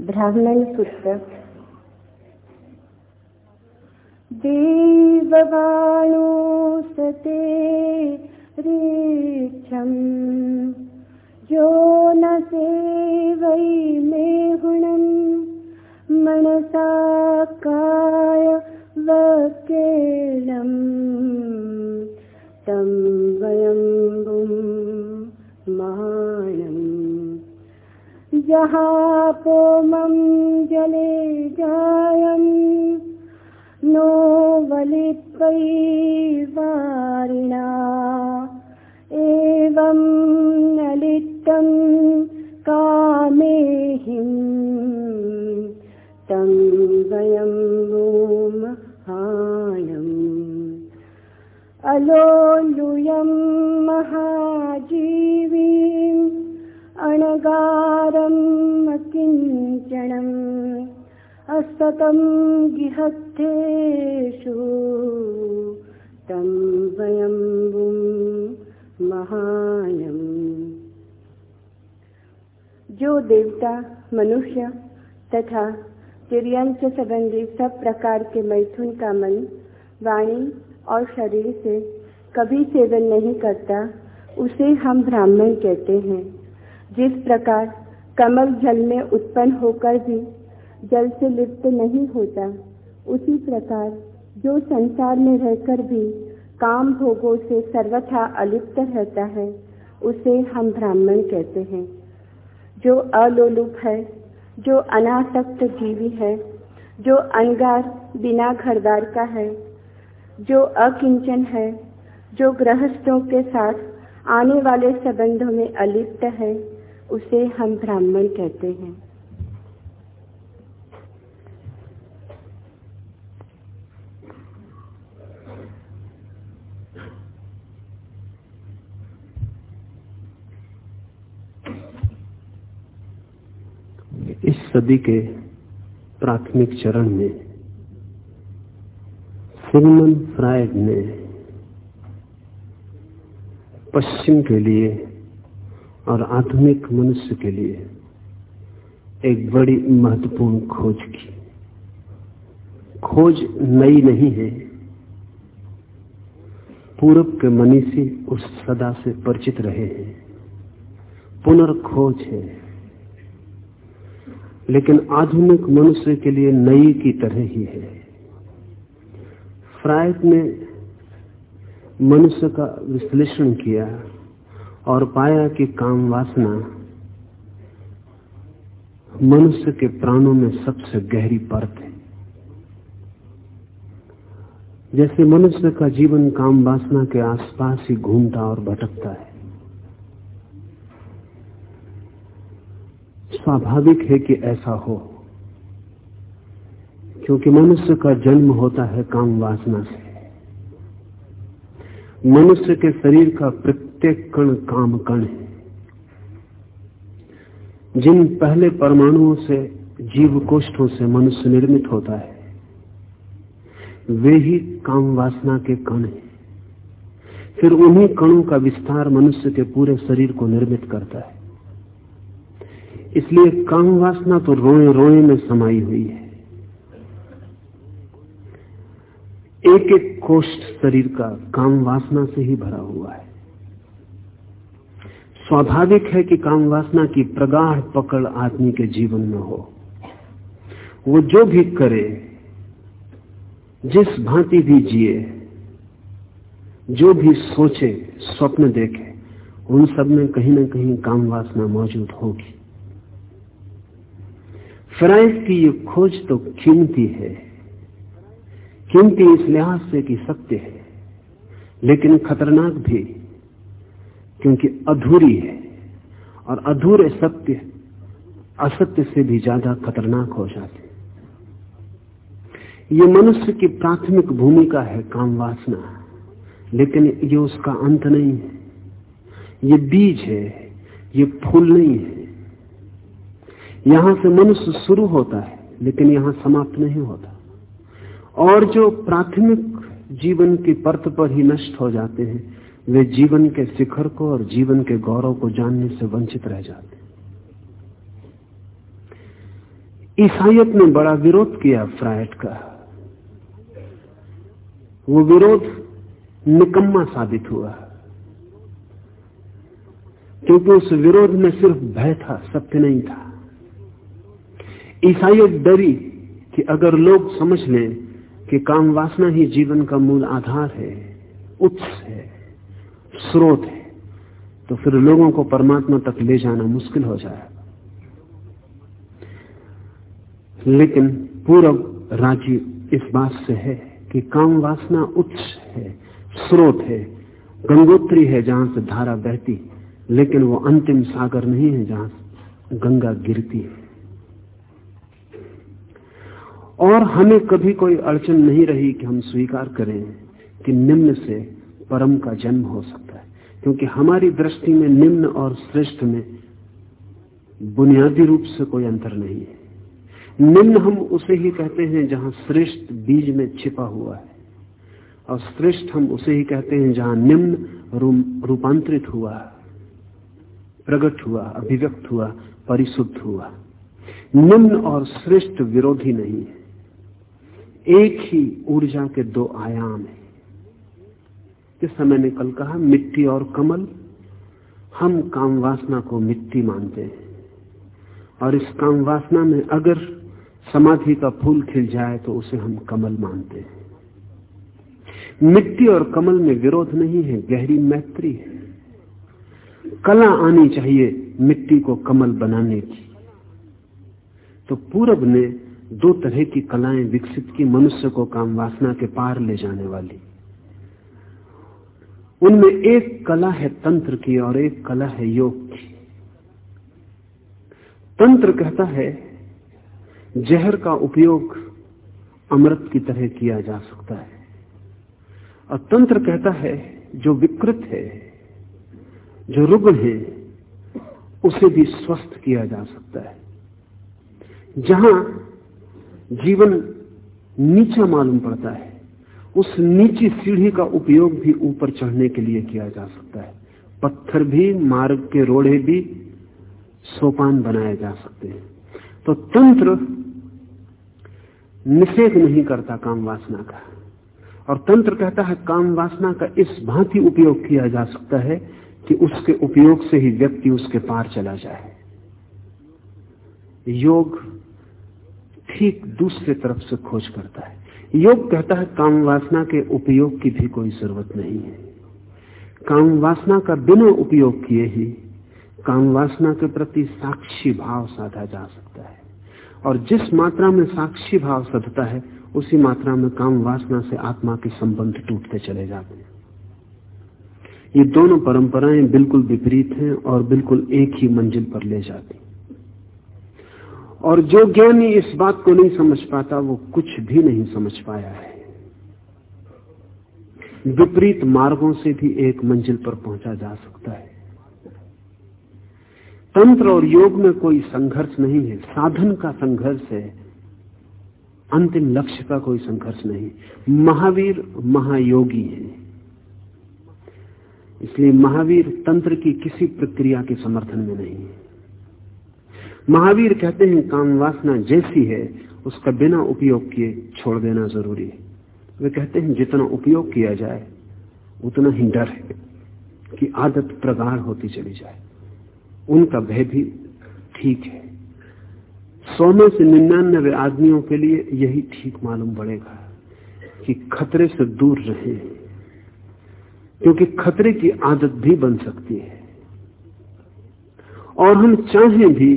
ब्राह्मण सूत्र देववाणो सते रीक्षम्। जो न सेवै मे गुणम् मनसा काय वकेलम्। तं वयम्बुं जहापोमं जले जायम् नो वलित्वैवारिणा एवं नलितं कामेहिं तं वयं हाणम् अलोलुयं महाजीवीम् अणगारम् अकिञ्चनम् असतं गिहत्थेषु तं वयम्बुं जो देवता, मनुष्य तथा चिड़ियन से संबंधी सब प्रकार के मैथुन का मन, वाणी और शरीर से कभी सेवन नहीं करता, उसे हम ब्राह्मण कहते हैं। जिस प्रकार कमल जल में उत्पन्न होकर भी जल से लिप्त नहीं होता, उसी प्रकार जो संसार में रहकर भी काम भोगों से सर्वथा अलिप्त रहता है, उसे हम ब्राह्मण कहते हैं। जो अलोलुप है, जो अनासक्त जीवी है, जो अनगार बिना घरदार का है, जो अकिंचन है, जो गृहस्थों के साथ आने वाले संबंधों में अलिप्त है उसे हम ब्राह्मण कहते हैं। इस सदी के प्राथमिक चरण में सिगमन फ्रायड ने पश्चिम के लिए और आधुनिक मनुष्य के लिए एक बड़ी महत्वपूर्ण खोज की। खोज नई नहीं है। पूरब के मनीषी उस सदा से परिचित रहे हैं। पुनर्खोज है। लेकिन आधुनिक मनुष्य के लिए नई की तरह ही है। फ्रायड ने मनुष्य का विश्लेषण किया। और पाया कि काम वासना मनुष्य के प्राणों में सबसे गहरी परत है। जैसे मनुष्य का जीवन काम वासना के आसपास ही घूमता और भटकता है। स्वाभाविक है कि ऐसा हो, क्योंकि मनुष्य का जन्म होता है काम वासना से। मनुष्य के शरीर का प्रत्येक कण काम कण है। जिन पहले परमाणुओं से जीव कोष्ठों से मनुष्य निर्मित होता है, वे ही काम वासना के कण हैं। फिर उन्हीं कणों का विस्तार मनुष्य के पूरे शरीर को निर्मित करता है। इसलिए काम वासना तो रोए रोए में समाई हुई है। एक एक कोष्ठ शरीर का काम वासना से ही भरा हुआ है। स्वाभाविक है कि काम वासना की प्रगाढ़ पकड़ आदमी के जीवन में हो। वो जो भी करे, जिस भांति भी जिए, जो भी सोचे, स्वप्न देखे, उन सब में कहीं ना कहीं काम वासना मौजूद होगी। फ्राइड की ये खोज तो कीमती है। कीमती इस लिहाज से कि सत्य है, लेकिन खतरनाक भी, क्योंकि अधूरी है, और अधूरे सत्य, असत्य से भी ज़्यादा खतरनाक हो जाते ये मनुष्य की प्राथमिक भूमिका है काम वासना, लेकिन ये उसका अंत नहीं है। ये बीज है, ये फूल नहीं है। यहाँ से मनुष्य शुरू होता है, लेकिन यहाँ समाप्त नहीं होता। और जो प्राथमिक जीवन की परत पर ही नष्ट हो जाते हैं, वे जीवन के शिखर को और जीवन के गौरव को जानने से वंचित रह जाते ईसाइत ने बड़ा विरोध किया फ्रायड का। वो विरोध निकम्मा साबित हुआ। क्योंकि उस विरोध में सिर्फ़ भय था, सत्य नहीं था। ईसाइत डरी कि अगर लोग समझ लें कि काम वासना ही जीवन का मूल आधार है उत्स है, स्रोत है। तो फिर लोगों को परमात्मा तक ले जाना मुश्किल हो जाएगा लेकिन पूर्व राज़ी इस बात से है कि काम वासना उच्च है, स्रोत है, गंगोत्री है जहाँ से धारा बहती, लेकिन वो अंतिम सागर नहीं है जहाँ गंगा गिरती है। और हमें कभी कोई अड़चन नहीं रही कि हम स्वीकार करें कि निम्न से परम का जन्म हो सकता है। क्योंकि हमारी दृष्टि में निम्न और श्रेष्ठ में बुनियादी रूप से कोई अंतर नहीं है। निम्न हम उसे ही कहते हैं जहाँ श्रेष्ठ बीज में छिपा हुआ है और श्रेष्ठ हम उसे ही कहते हैं जहाँ निम्न रूपांतरित हुआ, प्रकट हुआ, अभिव्यक्त हुआ, परिशुद्ध हुआ। निम्न और श्रेष्ठ विरोधी नहीं है। एक ही ऊर्जा के दो आयाम है। समय ने कल कहा, मिट्टी और कमल? हम काम वासना को मिट्टी मानते हैं। और इस काम वासना में अगर समाधि का फूल खिल जाए तो उसे हम कमल मानते हैं। मिट्टी और कमल में विरोध नहीं है, गहरी मैत्री है। कला आनी चाहिए मिट्टी को कमल बनाने की। तो पूरब ने दो तरह की कलाएँ विकसित की मनुष्य को काम वासना के पार ले जाने वाली। उनमें एक कला है तंत्र की और एक कला है योग की। तंत्र कहता है, जहर का उपयोग अमृत की तरह किया जा सकता है। और तंत्र कहता है, जो विकृत है, जो रुग्ण है, उसे भी स्वस्थ किया जा सकता है। जहाँ जीवन नीचा मालूम पड़ता है। उस नीची सीढ़ी का उपयोग भी ऊपर चढ़ने के लिए किया जा सकता है। पत्थर भी, मार्ग के रोड़े भी सोपान बनाए जा सकते हैं। तो तंत्र निषेध नहीं करता काम वासना का। और तंत्र कहता है, काम वासना का इस भांति उपयोग किया जा सकता है कि उसके उपयोग से ही व्यक्ति उसके पार चला जाए। योग ठीक दूसरे तरफ़ से खोज करता है। योग कहता है, काम वासना के उपयोग की भी कोई ज़रूरत नहीं है। काम वासना का बिना उपयोग किए ही काम वासना के प्रति साक्षी भाव साधा जा सकता है। और जिस मात्रा में साक्षी भाव सधता है, उसी मात्रा में काम वासना से आत्मा के संबंध टूटते चले जाते हैं। ये दोनों परंपराएँ बिल्कुल विपरीत हैं और बिल्कुल एक ही मंजिल पर ले जाती और जो ज्ञानी इस बात को नहीं समझ पाता, वो कुछ भी नहीं समझ पाया है। विपरीत मार्गों से भी एक मंजिल पर पहुँचा जा सकता है। तंत्र और योग में कोई संघर्ष नहीं है। साधन का संघर्ष है। अंतिम लक्ष्य का कोई संघर्ष नहीं। महावीर महायोगी है। इसलिए महावीर तंत्र की किसी प्रक्रिया के समर्थन में नहीं है। महावीर कहते हैं काम वासना जैसी है, उसका बिना उपयोग किए छोड़ देना ज़रूरी है। वे कहते हैं, जितना उपयोग किया जाए, उतना ही डर है कि आदत प्रगाढ़ होती चली जाए। उनका भय भी ठीक है। सौ में से निन्यानबे आदमियों के लिए यही ठीक मालूम पड़ेगा कि खतरे से दूर रहे, क्योंकि खतरे की आदत भी बन सकती है। और हम चाहें भी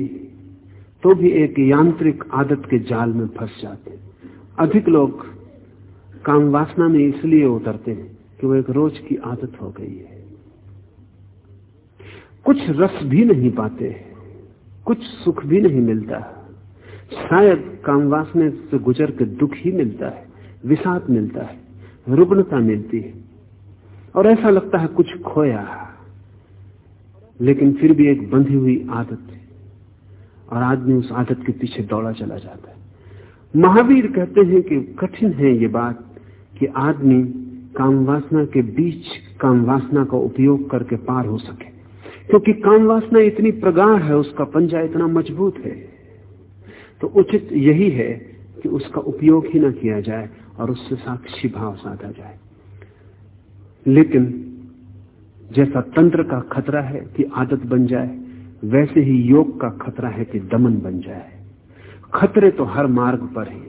तो भी एक यांत्रिक आदत के जाल में फंस जाते हैं। अधिक लोग काम वासना में इसलिए उतरते हैं कि वो एक रोज की आदत हो गई है। कुछ रस भी नहीं पाते कुछ सुख भी नहीं मिलता। शायद कामवासने से गुजर के दुख ही मिलता है, विषाद मिलता है, रुग्णता मिलती है। और ऐसा लगता है कुछ खोया, लेकिन फिर भी एक बंधी हुई आदत है। और आदमी उस आदत के पीछे दौड़ा चला जाता है। महावीर कहते हैं कि कठिन है ये बात कि आदमी कामवासना के बीच कामवासना का उपयोग करके पार हो सके। क्योंकि काम वासना इतनी प्रगाढ़ है, उसका पंजा इतना मज़बूत है। तो उचित यही है कि उसका उपयोग ही ना किया जाए और उससे साक्षी भाव साधा जाए। लेकिन जैसा तंत्र का खतरा है कि आदत बन जाए वैसे ही योग का खतरा है कि दमन बन जाए। खतरे तो हर मार्ग पर है।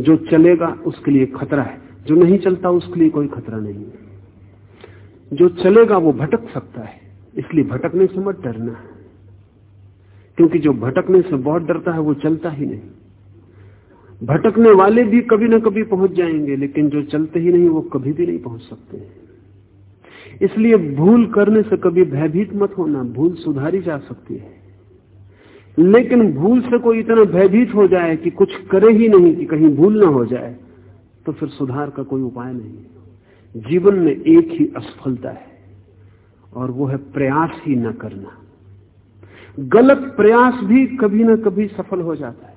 जो चलेगा उसके लिए खतरा है। जो नहीं चलता उसके लिए कोई खतरा नहीं जो चलेगा वो भटक सकता है। इसलिए भटकने से मत डरना। क्योंकि जो भटकने से बहुत डरता है वो चलता ही नहीं। भटकने वाले भी कभी ना कभी पहुँच जाएँगे, लेकिन जो चलते ही नहीं वो कभी भी नहीं पहुँच सकते। इसलिए भूल करने से कभी भयभीत मत होना, भूल सुधारी जा सकती है। लेकिन भूल से कोई इतना भयभीत हो जाए कि कुछ करे ही नहीं कि कहीं भूल ना हो जाए तो फिर सुधार का कोई उपाय नहीं जीवन में एक ही असफलता है, और वो है प्रयास ही न करना। गलत प्रयास भी कभी ना कभी सफल हो जाता है।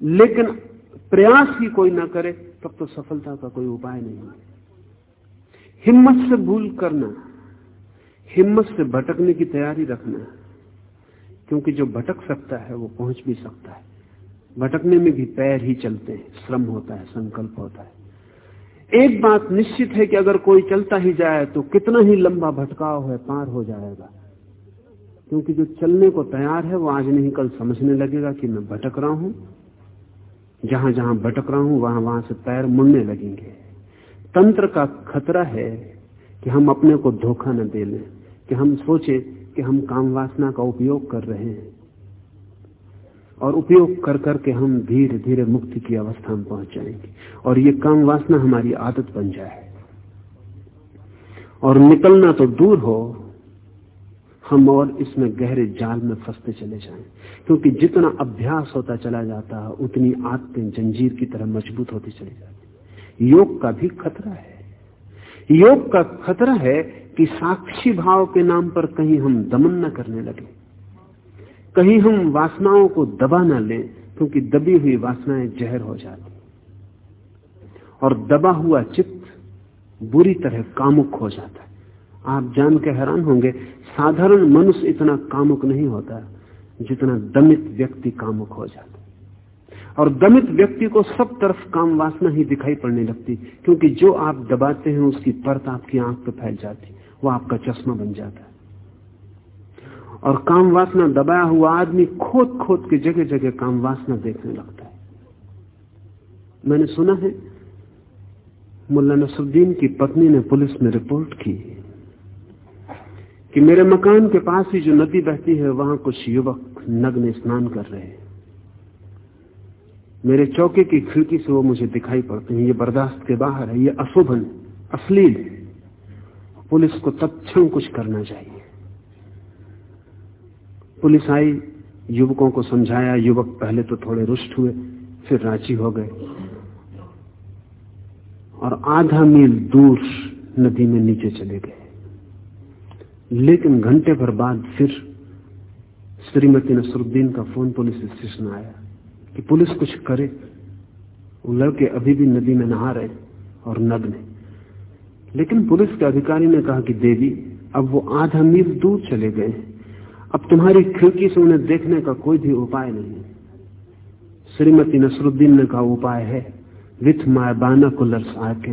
लेकिन प्रयास ही कोई ना करे, तब तो सफलता का कोई उपाय नहीं है। हिम्मत से भूल करना, हिम्मत से भटकने की तैयारी रखना, क्योंकि जो भटक सकता है, वो पहुँच भी सकता है। भटकने में भी पैर ही चलते हैं, श्रम होता है, संकल्प होता है। एक बात निश्चित है कि अगर कोई चलता ही जाए तो कितना ही लंबा भटकाव है, पार हो जाएगा। क्योंकि जो चलने को तैयार है, वो आज नहीं, कल समझने लगेगा कि मैं भटक रहा हूँ। जहाँ जहाँ भटक रहा हूँ वहाँ वहाँ से पैर मुड़ने लगेंगे। तंत्र का खतरा है कि हम अपने को धोखा न दे लें, कि हम सोचें कि हम काम वासना का उपयोग कर रहे हैं। और उपयोग कर करके हम धीरे धीरे मुक्ति की अवस्था में पहुँच जाएँगे। और ये काम वासना हमारी आदत बन जाए। और निकलना तो दूर हो, हम और इसमें गहरे जाल में फंसते चले जाएँ। क्योंकि जितना अभ्यास होता चला जाता है उतनी आदतें जंजीर की तरह मज़बूत होती चली जाती। योग का भी खतरा है। योग का खतरा है कि साक्षी भाव के नाम पर कहीं हम दमन न करने लगे। कहीं हम वासनाओं को दबा ना लें, क्योंकि दबी हुई वासनाएँ जहर हो जाती और दबा हुआ चित्त बुरी तरह कामुक हो जाता है। आप जान के हैरान होंगे, साधारण मनुष्य इतना कामुक नहीं होता जितना दमित व्यक्ति कामुक हो जाता और दमित व्यक्ति को सब तरफ़ काम वासना ही दिखाई पड़ने लगती, क्योंकि जो आप दबाते हैं, उसकी परत आपकी आँख पर फैल जाती, वो आपका चश्मा बन जाता है। और काम वासना दबाया हुआ आदमी खोद खोद के जगह जगह काम वासना देखने लगता है। मैंने सुना है, मुल्ला नसरुद्दीन की पत्नी ने पुलिस में रिपोर्ट की कि मेरे मकान के पास ही जो नदी बहती है, वहाँ कुछ युवक नग्न स्नान कर रहे हैं। मेरे चौके की खिड़की से वो मुझे दिखाई पड़ते हैं। ये बर्दाश्त के बाहर है, ये अशुभन अश्लील पुलिस को तत्क्षण कुछ करना चाहिए। पुलिस आई, युवकों को समझाया, युवक पहले तो थोड़े रुष्ट हुए, फिर राज़ी हो गए। और आधा मील दूर नदी में नीचे चले गए। लेकिन घंटे भर बाद फिर श्रीमती नसरुद्दीन का फ़ोन पुलिस स्टेशन आया। कि पुलिस कुछ करे। वो लड़के अभी भी नदी में नहा रहे और नग्न लेकिन पुलिस के अधिकारी ने कहा कि, देवी, अब वो आधा मील दूर चले गए अब तुम्हारी खिड़की से उन्हें देखने का कोई भी उपाय नहीं श्रीमती नसरुद्दीन ने कहा, उपाय है। विथ माय बाना कुलर्स आके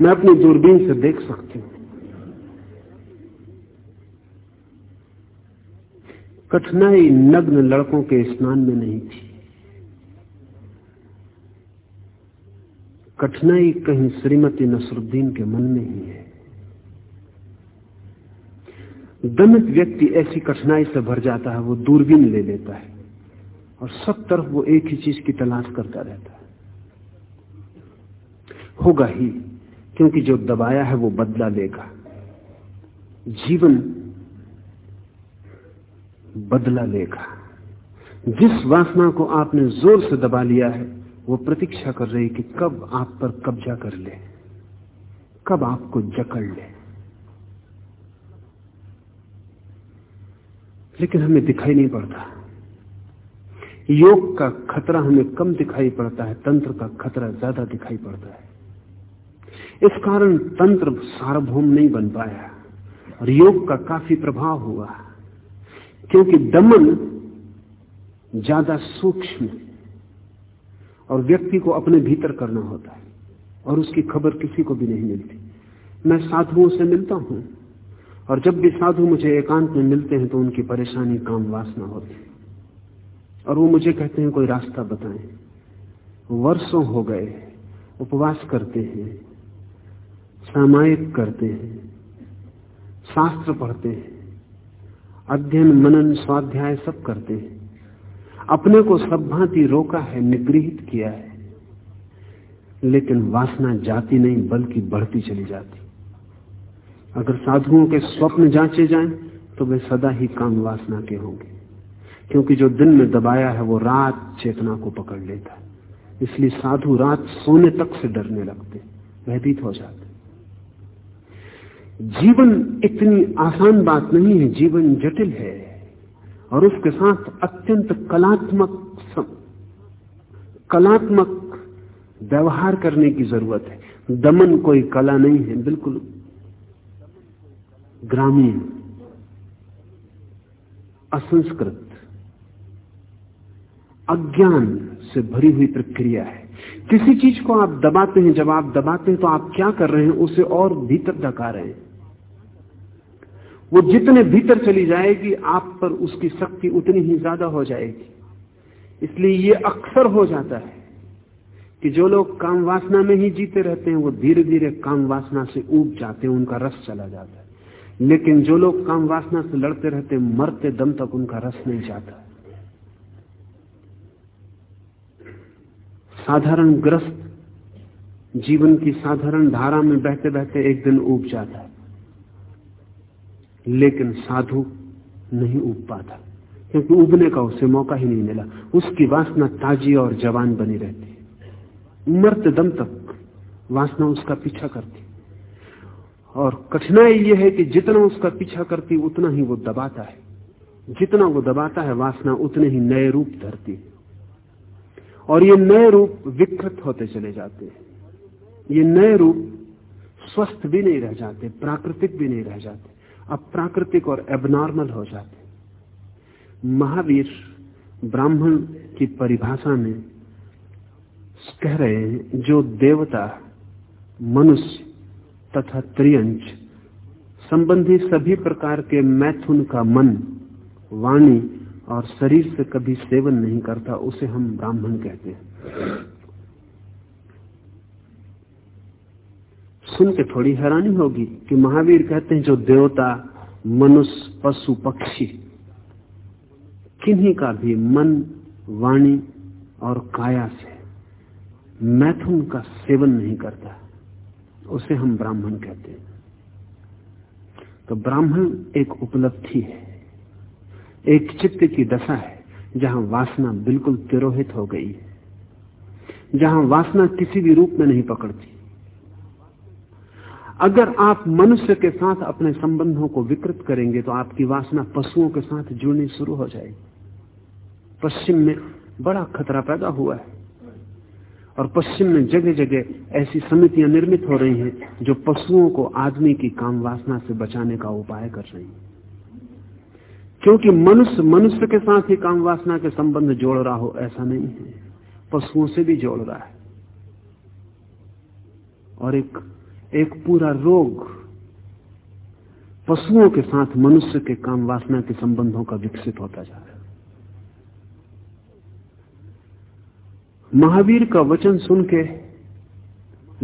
मैं अपनी दूरबीन से देख सकती हूँ। कठिनाई नग्न लड़कों के स्नान में नहीं थी। कठिनाई कहीं श्रीमती नसरुद्दीन के मन में ही है। दमित व्यक्ति ऐसी कठिनाई से भर जाता है, वो दूरबीन ले लेता है और सब तरफ़ वो एक ही चीज़ की तलाश करता रहता है। होगा ही, क्योंकि जो दबाया है वो बदला लेगा जीवन बदला लेगा। जिस वासना को आपने ज़ोर से दबा लिया है, वो प्रतीक्षा कर रही कि कब आप पर कब्जा कर ले, कब आपको जकड़ ले। लेकिन हमें दिखाई नहीं पड़ता। योग का खतरा हमें कम दिखाई पड़ता है, तंत्र का खतरा ज़्यादा दिखाई पड़ता है। इस कारण तंत्र सार्वभौम नहीं बन पाया और योग का काफ़ी प्रभाव हुआ। क्योंकि दमन ज़्यादा सूक्ष्म और व्यक्ति को अपने भीतर करना होता है और उसकी खबर किसी को भी नहीं मिलती। मैं साधुओं से मिलता हूँ और जब भी साधु मुझे एकांत में मिलते हैं तो उनकी परेशानी, काम, वासना होती है। और वो मुझे कहते हैं, कोई रास्ता बताएँ। वर्षों हो गए, उपवास करते हैं, सामायिक करते हैं, शास्त्र पढ़ते हैं। अध्ययन, मनन, स्वाध्याय सब करते हैं। अपने को सब भांति रोका है, निगृहित किया है। लेकिन वासना जाती नहीं, बल्कि बढ़ती चली जाती। अगर साधुओं के स्वप्न जांचे जाएँ तो वे सदा ही काम वासना के होंगे। क्योंकि जो दिन में दबाया है, वो रात चेतना को पकड़ लेता है। इसलिए साधु रात सोने तक से डरने लगते भयभीत हो जाते जीवन इतनी आसान बात नहीं है, जीवन जटिल है। और उसके साथ अत्यंत कलात्मक कलात्मक व्यवहार करने की ज़रूरत है। दमन कोई कला नहीं है, बिल्कुल ग्रामीण, असंस्कृत, अज्ञान से भरी हुई प्रक्रिया है। किसी चीज़ को आप दबाते हैं, जब आप दबाते हैं तो आप क्या कर रहे हैं, उसे और भीतर धका रहे हैं। वो जितने भीतर चली जाएगी, आप पर उसकी शक्ति उतनी ही ज़्यादा हो जाएगी। इसलिए ये अक्सर हो जाता है कि जो लोग काम वासना में ही जीते रहते हैं, वो धीरे धीरे काम वासना से ऊब जाते हैं, उनका रस चला जाता है। लेकिन जो लोग काम वासना से लड़ते रहते मरते दम तक उनका रस नहीं जाता। साधारण ग्रस्त जीवन की साधारण धारा में बहते बहते एक दिन उब जाता है। लेकिन साधु नहीं उब पाता, क्योंकि उबने का उसे मौका ही नहीं मिला। उसकी वासना ताजी और जवान बनी रहती मरते दम तक वासना उसका पीछा करती। और कठिनाई यह है कि जितना उसका पीछा करती, उतना ही वो दबाता है। जितना वो दबाता है, वासना उतने ही नए रूप धरती और ये नए रूप विकृत होते चले जाते हैं। ये नए रूप स्वस्थ भी नहीं रह जाते, प्राकृतिक भी नहीं रह जाते। अब प्राकृतिक और एबनॉर्मल हो जाते महावीर ब्राह्मण की परिभाषा में कह रहे हैं, जो देवता, मनुष्य तथा त्रियंश संबंधी सभी प्रकार के मैथुन का मन, वाणी और शरीर से कभी सेवन नहीं करता, उसे हम ब्राह्मण कहते हैं। सुन के थोड़ी हैरानी होगी कि महावीर कहते हैं, जो देवता, मनुष्य, पशु, पक्षी, किन्हीं का भी मन, वाणी और काया से मैथुन का सेवन नहीं करता, उसे हम ब्राह्मण कहते हैं। तो ब्राह्मण एक उपलब्धि है, एक चित्त की दशा है, जहाँ वासना बिल्कुल तिरोहित हो गई है, जहाँ वासना किसी भी रूप में नहीं पकड़ती। अगर आप मनुष्य के साथ अपने संबंधों को विकृत करेंगे तो आपकी वासना पशुओं के साथ जुड़नी शुरू हो जाएगी। पश्चिम में बड़ा खतरा पैदा हुआ है। और पश्चिम में जगह जगह ऐसी समितियाँ निर्मित हो रही हैं, जो पशुओं को आदमी की काम वासना से बचाने का उपाय कर रही हैं। क्योंकि मनुष्य मनुष्य के साथ ही काम वासना के संबंध जोड़ रहा हो, ऐसा नहीं है। पशुओं से भी जोड़ रहा है। और एक एक पूरा रोग पशुओं के साथ मनुष्य के काम वासना के संबंधों का विकसित होता जा रहा है। महावीर का वचन सुन के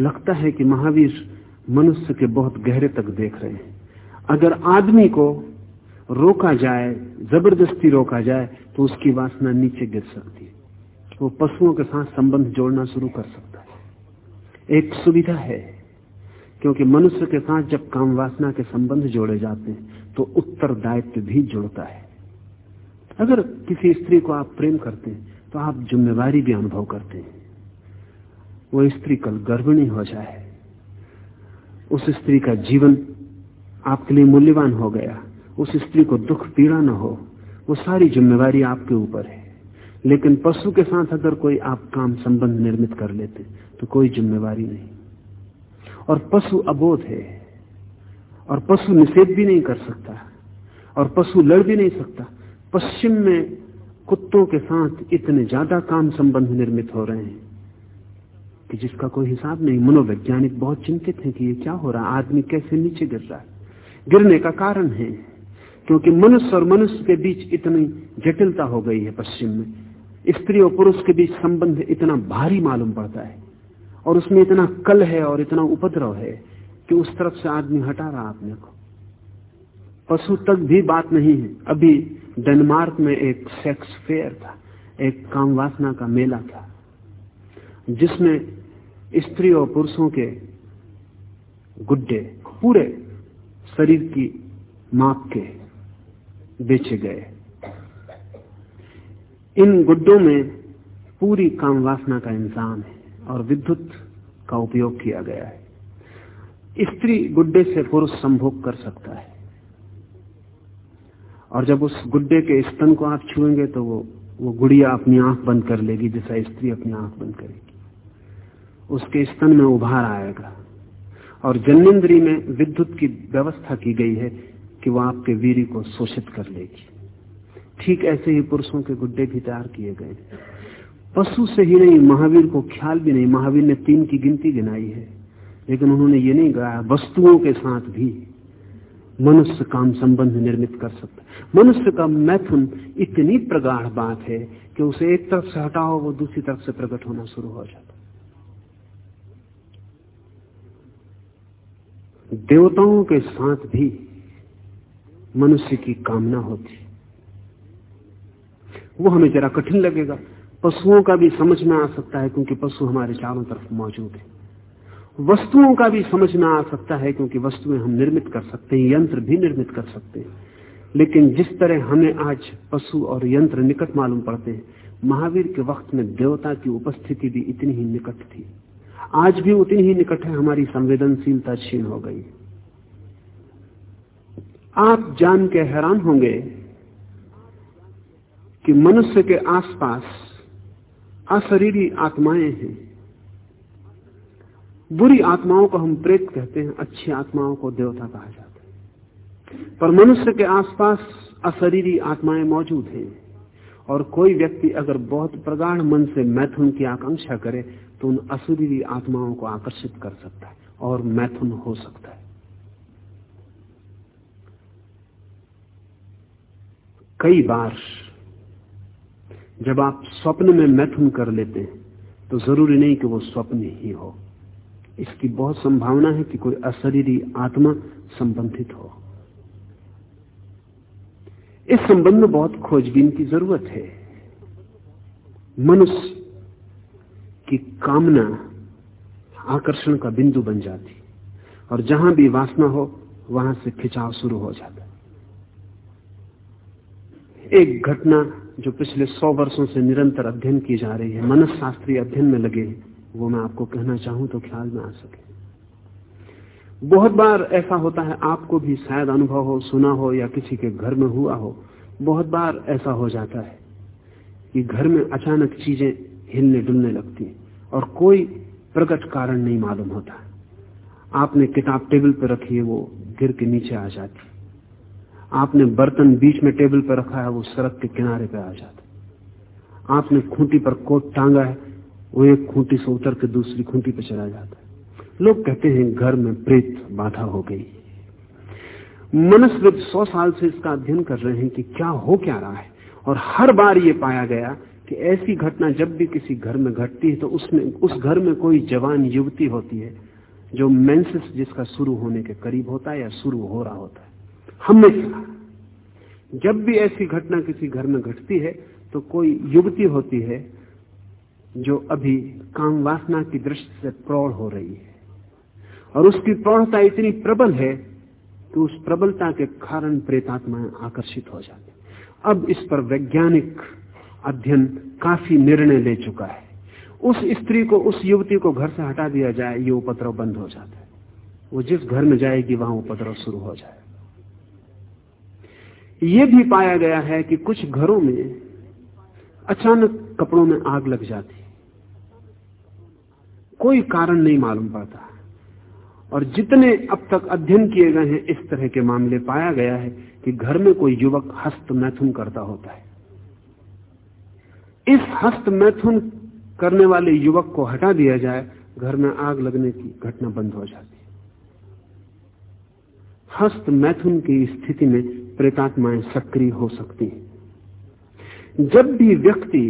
लगता है कि महावीर मनुष्य के बहुत गहरे तक देख रहे हैं। अगर आदमी को रोका जाए, ज़बरदस्ती रोका जाए तो उसकी वासना नीचे गिर सकती है। वो पशुओं के साथ संबंध जोड़ना शुरू कर सकता है। एक सुविधा है। क्योंकि मनुष्य के साथ जब काम वासना के संबंध जोड़े जाते हैं तो उत्तरदायित्व भी जुड़ता है। अगर किसी स्त्री को आप प्रेम करते हैं तो आप जिम्मेवारी भी अनुभव करते हैं। वो स्त्री कल गर्भिणी हो जाए। उस स्त्री का जीवन आपके लिए मूल्यवान हो गया। उस स्त्री को दुख, पीड़ा न हो। वो सारी जिम्मेवारी आपके ऊपर है। लेकिन पशु के साथ अगर कोई आप काम संबंध निर्मित कर लेते तो कोई जिम्मेवारी नहीं। और पशु अबोध है। और पशु निषेध भी नहीं कर सकता। और पशु लड़ भी नहीं सकता। पश्चिम में कुत्तों के साथ इतने ज़्यादा काम संबंध निर्मित हो रहे हैं कि जिसका कोई हिसाब नहीं। मनोवैज्ञानिक बहुत चिंतित हैं कि ये क्या हो रहा है। आदमी कैसे नीचे गिर रहा है। गिरने का कारण है, क्योंकि मनुष्य और मनुष्य के बीच इतनी जटिलता हो गई है पश्चिम में। स्त्री और पुरुष के बीच संबंध इतना भारी मालूम पड़ता है। और उसमें इतना कल है और इतना उपद्रव है कि उस तरफ़ से आदमी हटा रहा अपने को। पशु तक भी बात नहीं है। अभी डेनमार्क में एक सेक्स फेयर था, एक काम वासना का मेला था, जिसमें स्त्री और पुरुषों के गुड्डे पूरे शरीर की माप के बेचे गए। इन गुड्डों में पूरी काम वासना का इंसान है। और विद्युत का उपयोग किया गया है। स्त्री गुड्डे से पुरुष संभोग कर सकता है। और जब उस गुड्डे के स्तन को आप छुएँगे तो वो वो गुड़िया अपनी आँख बंद कर लेगी, जैसा स्त्री अपनी आँख बंद करेगी। उसके स्तन में उभार आएगा। और जन्मेंद्री में विद्युत की व्यवस्था की गई है कि वो आपके वीरी को शोषित कर लेगी। ठीक ऐसे ही पुरुषों के गुड्डे भी तैयार किए गए पशु से ही नहीं, महावीर को ख्याल भी नहीं। महावीर ने तीन की गिनती गिनाई है, लेकिन उन्होंने ये नहीं गाया वस्तुओं के साथ भी मनुष्य काम संबंध निर्मित कर सकता मनुष्य का मैथुन इतनी प्रगाढ़ बात है कि उसे एक तरफ़ से हटाओ, वो दूसरी तरफ़ से प्रकट होना शुरू हो जाता देवताओं के साथ भी मनुष्य की कामना होती वो हमें जरा कठिन लगेगा। पशुओं का भी समझ में आ सकता है क्योंकि पशु हमारे चारों तरफ़ मौजूद है। वस्तुओं का भी समझ में आ सकता है क्योंकि वस्तुएँ हम निर्मित कर सकते हैं, यंत्र भी निर्मित कर सकते हैं। लेकिन जिस तरह हमें आज पशु और यंत्र निकट मालूम पड़ते हैं, महावीर के वक्त में देवता की उपस्थिति भी इतनी ही निकट थी। आज भी उतनी ही निकट है, हमारी संवेदनशीलता छीन हो गई। आप जान के हैरान होंगे कि मनुष्य के आसपास अशरीरी आत्माएँ हैं। बुरी आत्माओं को हम प्रेत कहते हैं, अच्छी आत्माओं को देवता कहा जाता है। पर मनुष्य के आसपास अशरीरी आत्माएँ मौजूद हैं और कोई व्यक्ति अगर बहुत प्रगाढ़ मन से मैथुन की आकांक्षा करे तो उन अशरीरी आत्माओं को आकर्षित कर सकता है और मैथुन हो सकता है। कई बार जब आप स्वप्न में मैथुन कर लेते हैं तो ज़रूरी नहीं कि वो स्वप्न ही हो। इसकी बहुत संभावना है कि कोई अशरीरी आत्मा संबंधित हो। इस संबंध में बहुत खोजबीन की ज़रूरत है। मनुष्य की कामना आकर्षण का बिंदु बन जाती, और जहाँ भी वासना हो, वहाँ से खिंचाव शुरू हो जाता। एक घटना जो पिछले सौ वर्षों से निरंतर अध्ययन की जा रही है मनस शास्त्रीय अध्ययन में लगे वो मैं आपको कहना चाहूँ तो ख्याल में आ सके। बहुत बार ऐसा होता है, आपको भी शायद अनुभव हो, सुना हो या किसी के घर में हुआ हो, बहुत बार ऐसा हो जाता है कि घर में अचानक चीज़ें हिलने डुलने लगती और कोई प्रकट कारण नहीं मालूम होता। आपने किताब टेबल पर रखी है, वो गिर के नीचे आ जाती आपने बर्तन बीच में टेबल पर रखा है, वो सड़क के किनारे पे आ जाता आपने खूंटी पर कोट टांगा है, वो एक खूंटी से उतर के दूसरी खूंटी पर चला जाता है। लोग कहते हैं, घर में प्रेत बाधा हो गई मनस्विद सौ साल से इसका अध्ययन कर रहे हैं कि क्या हो क्या रहा है। और हर बार ये पाया गया कि ऐसी घटना जब भी किसी घर में घटती है तो उसमें, उस घर में कोई जवान युवती होती है, जो मेंसिस जिसका शुरू होने के करीब होता है या शुरू हो रहा होता है। हमेशा जब भी ऐसी घटना किसी घर में घटती है तो कोई युवती होती है जो अभी काम वासना की दृष्टि से प्रौढ़ हो रही है। और उसकी प्रौढ़ता इतनी प्रबल है कि उस प्रबलता के कारण प्रेतात्माएँ आकर्षित हो जाती अब इस पर वैज्ञानिक अध्ययन काफ़ी निर्णय ले चुका है। उस स्त्री को, उस युवती को घर से हटा दिया जाए, ये उपद्रव बंद हो जाता है। वो जिस घर में जाएगी, वहाँ उपद्रव शुरू हो जाए ये भी पाया गया है कि कुछ घरों में अचानक कपड़ों में आग लग जाती। कोई कारण नहीं मालूम पाता और जितने अब तक अध्ययन किए गए हैं, इस तरह के मामले पाया गया है कि घर में कोई युवक हस्त मैथुन करता होता है। इस हस्त मैथुन करने वाले युवक को हटा दिया जाए, घर में आग लगने की घटना बंद हो जाती। हस्त मैथुन की स्थिति में प्रेतात्माएँ सक्रिय हो सकती हैं। जब भी व्यक्ति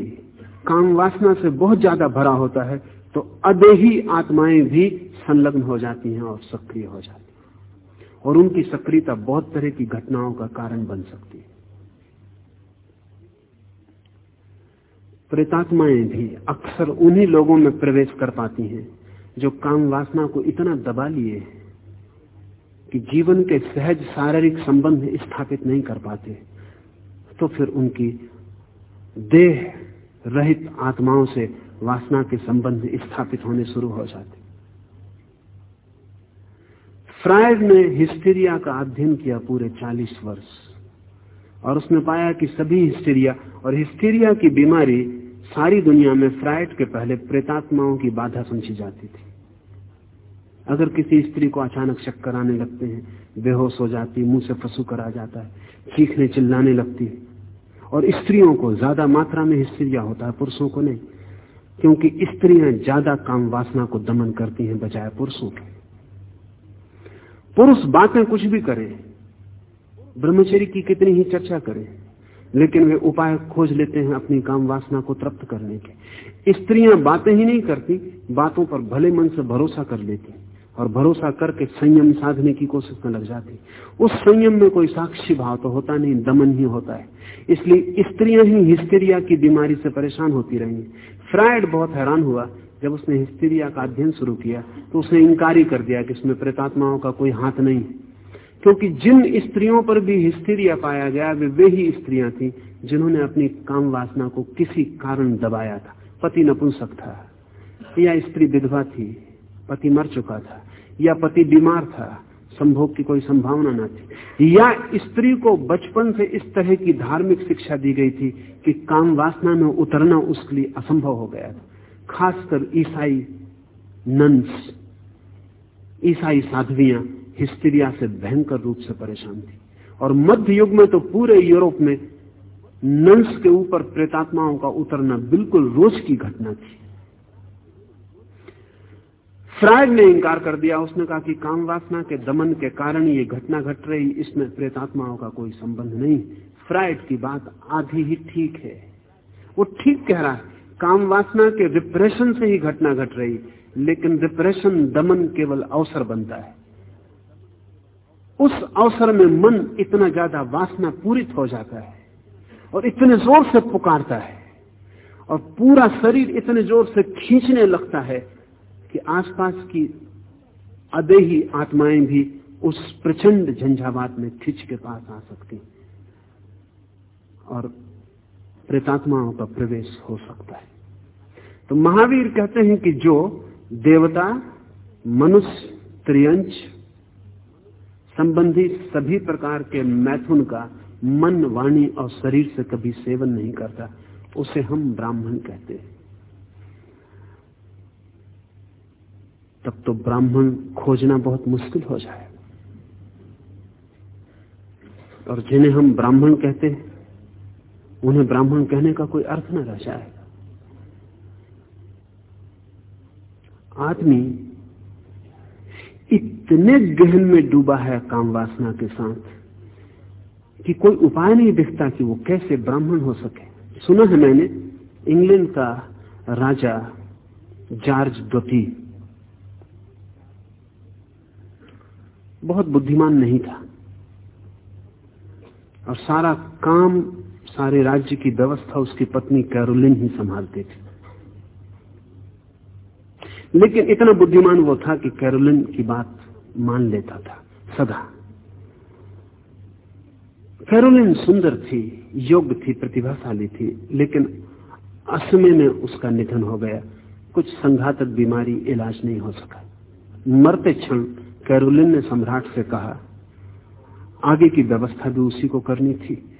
काम वासना से बहुत ज़्यादा भरा होता है तो अदेही आत्माएँ भी संलग्न हो जाती हैं और सक्रिय हो जाती हैं। और उनकी सक्रियता बहुत तरह की घटनाओं का कारण बन सकती है। प्रेतात्माएँ भी अक्सर उन्हीं लोगों में प्रवेश कर पाती हैं, जो काम वासना को इतना दबा लिए कि जीवन के सहज शारीरिक संबंध स्थापित नहीं कर पाते तो फिर उनकी देह रहित आत्माओं से वासना के संबंध स्थापित होने शुरू हो जाते। फ्रायड ने हिस्टीरिया का अध्ययन किया पूरे 40 वर्ष, और उसने पाया कि सभी हिस्टीरिया और हिस्टीरिया की बीमारी सारी दुनिया में फ्रायड के पहले प्रेतात्माओं की बाधा समझी जाती थी। अगर किसी स्त्री को अचानक चक्कर आने लगते हैं, बेहोश हो जाती मुँह से फसू कर आ जाता है, चीखने चिल्लाने लगती है, और स्त्रियों को ज़्यादा मात्रा में हिस्ट्रिया होता है, पुरुषों को नहीं, क्योंकि स्त्रियाँ ज़्यादा काम वासना को दमन करती हैं बजाय पुरुषों के। पुरुष बातें कुछ भी करें, ब्रह्मचर्य की कितनी ही चर्चा करें, लेकिन वे उपाय खोज लेते हैं अपनी काम वासना को तृप्त करने के। स्त्रियाँ बातें ही नहीं करती, बातों पर भले मन से भरोसा कर लेती। और भरोसा करके संयम साधने की कोशिश में लग जाती। उस संयम में कोई साक्षी भाव तो होता नहीं, दमन ही होता है। इसलिए स्त्रियाँ ही हिस्टेरिया की बीमारी से परेशान होती रही फ्रायड बहुत हैरान हुआ। जब उसने हिस्टेरिया का अध्ययन शुरू किया तो उसने इंकारी कर दिया कि इसमें प्रेतात्माओं का कोई हाथ नहीं। क्योंकि जिन स्त्रियों पर भी हिस्टीरिया पाया गया, वे वे ही स्त्रियाँ थी, जिन्होंने अपनी काम वासना को किसी कारण दबाया था। पति नपुंसक था। या स्त्री विधवा थी। पति मर चुका था, या पति बीमार था, संभोग की कोई संभावना न थी। या स्त्री को बचपन से इस तरह की धार्मिक शिक्षा दी गई थी कि काम वासना में उतरना उसके लिए असंभव हो गया था। खासकर ईसाई नंस ईसाई साध्वियाँ हिस्टीरिया से भयंकर रूप से परेशान थी। और मध्य युग में तो पूरे यूरोप में नंस के ऊपर प्रेतात्माओं का उतरना बिल्कुल रोज की घटना थी। फ्रायड ने इंकार कर दिया। उसने कहा कि काम वासना के दमन के कारण ये घटना घट रही, इसमें प्रेतात्माओं का कोई संबंध नहीं। फ्रायड की बात आधी ही ठीक है। वो ठीक कह रहा है काम वासना के रिप्रेशन से ही घटना घट रही, लेकिन रिप्रेशन दमन केवल अवसर बनता है। उस अवसर में मन इतना ज़्यादा वासना पूरित हो जाता है और इतने ज़ोर से पुकारता है और पूरा शरीर इतने ज़ोर से खींचने लगता है कि आसपास की अदेही आत्माएँ भी उस प्रचंड झंझावात में खिंच के पास आ सकती और प्रेतात्माओं का प्रवेश हो सकता है। तो महावीर कहते हैं कि जो देवता, मनुष्य त्रियंश संबंधी सभी प्रकार के मैथुन का मन, वाणी और शरीर से कभी सेवन नहीं करता, उसे हम ब्राह्मण कहते हैं। तब तो ब्राह्मण खोजना बहुत मुश्किल हो जाए। और जिन्हें हम ब्राह्मण कहते हैं, उन्हें ब्राह्मण कहने का कोई अर्थ न रह जाएगा आदमी इतने गहन में डूबा है काम वासना के साथ कि कोई उपाय नहीं दिखता कि वो कैसे ब्राह्मण हो सके। सुना है मैंने, इंग्लैंड का राजा जॉर्ज द्वितीय बहुत बुद्धिमान नहीं था। और सारा काम, सारे राज्य की व्यवस्था उसकी पत्नी कैरोलिन ही संभालती थी। लेकिन इतना बुद्धिमान वो था कि कैरोलिन की बात मान लेता था, सदा। कैरोलिन सुंदर थी, योग्य थी, प्रतिभाशाली थी, लेकिन असमय में उसका निधन हो गया। कुछ संघातक बीमारी इलाज नहीं हो सका। मरते क्षण कैरोलिन ने सम्राट से कहा, आगे की व्यवस्था भी उसी को करनी थी।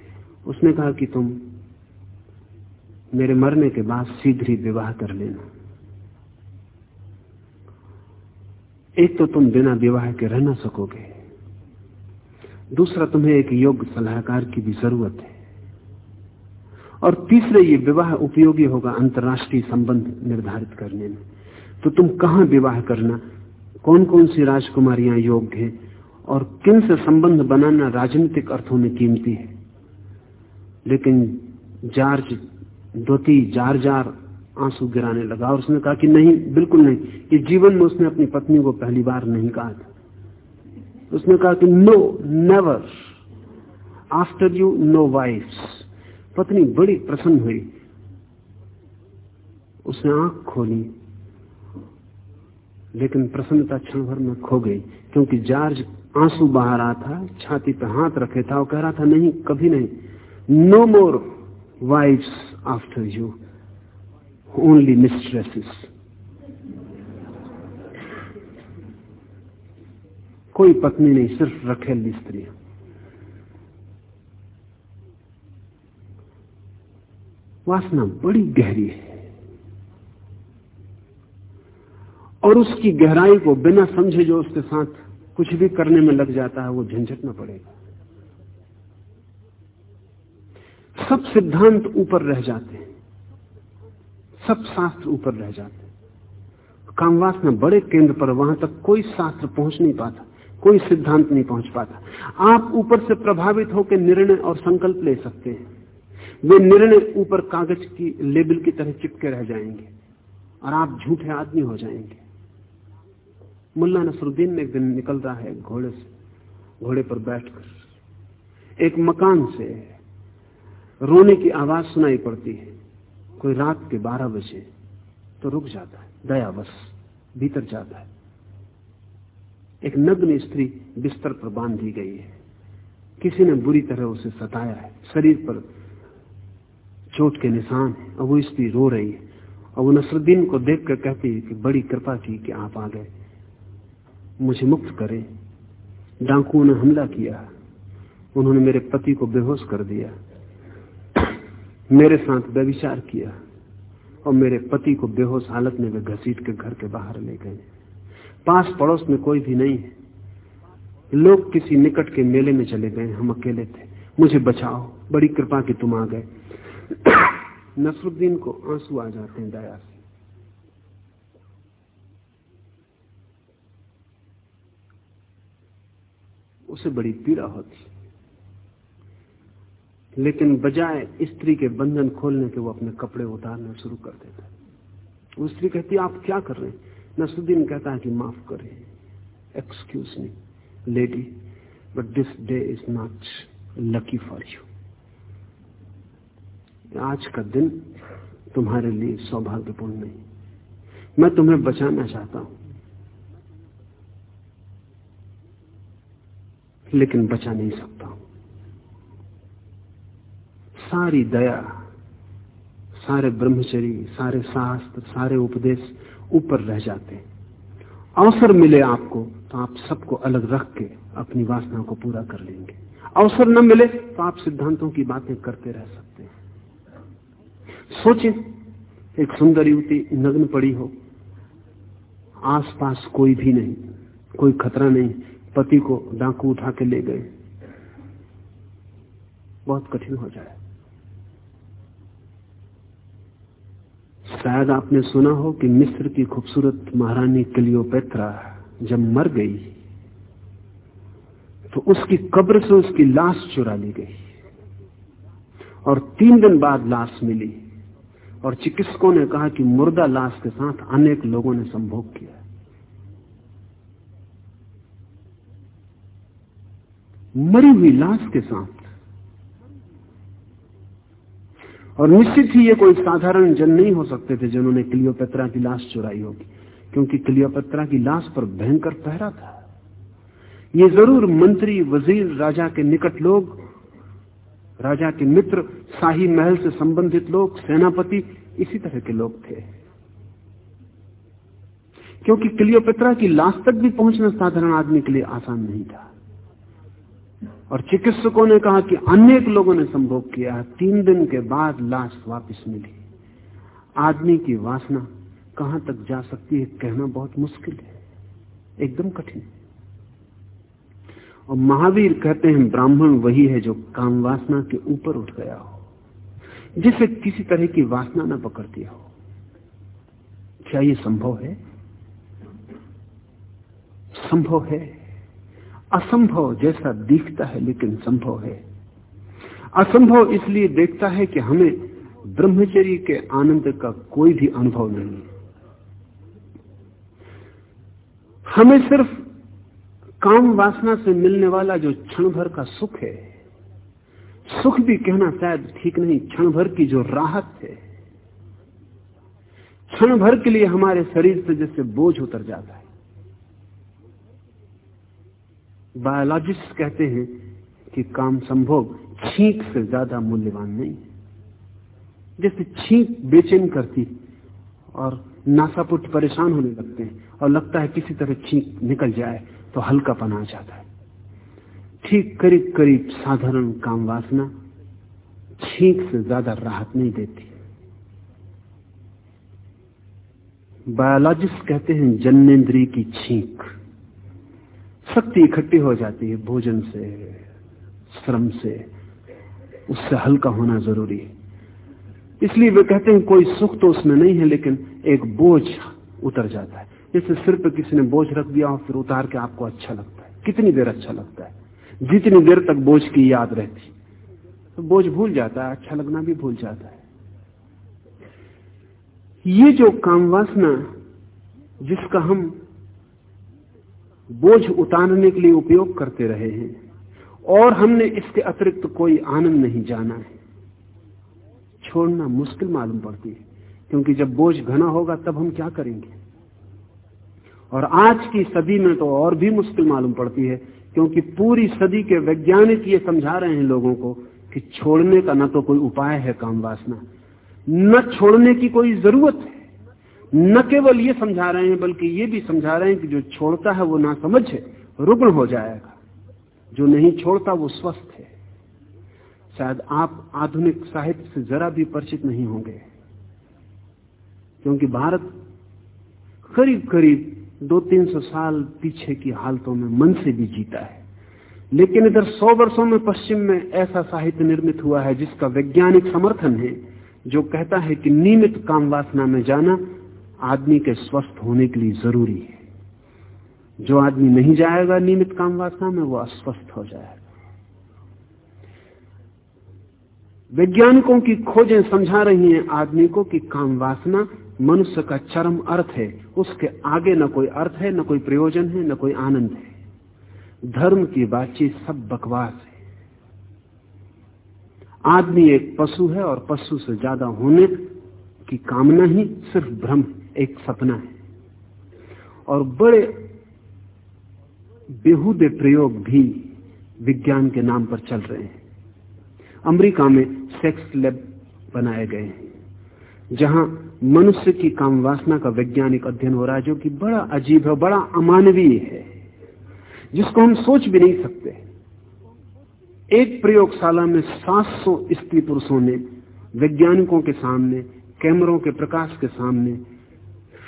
उसने कहा कि तुम मेरे मरने के बाद शीघ्र ही विवाह कर लेना। एक तो तुम बिना विवाह के रह ना सकोगे। दूसरा, तुम्हें एक योग्य सलाहकार की भी ज़रूरत है। और तीसरे, ये विवाह उपयोगी होगा अंतर्राष्ट्रीय संबंध निर्धारित करने में। तो तुम कहाँ विवाह करना? कौन कौन सी राजकुमारियाँ योग्य हैं और किन से संबंध बनाना राजनीतिक अर्थों में कीमती है? लेकिन जार्ज, दोती जार जार आँसू गिराने लगा और उसने कहा कि नहीं, बिल्कुल नहीं। ये जीवन में उसने अपनी पत्नी को पहली बार नहीं कहा था। उसने कहा कि no, never. After you, no wife पत्नी बड़ी प्रसन्न हुई। उसने आँख खोली। लेकिन प्रसन्नता क्षण भर में खो गई, क्योंकि जार्ज आँसू बहा रहा था, छाती पर हाथ रखे था और कह रहा था, नहीं, कभी नहीं। No more wives after you only mistresses कोई पत्नी नहीं, सिर्फ़ रखेली स्त्री वासना बड़ी गहरी है। और उसकी गहराई को बिना समझे जो उसके साथ कुछ भी करने में लग जाता है, वो झंझट में पड़ेगा। सब सिद्धांत ऊपर रह जाते हैं। सब शास्त्र ऊपर रह जाते हैं। कामवासना बड़े केंद्र पर वहाँ तक कोई शास्त्र पहुँच नहीं पाता, कोई सिद्धांत नहीं पहुँच पाता। आप ऊपर से प्रभावित होकर निर्णय और संकल्प ले सकते हैं। वे निर्णय ऊपर कागज़ की लेबल की तरह चिपके रह जाएँगे और आप झूठे आदमी हो जाएँगे। मुल्ला नसरुद्दीन एक दिन निकल रहा है घोड़े से, घोड़े पर बैठकर। एक मकान से रोने की आवाज़ सुनाई पड़ती है। कोई रात के बारह बजे तो रुक जाता है दया बस भीतर जाता है। एक नग्न स्त्री बिस्तर पर बाँध गई है। किसी ने बुरी तरह उसे सताया है। शरीर पर चोट के निशान है और वो स्त्री रो रही है। और वो नसरुद्दीन को देखकर कहती है कि बड़ी कृपा की कि आप आ गए। मुझे मुक्त करें। डाकुओं ने हमला किया। उन्होंने मेरे पति को बेहोश कर दिया। मेरे साथ व्यविचार किया और मेरे पति को बेहोश हालत में वे घसीट के घर के बाहर ले गए। पास पड़ोस में कोई भी नहीं। लोग किसी निकट के मेले में चले गए। हम अकेले थे। मुझे बचाओ। बड़ी कृपा की तुम आ गए। नसरुद्दीन को आँसू आ जाते हैं दया से उसे बड़ी पीड़ा होती। लेकिन बजाय स्त्री के बंधन खोलने के वो अपने कपड़े उतारना शुरू कर देता वो स्त्री कहती, आप क्या कर रहे हैं? नसुद्दीन कहता है कि, माफ़ करें excuse me lady but this day is not lucky for you आज का दिन तुम्हारे लिए सौभाग्यपूर्ण नहीं। मैं तुम्हें बचाना चाहता हूँ। लेकिन बचा नहीं सकता हूँ। सारी दया, सारे ब्रह्मचरी सारे शास्त्र, सारे उपदेश ऊपर रह जाते अवसर मिले आपको तो आप सबको अलग रख के अपनी वासना को पूरा कर लेंगे। अवसर न मिले तो आप सिद्धांतों की बातें करते रह सकते हैं। सोचे एक सुंदर युवती नग्न पड़ी हो, आसपास कोई भी नहीं, कोई खतरा नहीं पति को डाकू उठा के ले गए। बहुत कठिन हो जाए। शायद आपने सुना हो कि मिस्र की खूबसूरत महारानी क्लियोपेत्रा जब मर गई तो उसकी कब्र से उसकी लाश चुरा ली गई और तीन दिन बाद लाश मिली और चिकित्सकों ने कहा कि मुर्दा लाश के साथ अनेक लोगों ने संभोग किया। मरी हुई लाश के साथ। और निश्चित ही ये कोई साधारण जन नहीं हो सकते थे जिन्होंने क्लियोपेत्रा की लाश चुराई होगी, क्योंकि क्लियोपेत्रा की लाश पर भयंकर पहरा था। ये ज़रूर मंत्री, वज़ीर, राजा के निकट लोग, राजा के मित्र, शाही महल से संबंधित लोग, सेनापति, इसी तरह के लोग थे। क्योंकि क्लियोपेत्रा की लाश तक भी पहुँचना साधारण आदमी के लिए आसान नहीं था। और चिकित्सकों ने कहा कि अनेक लोगों ने संभोग किया तीन दिन के बाद लाश वापस मिली। आदमी की वासना कहाँ तक जा सकती है कहना बहुत मुश्किल है। एकदम कठिन और महावीर कहते हैं, ब्राह्मण वही है जो काम वासना के ऊपर उठ गया हो, जिसे किसी तरह की वासना न पकड़ती हो। क्या ये संभव है? संभव है। असंभव जैसा दिखता है, लेकिन संभव है। असंभव इसलिए देखता है कि हमें ब्रह्मचर्य के आनंद का कोई भी अनुभव नहीं हमें सिर्फ़ काम वासना से मिलने वाला जो क्षण भर का सुख है, सुख भी कहना शायद ठीक नहीं, क्षण भर की जो राहत है, क्षण भर के लिए हमारे शरीर से जैसे बोझ उतर जाता है। बायोलॉजिस्ट कहते हैं कि काम संभोग छींक से ज़्यादा मूल्यवान नहीं है। जैसे छींक बेचैन करती और नासापुट परेशान होने लगते हैं और लगता है किसी तरह छींक निकल जाए तो हल्कापन आ जाता है। ठीक करीब करीब साधारण काम वासना छींक से ज़्यादा राहत नहीं देती। बायोलॉजिस्ट कहते हैं जन्नेन्द्रीय की छींक। शक्ति इकट्ठी हो जाती है भोजन से, श्रम से। उससे हल्का होना ज़रूरी है। इसलिए वे कहते हैं कोई सुख तो उसमें नहीं है, लेकिन एक बोझ उतर जाता है। जैसे सिर पर किसी ने बोझ रख दिया और फिर उतार के आपको अच्छा लगता है। कितनी देर अच्छा लगता है? जितनी देर तक बोझ की याद रहती। तो बोझ भूल जाता है अच्छा लगना भी भूल जाता है। ये जो काम वासना, जिसका हम बोझ उतारने के लिए उपयोग करते रहे हैं और हमने इसके अतिरिक्त कोई आनंद नहीं जाना है। छोड़ना मुश्किल मालूम पड़ती है, क्योंकि जब बोझ घना होगा तब हम क्या करेंगे? और आज की सदी में तो और भी मुश्किल मालूम पड़ती है, क्योंकि पूरी सदी के वैज्ञानिक ये समझा रहे हैं लोगों को कि छोड़ने का न तो कोई उपाय है काम वासना, न छोड़ने की कोई ज़रूरत है। न केवल ये समझा रहे हैं, बल्कि ये भी समझा रहे हैं कि जो छोड़ता है वो ना समझ है, रुग्ण हो जाएगा। जो नहीं छोड़ता, वो स्वस्थ है। शायद आप आधुनिक साहित्य से जरा भी परिचित नहीं होंगे। क्योंकि भारत करीब करीब दो तीन सौ साल पीछे की हालतों में मन से भी जीता है। लेकिन इधर सौ वर्षों में पश्चिम में ऐसा साहित्य निर्मित हुआ है जिसका वैज्ञानिक समर्थन है, जो कहता है कि नियमित काम वासना में जाना आदमी के स्वस्थ होने के लिए ज़रूरी है। जो आदमी नहीं जाएगा नियमित काम वासना में, वो अस्वस्थ हो जाएगा। वैज्ञानिकों की खोजें समझा रही हैं आदमी को कि काम वासना मनुष्य का चरम अर्थ है। उसके आगे न कोई अर्थ है, न कोई प्रयोजन है, न कोई आनंद है। धर्म की बातचीत सब बकवास है। आदमी एक पशु है और पशु से ज़्यादा होने की कामना ही सिर्फ़ भ्रम एक सपना है। और बड़े बेहूदे प्रयोग भी विज्ञान के नाम पर चल रहे हैं। अमेरिका में सेक्स लैब बनाए गए हैं, जहाँ मनुष्य की काम वासना का वैज्ञानिक अध्ययन हो रहा है, जो कि बड़ा अजीब है, बड़ा अमानवीय है, जिसको हम सोच भी नहीं सकते। एक प्रयोगशाला में 700 स्त्री पुरुषों ने, वैज्ञानिकों के सामने, कैमरों के प्रकाश के सामने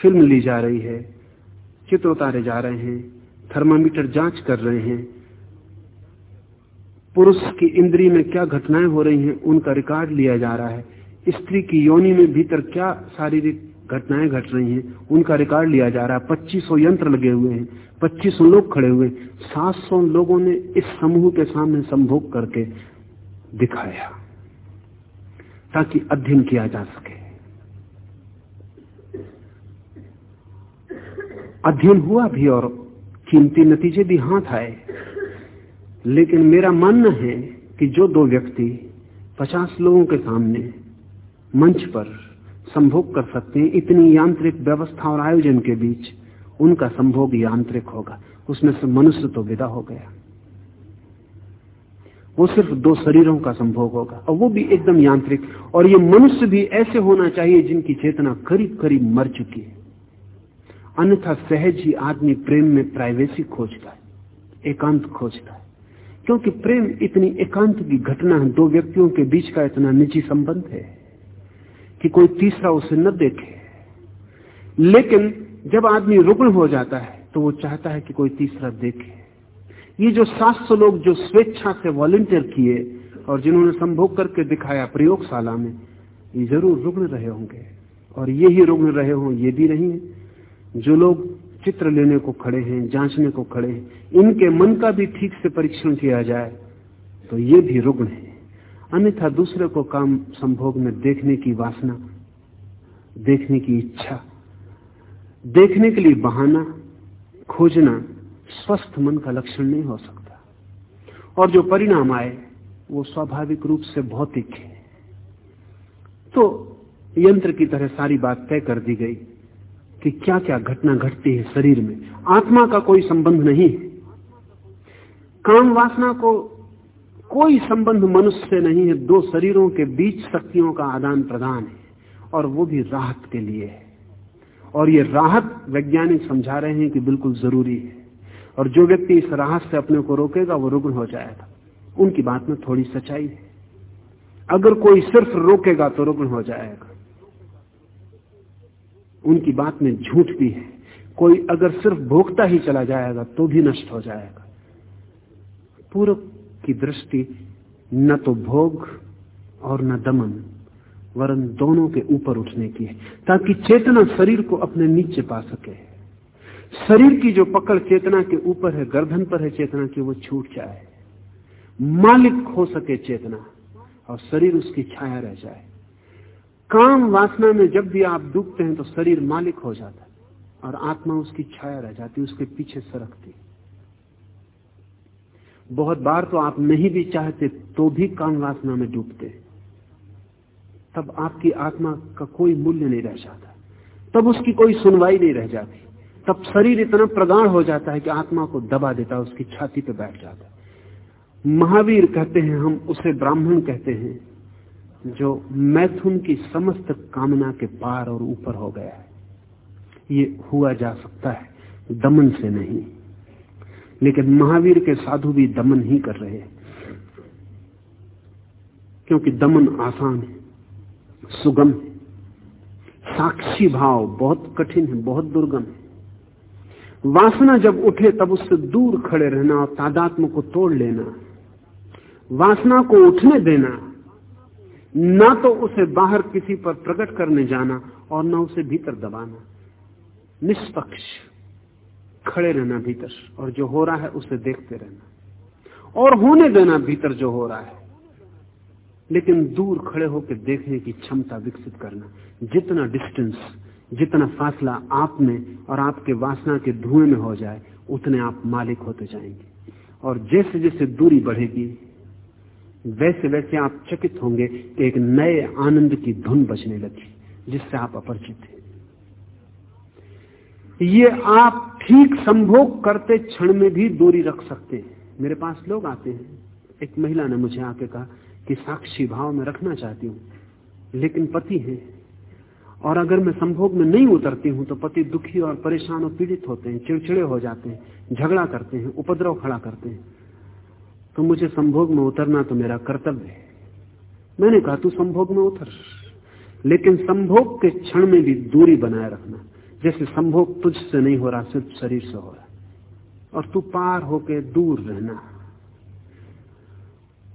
फ़िल्म ली जा रही है, चित्र उतारे जा रहे हैं, थर्मामीटर जाँच कर रहे हैं। पुरुष की इंद्री में क्या घटनाएँ हो रही हैं, उनका रिकॉर्ड लिया जा रहा है। स्त्री की योनि में भीतर क्या शारीरिक घटनाएँ घट रही हैं, उनका रिकॉर्ड लिया जा रहा है। पच्चीस यंत्र लगे हुए हैं, पच्चीस लोग खड़े हुए सात सौ लोगों ने इस समूह के सामने संभोग करके दिखाया, ताकि अध्ययन किया जा सके। अध्ययन हुआ भी और कीमती नतीजे भी हाथ आए। लेकिन मेरा मानना है कि जो दो व्यक्ति पचास लोगों के सामने मंच पर संभोग कर सकते हैं, इतनी यांत्रिक व्यवस्था और आयोजन के बीच उनका संभोग यांत्रिक होगा। उसमें से मनुष्य तो विदा हो गया। वो सिर्फ़ दो शरीरों का संभोग होगा और वो भी एकदम यांत्रिक। और ये मनुष्य भी ऐसे होना चाहिए जिनकी चेतना करीब करीब मर चुकी है। अन्यथा सहज ही आदमी प्रेम में प्राइवेसी खोजता है, एकांत खोजता है। क्योंकि प्रेम इतनी एकांत की घटना है, दो व्यक्तियों के बीच का इतना निजी संबंध है कि कोई तीसरा उसे न देखे। लेकिन जब आदमी रुग्ण हो जाता है तो वो चाहता है कि कोई तीसरा देखे। ये जो 700 लोग जो स्वेच्छा से वॉलेंटियर किए और जिन्होंने संभोग करके दिखाया प्रयोगशाला में, ये ज़रूर रुग्ण रहे होंगे। और ये ही रुग्ण रहे हों, ये भी नहीं है। जो लोग चित्र लेने को खड़े हैं, जांचने को खड़े हैं, इनके मन का भी ठीक से परीक्षण किया जाए तो ये भी रुग्ण है। अन्यथा दूसरे को काम संभोग में देखने की वासना, देखने की इच्छा, देखने के लिए बहाना, खोजना, स्वस्थ मन का लक्षण नहीं हो सकता। और जो परिणाम आए, वो स्वाभाविक रूप से भौतिक है। तो यंत्र की तरह सारी बात तय कर दी गई। कि क्या क्या घटना घटती है शरीर में। आत्मा का कोई संबंध नहीं। है काम वासना को कोई संबंध मनुष्य से नहीं है। दो शरीरों के बीच शक्तियों का आदान प्रदान है और वो भी राहत के लिए है। और ये राहत वैज्ञानिक समझा रहे हैं कि बिल्कुल ज़रूरी है। और जो व्यक्ति इस राहत से अपने को रोकेगा, वो रुग्ण हो जाएगा। उनकी बात में थोड़ी सच्चाई है। अगर कोई सिर्फ़ रोकेगा तो रुग्ण हो जाएगा। उनकी बात में झूठ भी है। कोई अगर सिर्फ़ भोगता ही चला जाएगा तो भी नष्ट हो जाएगा। पूर्व की दृष्टि न तो भोग और न दमन, वरन दोनों के ऊपर उठने की है, ताकि चेतना शरीर को अपने नीचे पा सके। शरीर की जो पकड़ चेतना के ऊपर है, गर्दन पर है चेतना की, वो छूट जाए। मालिक हो सके चेतना, और शरीर उसकी छाया रह जाए। काम वासना में जब भी आप डूबते हैं तो शरीर मालिक हो जाता है और आत्मा उसकी छाया रह जाती उसके पीछे सरकती बहुत बार तो आप नहीं भी चाहते तो भी काम वासना में डूबते तब आपकी आत्मा का कोई मूल्य नहीं रह जाता। तब उसकी कोई सुनवाई नहीं रह जाती। तब शरीर इतना प्रगाढ़ हो जाता है कि आत्मा को दबा देता उसकी छाती पे बैठ जाता महावीर कहते हैं, हम उसे ब्राह्मण कहते हैं। जो मैथुन की समस्त कामना के पार और ऊपर हो गया है। ये हुआ जा सकता है, दमन से नहीं। लेकिन महावीर के साधु भी दमन ही कर रहे हैं। क्योंकि दमन आसान है, सुगम है। साक्षी भाव बहुत कठिन है, बहुत दुर्गम है। वासना जब उठे तब उससे दूर खड़े रहना और तादात्म को तोड़ लेना। वासना को उठने देना ना तो उसे बाहर किसी पर प्रकट करने जाना और न उसे भीतर दबाना। निष्पक्ष, खड़े रहना भीतर, और जो हो रहा है उसे देखते रहना। और होने देना भीतर जो हो रहा है। लेकिन दूर खड़े होकर देखने की क्षमता विकसित करना। जितना डिस्टेंस जितना फासला आप में और आपके वासना के धुएँ में हो जाए, उतने आप मालिक होते जाएँगे। और जैसे जैसे दूरी बढ़ेगी वैसे वैसे आप चकित होंगे कि एक नए आनंद की धुन बजने लगी, जिससे आप अपरिचित हैं। ये आप ठीक संभोग करते क्षण में भी दूरी रख सकते हैं। मेरे पास लोग आते हैं। एक महिला ने मुझे आके कहा कि साक्षी भाव में रखना चाहती हूँ, लेकिन पति है। और अगर मैं संभोग में नहीं उतरती हूँ तो पति दुखी और परेशान और पीड़ित होते हैं, चिड़चिड़े हो जाते हैं, झगड़ा करते हैं, उपद्रव खड़ा करते हैं। तो मुझे संभोग में उतरना तो मेरा कर्तव्य है। मैंने कहा, तू संभोग में उतर। लेकिन संभोग के क्षण में भी दूरी बनाए रखना। जैसे संभोग तुझसे नहीं हो रहा, सिर्फ़ शरीर से हो रहा और तू पार होके दूर रहना।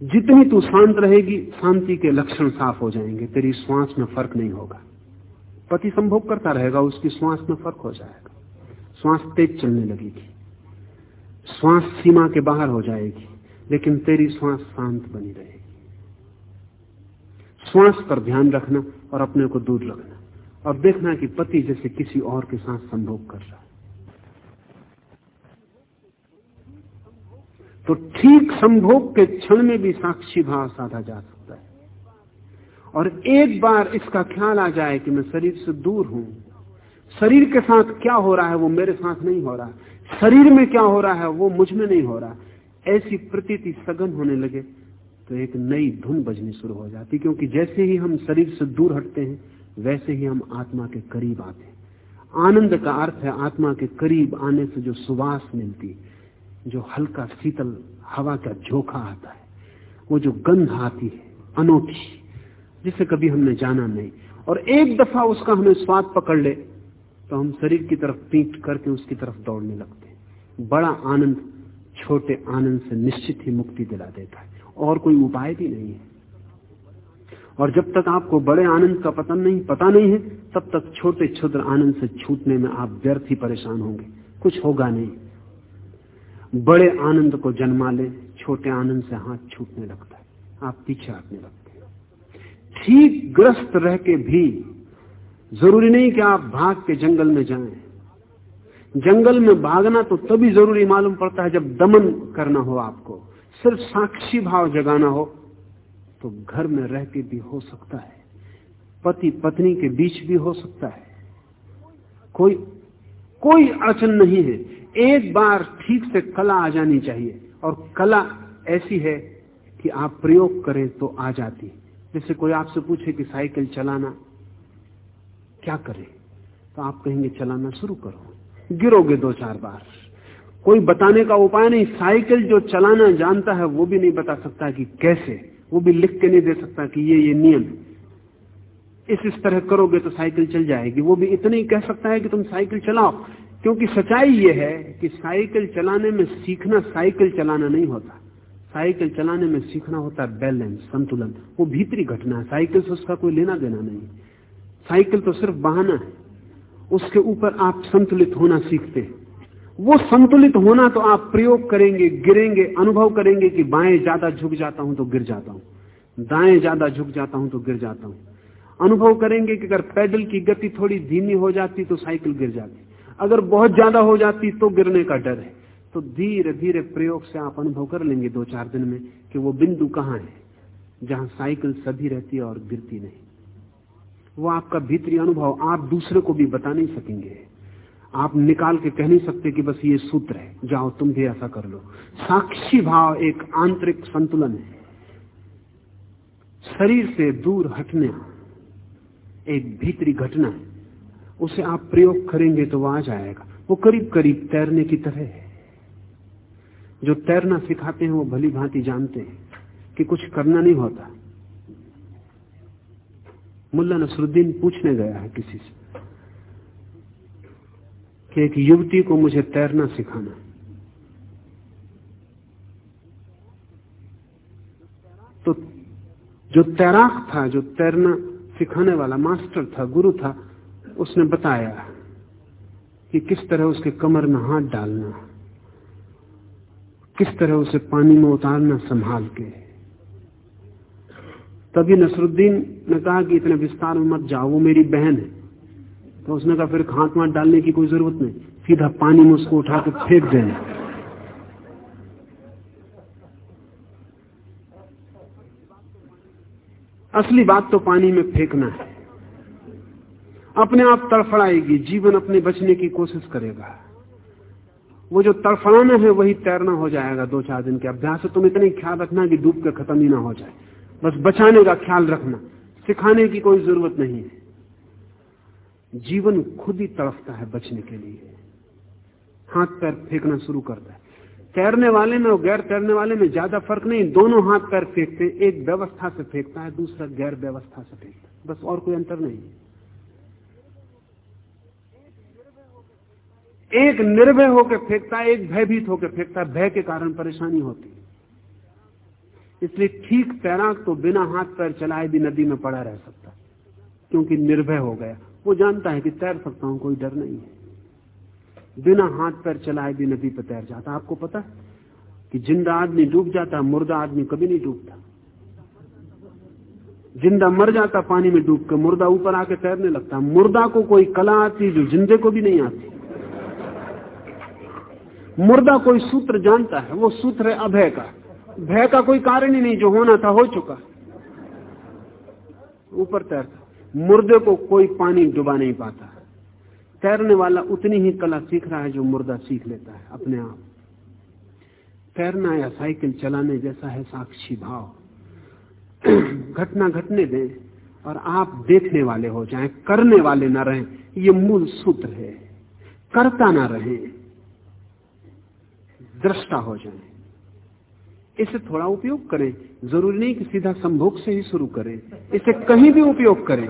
जितनी तू शांत रहेगी, शांति के लक्षण साफ़ हो जाएँगे। तेरी श्वास में फ़र्क नहीं होगा। पति संभोग करता रहेगा, उसकी श्वास में फ़र्क हो जाएगा। श्वास तेज चलने लगेगी। श्वास सीमा के बाहर हो जाएगी। लेकिन तेरी श्वास शांत बनी रहेगी। श्वास पर ध्यान रखना और अपने को दूर रखना। और देखना कि पति जैसे किसी और के साथ संभोग कर रहा है। तो ठीक संभोग के क्षण में भी साक्षी भाव साधा जा सकता है। और एक बार इसका ख्याल आ जाए कि मैं शरीर से दूर हूँ। शरीर के साथ क्या हो रहा है वो मेरे साथ नहीं हो रहा। शरीर में क्या हो रहा है वो मुझमें नहीं हो रहा। ऐसी प्रतीति सघन होने लगे तो एक नई धुन बजनी शुरू हो जाती, क्योंकि जैसे ही हम शरीर से दूर हटते हैं, वैसे ही हम आत्मा के करीब आते हैं। आनंद का अर्थ है आत्मा के करीब आने से जो सुवास मिलती जो हल्का शीतल हवा का झोंका आता है, वो जो गंध आती है, अनोखी, जिसे कभी हमने जाना नहीं। और एक दफ़ा उसका हमें स्वाद पकड़ ले तो हम शरीर की तरफ़ पीट करके उसकी तरफ़ दौड़ने लगते हैं। बड़ा आनंद छोटे आनंद से निश्चित ही मुक्ति दिला देता है। और कोई उपाय भी नहीं है। और जब तक आपको बड़े आनंद का पतन नहीं, पता नहीं है, तब तक छोटे क्षुद्र आनंद से छूटने में आप व्यर्थ ही परेशान होंगे। कुछ होगा नहीं। बड़े आनंद को जन्मा ले, छोटे आनंद से हाथ छूटने लगता है। आप पीछे हटने लगते हैं। ठीक ग्रस्त रह के भी ज़रूरी नहीं कि आप भाग के जंगल में जाएँ। जंगल में भागना तो तभी ज़रूरी मालूम पड़ता है जब दमन करना हो आपको। सिर्फ़ साक्षी भाव जगाना हो तो घर में रह के भी हो सकता है। पति पत्नी के बीच भी हो सकता है। कोई कोई अड़चन नहीं है। एक बार ठीक से कला आ जानी चाहिए। और कला ऐसी है कि आप प्रयोग करें तो आ जाती जैसे कोई आपसे पूछे कि साइकिल चलाना, क्या करें? तो आप कहेंगे, चलाना शुरू करो। गिरोगे दो चार बार। कोई बताने का उपाय नहीं, साइकिल जो चलाना जानता है वो भी नहीं बता सकता कि कैसे, वो भी लिख के नहीं दे सकता कि ये ये नियम। इस इस तरह करोगे तो साइकिल चल जाएगी। वो भी इतना ही कह सकता है कि तुम साइकिल चलाओ। क्योंकि सच्चाई ये है कि साइकिल चलाने में सीखना, साइकिल चलाना नहीं होता। साइकिल चलाने में सीखना होता है बैलेंस, संतुलन। वो भीतरी घटना है। साइकिल से उसका कोई लेना देना नहीं। साइकिल तो सिर्फ़ बहाना है। उसके ऊपर आप संतुलित होना सीखते हैं। वो संतुलित होना तो आप प्रयोग करेंगे, गिरेंगे, अनुभव करेंगे कि बाएँ ज़्यादा झुक जाता हूँ तो गिर जाता हूँ। दाएँ ज़्यादा झुक जाता हूँ तो गिर जाता हूँ। अनुभव करेंगे कि अगर पैदल की गति थोड़ी धीमी हो जाती तो साइकिल गिर जाती। अगर बहुत ज़्यादा हो जाती तो गिरने का डर है। तो धीरे धीरे प्रयोग से आप अनुभव कर लेंगे दो चार दिन में कि वो बिंदु कहाँ है, जहाँ साइकिल सभी रहती है और गिरती नहीं। वो आपका भीतरी अनुभव आप दूसरे को भी बता नहीं सकेंगे। आप निकाल के कह नहीं सकते कि बस ये सूत्र है, जाओ तुम भी ऐसा कर लो। साक्षी भाव एक आंतरिक संतुलन है। शरीर से दूर हटने एक भीतरी घटना है। उसे आप प्रयोग करेंगे तो वह आ जाएगा। वो करीब करीब तैरने की तरह है। जो तैरना सिखाते हैं वो भली भांति जानते हैं कि कुछ करना नहीं होता। मुल्ला नसरुद्दीन पूछने गया है किसी से कि एक युवती को मुझे तैरना सिखाना। तो जो तैराक था, जो तैरना सिखाने वाला मास्टर था, गुरु था, उसने बताया कि किस तरह उसके कमर में हाथ डालना, किस तरह उसे पानी में उतारना, संभाल के। तभी नसरुद्दीन ने कहा कि इतने विस्तार में मत जाओ, वो मेरी बहन है। तो उसने कहा, फिर हाथ वाथ डालने की कोई ज़रूरत नहीं। सीधा पानी में उसको उठा के फेंक देना। असली बात तो पानी में फेंकना है। अपने आप तड़फड़ाएगी, जीवन अपने बचने की कोशिश करेगा। वो जो तड़फड़ाना है, वही तैरना हो जाएगा दो चार दिन के अभ्यास तुम इतने ख्याल रखना कि डूब के खत्म ही ना हो जाए। बस बचाने का ख्याल रखना, सिखाने की कोई ज़रूरत नहीं है। जीवन खुद ही तड़फता है बचने के लिए। हाथ पैर फेंकना शुरू करता है। तैरने वाले में और गैर तैरने वाले में ज़्यादा फ़र्क नहीं, दोनों हाथ पैर फेंकते हैं, एक व्यवस्था से फेंकता है, दूसरा गैर व्यवस्था से फेंकता है। बस और कोई अंतर नहीं। है एक निर्भय होकर फेंकता है, एक भयभीत होकर फेंकता है, भय के कारण परेशानी होती है। इसलिए ठीक तैराक तो बिना हाथ पैर चलाए भी नदी में पड़ा रह सकता, क्योंकि निर्भय हो गया। वो जानता है कि तैर सकता हूँ, कोई डर नहीं है। बिना हाथ पैर चलाए भी नदी पर तैर जाता। आपको पता है कि ज़िंदा आदमी डूब जाता, मुर्दा आदमी कभी नहीं डूबता। ज़िंदा मर जाता पानी में डूब कर मुर्दा ऊपर आके तैरने लगता। मुर्दा को कोई कला आती जो जिंदे को भी नहीं आती। मुर्दा कोई सूत्र जानता है, वो सूत्र है अभय का। भय का कोई कारण ही नहीं, जो होना था हो चुका। ऊपर तैरता मुर्दे को कोई पानी डुबा नहीं पाता। तैरने वाला उतनी ही कला सीख रहा है जो मुर्दा सीख लेता है, अपने आप। तैरना या साइकिल चलाने जैसा है साक्षी भाव। घटना घटने दें और आप देखने वाले हो जाएँ, करने वाले ना रहें, ये मूल सूत्र है। करता ना रहे, दृष्टा हो जाएँ। इसे थोड़ा उपयोग करें। ज़रूरी नहीं कि सीधा संभोग से ही शुरू करें। इसे कहीं भी उपयोग करें।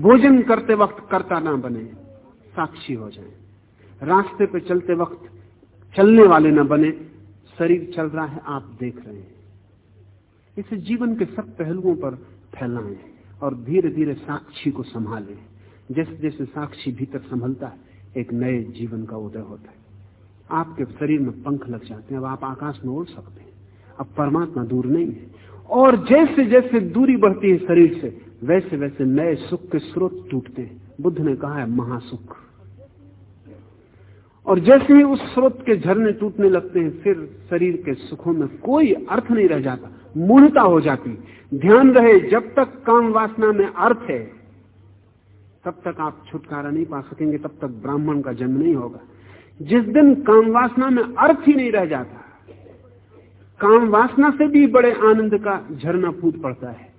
भोजन करते वक्त करता ना बने, साक्षी हो जाए। रास्ते पे चलते वक्त चलने वाले न बने, शरीर चल रहा है, आप देख रहे हैं। इसे जीवन के सब पहलुओं पर फैलाएँ और धीरे धीरे साक्षी को संभालें। जैसे जैसे साक्षी भीतर संभलता है, एक नए जीवन का उदय होता है। आपके शरीर में पंख लग जाते हैं, अब आप आकाश में उड़ सकते हैं। अब परमात्मा दूर नहीं है। और जैसे जैसे दूरी बढ़ती है शरीर से, वैसे वैसे नए सुख के स्रोत टूटते हैं। बुद्ध ने कहा है, महासुख। और जैसे ही उस स्रोत के झरने टूटने लगते हैं, फिर शरीर के सुखों में कोई अर्थ नहीं रह जाता, मूढ़ता हो जाती। ध्यान रहे, जब तक काम वासना में अर्थ है, तब तक आप छुटकारा नहीं पा सकेंगे, तब तक ब्राह्मण का जन्म नहीं होगा। जिस दिन काम वासना में अर्थ ही नहीं रह जाता काम वासना से भी बड़े आनंद का झरना फूट पड़ता है।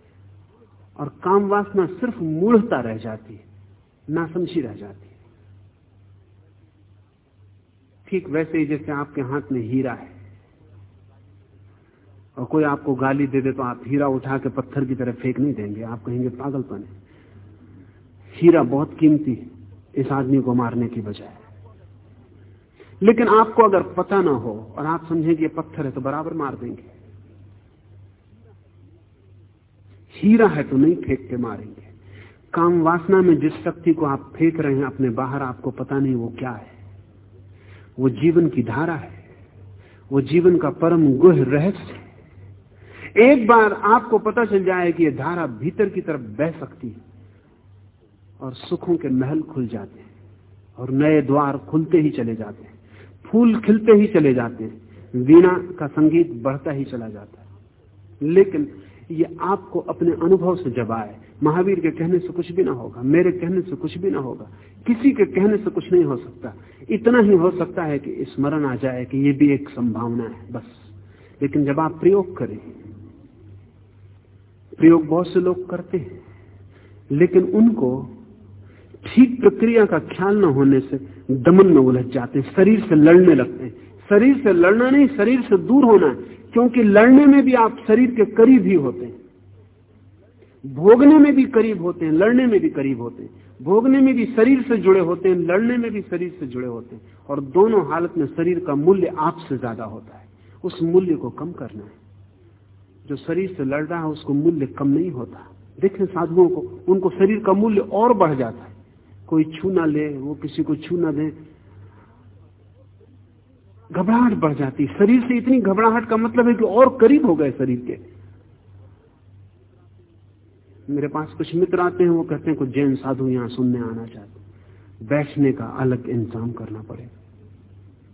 और काम वासना सिर्फ़ मूढ़ता रह जाती है, नासमझी रह जाती है। ठीक वैसे ही जैसे आपके हाथ में हीरा है। और कोई आपको गाली दे दे तो आप हीरा उठा के पत्थर की तरह फेंक नहीं देंगे, आप कहेंगे पागलपन है। हीरा बहुत कीमती है, इस आदमी को मारने की बजाय। लेकिन आपको अगर पता ना हो और आप समझें कि ये पत्थर है तो बराबर मार देंगे। हीरा है तो नहीं फेंक के मारेंगे। काम वासना में जिस शक्ति को आप फेंक रहे हैं अपने बाहर, आपको पता नहीं वो क्या है। वो जीवन की धारा है। वो जीवन का परम गुह रहस्य है। एक बार आपको पता चल जाए कि ये धारा भीतर की तरफ़ बह सकती है और सुखों के महल खुल जाते हैं और नए द्वार खुलते ही चले जाते हैं। फूल खिलते ही चले जाते हैं। वीणा का संगीत बढ़ता ही चला जाता है। लेकिन ये आपको अपने अनुभव से जब आए महावीर के कहने से कुछ भी ना होगा, मेरे कहने से कुछ भी ना होगा, किसी के कहने से कुछ नहीं हो सकता। इतना ही हो सकता है कि स्मरण आ जाए कि ये भी एक संभावना है, बस। लेकिन जब आप प्रयोग करें, प्रयोग बहुत से लोग करते हैं, लेकिन उनको ठीक प्रक्रिया का ख्याल न होने से दमन में उलझ जाते हैं, शरीर से लड़ने लगते हैं। शरीर से लड़ना नहीं, शरीर से दूर होना है, क्योंकि लड़ने में भी आप शरीर के करीब ही होते हैं। भोगने में भी करीब होते हैं, लड़ने में भी करीब होते हैं। भोगने में भी शरीर से जुड़े होते हैं, लड़ने में भी शरीर से जुड़े होते हैं। और दोनों हालत में शरीर का मूल्य आपसे ज़्यादा होता है। उस मूल्य को कम करना है। जो शरीर से लड़ रहा है, उसको मूल्य कम नहीं होता। देखें साधुओं को, उनको शरीर का मूल्य और बढ़ जाता है। कोई छू ना ले, वो किसी को छू ना दे। घबराहट बढ़ जाती शरीर से इतनी घबराहट का मतलब है कि और करीब हो गए शरीर के। मेरे पास कुछ मित्र आते हैं, वो कहते हैं, कुछ जैन साधु यहाँ सुनने आना चाहते बैठने का अलग इंतज़ाम करना पड़ेगा।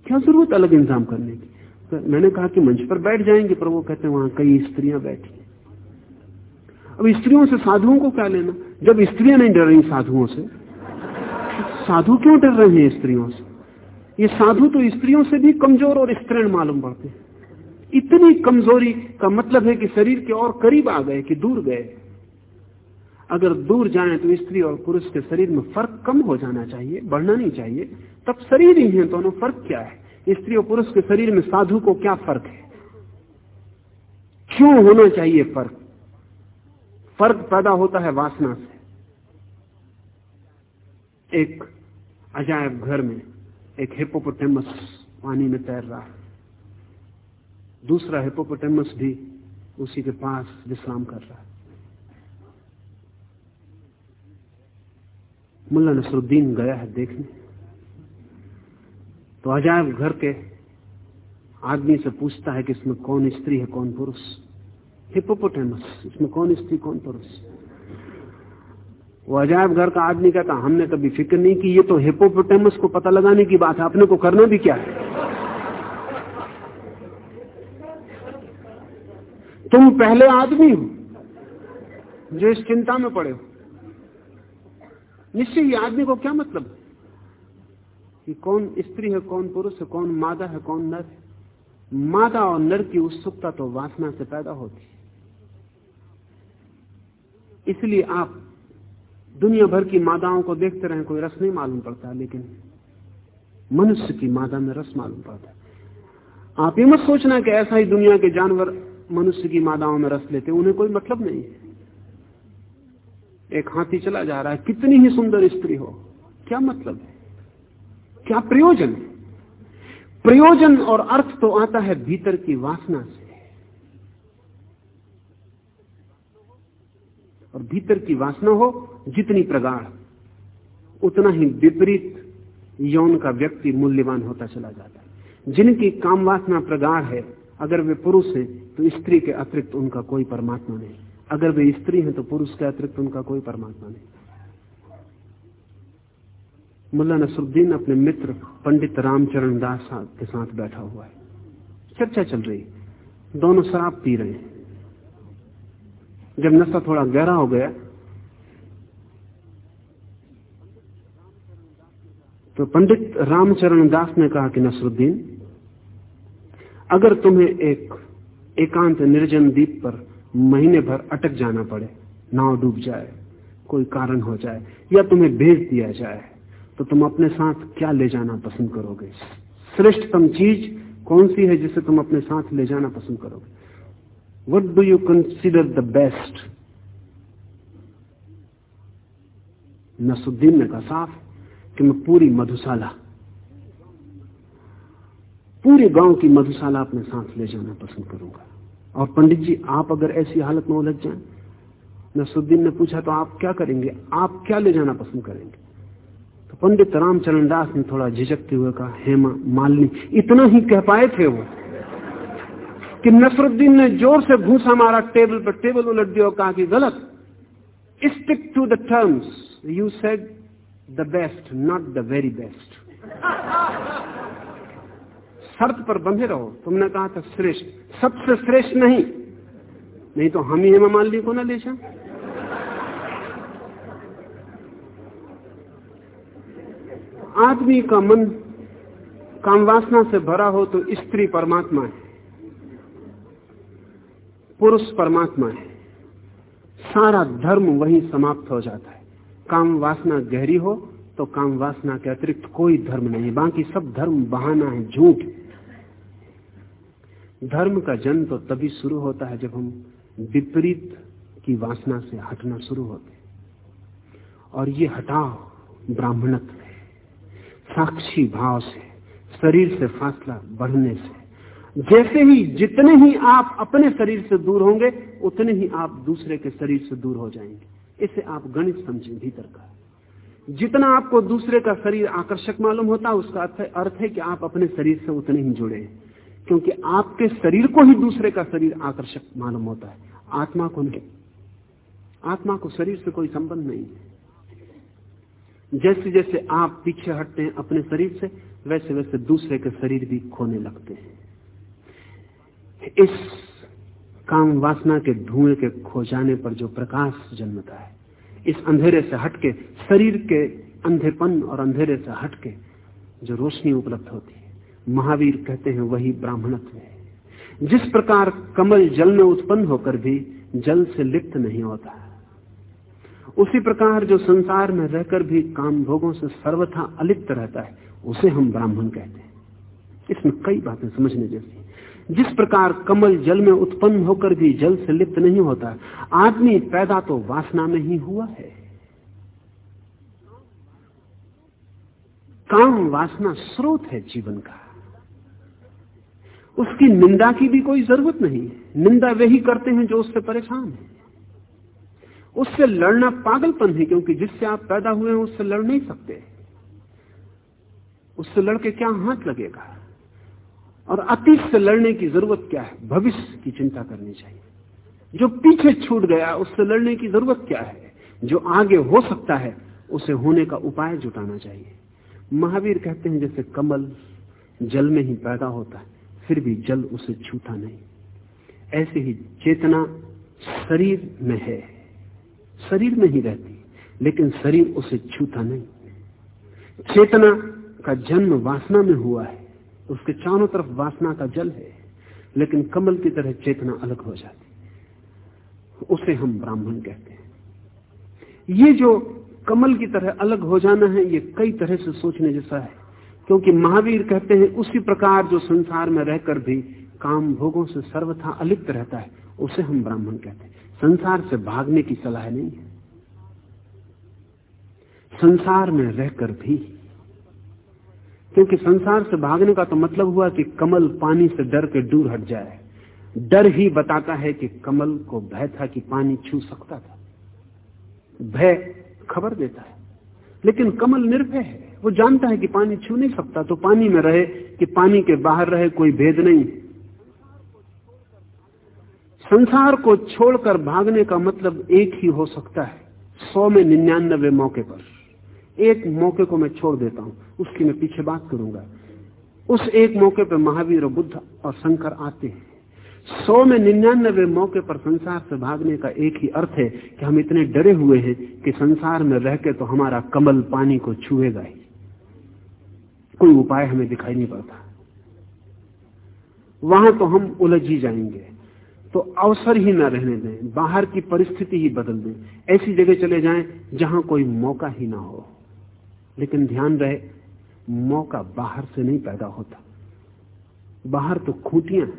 क्या ज़रूरत अलग इंतज़ाम करने की? तो मैंने कहा कि मंच पर बैठ जाएँगे, पर वो कहते हैं, वहाँ कई स्त्रियाँ बैठी अब स्त्रियों से साधुओं को क्या लेना? जब स्त्रियाँ नहीं डर रही साधुओं से साधु क्यों डर रहे हैं स्त्रियों से? ये साधु तो स्त्रियों से भी कमज़ोर और स्त्रीण मालूम पड़ते हैं। इतनी कमज़ोरी का मतलब है कि शरीर के और करीब आ गए, कि दूर गए। अगर दूर जाएँ तो स्त्री और पुरुष के शरीर में फ़र्क कम हो जाना चाहिए, बढ़ना नहीं चाहिए। तब शरीर ही है, दोनों फ़र्क क्या है? स्त्री और पुरुष के शरीर में साधु को क्या फ़र्क है? क्यों होना चाहिए फ़र्क? फ़र्क पैदा होता है वासना से। एक अजायब घर में एक हिपोपोटेमस पानी में तैर रहा है। दूसरा हिपोपोटेमस भी उसी के पास विश्राम कर रहा है। मुल्ला नसरुद्दीन गया है देखने। तो अजायब घर के आदमी से पूछता है कि इसमें कौन स्त्री है, कौन पुरुष? हिपोपोटेमस इसमें कौन स्त्री, कौन पुरुष? वो अजायब घर का आदमी कहता, हमने कभी फ़िक्र नहीं की, ये तो हिपोपोटेमस को पता लगाने की बात है, अपने को करना भी क्या है? तुम पहले आदमी हो, जो इस चिंता में पड़े हो। निश्चय ही आदमी को क्या मतलब? कि कौन स्त्री है, कौन पुरुष है, कौन मादा है, कौन नर मादा और नर की उत्सुकता तो वासना से पैदा होती है। इसलिए आप दुनिया भर की मादाओं को देखते रहे, कोई रस नहीं मालूम पड़ता, लेकिन मनुष्य की मादा में रस मालूम पड़ता आप ये मत सोचना कि ऐसा ही दुनिया के जानवर मनुष्य की मादाओं में रस लेते उन्हें कोई मतलब नहीं है। एक हाथी चला जा रहा है, कितनी ही सुंदर स्त्री हो, क्या मतलब है? क्या प्रयोजन प्रयोजन और अर्थ तो आता है भीतर की वासना से। और भीतर की वासना हो जितनी प्रगाढ़, उतना ही विपरीत यौन का व्यक्ति मूल्यवान होता चला जाता है। जिनकी काम वासना प्रगाढ़ है, अगर वे पुरुष हैं तो स्त्री के अतिरिक्त उनका कोई परमात्मा नहीं। अगर वे स्त्री हैं तो पुरुष के अतिरिक्त उनका कोई परमात्मा नहीं। मुल्ला नसरुद्दीन अपने मित्र पंडित रामचरण दास के साथ बैठा हुआ है। चर्चा चल रही दोनों शराब पी रहे हैं। जब नशा थोड़ा गहरा हो गया तो पंडित रामचरण दास ने कहा कि नसरुद्दीन, अगर तुम्हें एक एकांत निर्जन द्वीप पर महीने भर अटक जाना पड़े, नाव डूब जाए, कोई कारण हो जाए, या तुम्हें भेज दिया जाए तो तुम अपने साथ क्या ले जाना पसंद करोगे? श्रेष्ठतम चीज़ कौन सी है जिसे तुम अपने साथ ले जाना पसंद करोगे? What do you consider the best Nasruddin ने कहा, साफ़ कि मैं पूरी मधुशाला, पूरे गाँव की मधुशाला अपने साथ ले जाना पसंद करूँगा। और पंडित जी, आप अगर ऐसी हालत में उलझ जाए नसुद्दीन ने पूछा तो आप क्या करेंगे? आप क्या ले जाना पसंद करेंगे? तो पंडित रामचरण दास ने थोड़ा झिझकते हुए कहा, हेमा, मालिनी, इतना ही कह पाए थे वो कि नसरुद्दीन ने ज़ोर से घूसा मारा, टेबल पर टेबल उलट दिया और कहा कि गलत। Stick to the terms you said the best not the very best शर्त पर बंधे रहो। तुमने कहा था श्रेष्ठ। सबसे श्रेष्ठ नहीं। नहीं तो हम ही हेमा मालिनी को ना ले जाए आदमी का मन कामवासना से भरा हो तो स्त्री परमात्मा है। पुरुष परमात्मा है। सारा धर्म वहीं समाप्त हो जाता है। काम वासना गहरी हो तो काम वासना के अतिरिक्त कोई धर्म नहीं। बाकी सब धर्म बहाना है, झूठ। धर्म का जन्म तो तभी शुरू होता है जब हम विपरीत की वासना से हटना शुरू होते और ये हटाओ, ब्राह्मणत्व है। साक्षी भाव से, शरीर से फासला बढ़ने से। जैसे ही जितने ही आप अपने शरीर से दूर होंगे, उतने ही आप दूसरे के शरीर से दूर हो जाएँगे। इसे आप गणित समझें भीतर का। जितना आपको दूसरे का शरीर आकर्षक मालूम होता है उसका अर्थ है कि आप अपने शरीर से उतने ही जुड़े क्योंकि आपके शरीर को ही दूसरे का शरीर आकर्षक मालूम होता है। आत्मा को नहीं। आत्मा को शरीर से कोई संबंध नहीं है। जैसे जैसे आप पीछे हटते हैं अपने शरीर से, वैसे वैसे दूसरे के शरीर भी खोने लगते हैं। इस काम वासना के धुएँ के खो जाने पर जो प्रकाश जन्मता है, इस अंधेरे से हटके, शरीर के अंधेपन और अंधेरे से हटके जो रोशनी उपलब्ध होती है, महावीर कहते हैं वही ब्राह्मणत्व है। जिस प्रकार कमल जल में उत्पन्न होकर भी जल से लिप्त नहीं होता, उसी प्रकार जो संसार में रहकर भी काम भोगों से सर्वथा अलिप्त रहता है, उसे हम ब्राह्मण कहते हैं। इसमें कई बातें समझने जैसी जिस प्रकार कमल जल में उत्पन्न होकर भी जल से लिप्त नहीं होता, आदमी पैदा तो वासना में ही हुआ है। काम वासना स्रोत है जीवन का। उसकी निंदा की भी कोई ज़रूरत नहीं निंदा वे ही करते हैं जो उससे परेशान है। उससे लड़ना पागलपन है, क्योंकि जिससे आप पैदा हुए हैं उससे लड़ नहीं सकते। उससे लड़के क्या हाथ लगेगा? और अतीत से लड़ने की ज़रूरत क्या है? भविष्य की चिंता करनी चाहिए। जो पीछे छूट गया, उससे लड़ने की ज़रूरत क्या है? जो आगे हो सकता है, उसे होने का उपाय जुटाना चाहिए। महावीर कहते हैं, जैसे कमल जल में ही पैदा होता है, फिर भी जल उसे छूता नहीं। ऐसे ही चेतना शरीर में है। शरीर में ही रहती, लेकिन शरीर उसे छूता नहीं। चेतना का जन्म वासना में हुआ है। उसके चारों तरफ़ वासना का जल है, लेकिन कमल की तरह चेतना अलग हो जाती। उसे हम ब्राह्मण कहते हैं। ये जो कमल की तरह अलग हो जाना है, ये कई तरह से सोचने जैसा है, क्योंकि महावीर कहते हैं, उसी प्रकार जो संसार में रहकर भी काम भोगों से सर्वथा अलिप्त रहता है, उसे हम ब्राह्मण कहते हैं। संसार से भागने की सलाह नहीं है। संसार में रहकर भी क्योंकि संसार से भागने का तो मतलब हुआ कि कमल पानी से डर के दूर हट जाए। डर ही बताता है कि कमल को भय था कि पानी छू सकता था। भय खबर देता है। लेकिन कमल निर्भय है। वो जानता है कि पानी छू नहीं सकता तो पानी में रहे कि पानी के बाहर रहे कोई भेद नहीं। संसार को छोड़कर भागने का मतलब एक ही हो सकता है, सौ में निन्यानबे मौके पर। एक मौके को मैं छोड़ देता हूँ। उसकी मैं पीछे बात करूँगा। उस एक मौके पर महावीर और बुद्ध और शंकर आते हैं। सौ में निन्यानबे मौके पर संसार से भागने का एक ही अर्थ है कि हम इतने डरे हुए हैं कि संसार में रह के तो हमारा कमल पानी को छुएगा ही। कोई उपाय हमें दिखाई नहीं पड़ता। वहाँ तो हम उलझ ही जाएँगे। तो अवसर ही ना रहने दें, बाहर की परिस्थिति ही बदल दें। ऐसी जगह चले जाएँ जहाँ कोई मौका ही ना हो। लेकिन ध्यान रहे, मौका बाहर से नहीं पैदा होता। बाहर तो खूटियाँ,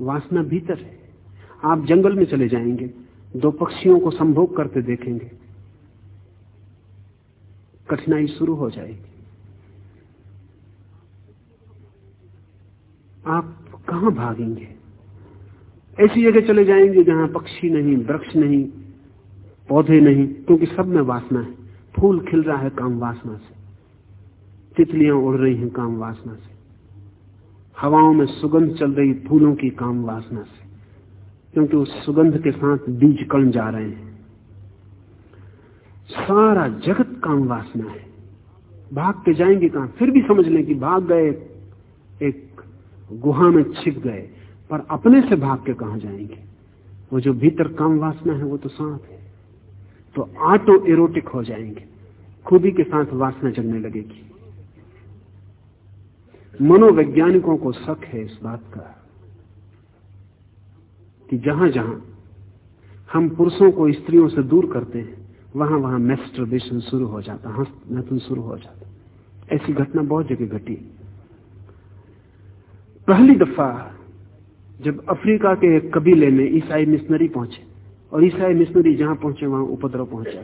वासना भीतर है। आप जंगल में चले जाएँगे, दो पक्षियों को संभोग करते देखेंगे। कठिनाई शुरू हो जाएगी। आप कहाँ भागेंगे? ऐसी जगह चले जाएँगे जहाँ पक्षी नहीं, वृक्ष नहीं, पौधे नहीं, क्योंकि सब में वासना है। फूल खिल रहा है काम वासना से। तितलियाँ उड़ रही हैं काम वासना से। हवाओं में सुगंध चल रही फूलों की काम वासना से। क्योंकि उस सुगंध के साथ बीज कण जा रहे हैं। सारा जगत काम वासना है। भाग के जाएँगे कहाँ? फिर भी समझ लें कि भाग गए, एक गुहा में छिप गए, पर अपने से भाग के कहा जाएँगे? वो जो भीतर काम वासना है, वो तो साथ है। तो आटो एरोटिक हो जाएँगे। खुद ही के साथ वासना जगने लगेगी। मनोवैज्ञानिकों को शक है इस बात का कि जहाँ जहाँ हम पुरुषों को स्त्रियों से दूर करते हैं वहाँ वहाँ मेस्टरबेशन शुरू हो जाता हस्त शुरू हो जाता। ऐसी घटना बहुत जगह घटी। पहली दफ़ा जब अफ्रीका के एक कबीले में ईसाई मिशनरी पहुँचे और ईसाई मिशनरी जहाँ पहुँचे, वहाँ उपद्रव पहुँचा।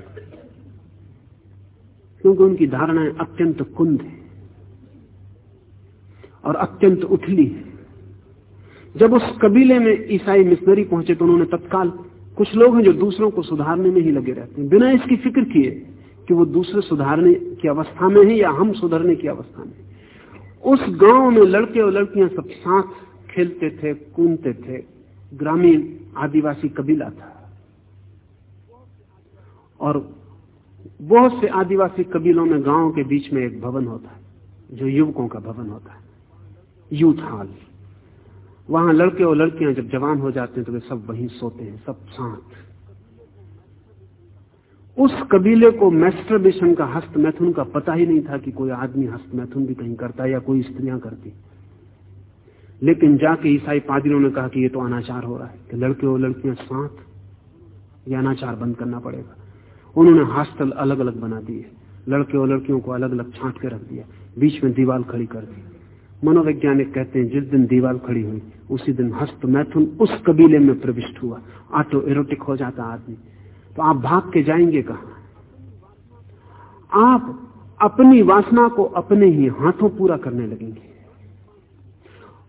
क्योंकि उनकी धारणाएँ अत्यंत कुंद है और अत्यंत उथली है। जब उस कबीले में ईसाई मिशनरी पहुँचे तो उन्होंने तत्काल कुछ लोग हैं जो दूसरों को सुधारने में ही लगे रहते हैं। बिना इसकी फ़िक्र किए कि वो दूसरे सुधारने की अवस्था में है या हम सुधरने की अवस्था में उस गाँव में लड़के और लड़कियाँ सब साथ खेलते थे, कूदते थे। ग्रामीण आदिवासी कबीला था। और बहुत से आदिवासी कबीलों में गाँव के बीच में एक भवन होता है, जो युवकों का भवन होता है, यूथ हॉल। वहाँ लड़के और लड़कियाँ जब जवान हो जाते हैं तो वे सब वहीं सोते हैं, सब साथ उस कबीले को मैस्टरबेशन का हस्त मैथुन का पता ही नहीं था कि कोई आदमी हस्त मैथुन भी कहीं करता या कोई स्त्रियाँ करती। लेकिन जाके ईसाई पादरियों ने कहा कि ये तो अनाचार हो रहा है, कि लड़के और लड़कियाँ साथ ये अनाचार बंद करना पड़ेगा। उन्होंने हॉस्टल अलग अलग बना दिए। लड़के और लड़कियों को अलग अलग छांट के रख दिया। बीच में दीवार खड़ी कर दी। मनोवैज्ञानिक कहते हैं, जिस दिन दीवार खड़ी हुई, उसी दिन हस्त मैथुन उस कबीले में प्रविष्ट हुआ। ऑटो एरोटिक हो जाता आदमी। तो आप भाग के जाएँगे कहा? आप अपनी वासना को अपने ही हाथों पूरा करने लगेंगे।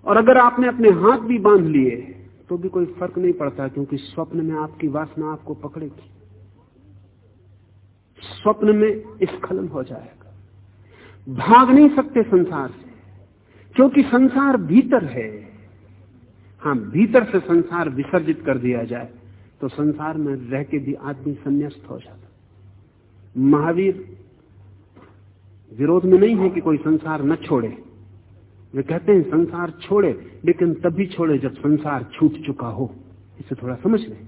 और अगर आपने अपने हाथ भी बाँध लिए तो भी कोई फ़र्क नहीं पड़ता, क्योंकि स्वप्न में आपकी वासना आपको पकड़ेगी। स्वप्न में स्खलन हो जाएगा। भाग नहीं सकते संसार से, क्योंकि संसार भीतर है। हाँ भीतर से संसार विसर्जित कर दिया जाए तो संसार में रह के भी आदमी संन्यास्त हो जाता। महावीर, विरोध में नहीं है कि कोई संसार न छोड़े। वे कहते हैं, संसार छोड़े, लेकिन तभी छोड़े जब संसार छूट चुका हो। इसे थोड़ा समझ लें।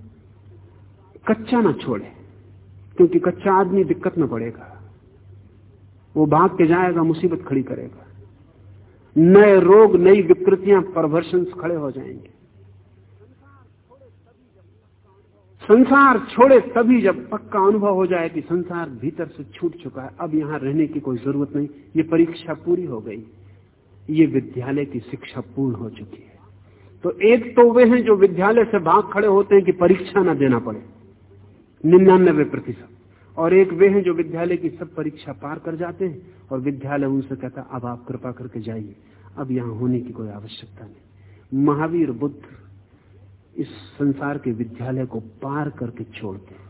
कच्चा ना छोड़े। क्योंकि कच्चा आदमी दिक्कत में पड़ेगा। वो भाग के जाएगा, मुसीबत खड़ी करेगा। नए रोग, नई विकृतियाँ परवर्शन खड़े हो जाएँगे। संसार छोड़े तभी जब पक्का अनुभव हो जाए कि संसार भीतर से छूट चुका है, अब यहाँ रहने की कोई ज़रूरत नहीं। ये परीक्षा पूरी हो गई। ये विद्यालय की शिक्षा पूर्ण हो चुकी है। तो एक तो वे हैं जो विद्यालय से भाग खड़े होते हैं कि परीक्षा ना देना पड़े। निन्यानबे प्रतिशत। और एक वे हैं जो विद्यालय की सब परीक्षा पार कर जाते हैं और विद्यालय उनसे कहता अब आप कृपा करके जाइए। अब यहाँ होने की कोई आवश्यकता नहीं। महावीर बुद्ध इस संसार के विद्यालय को पार करके छोड़ते हैं।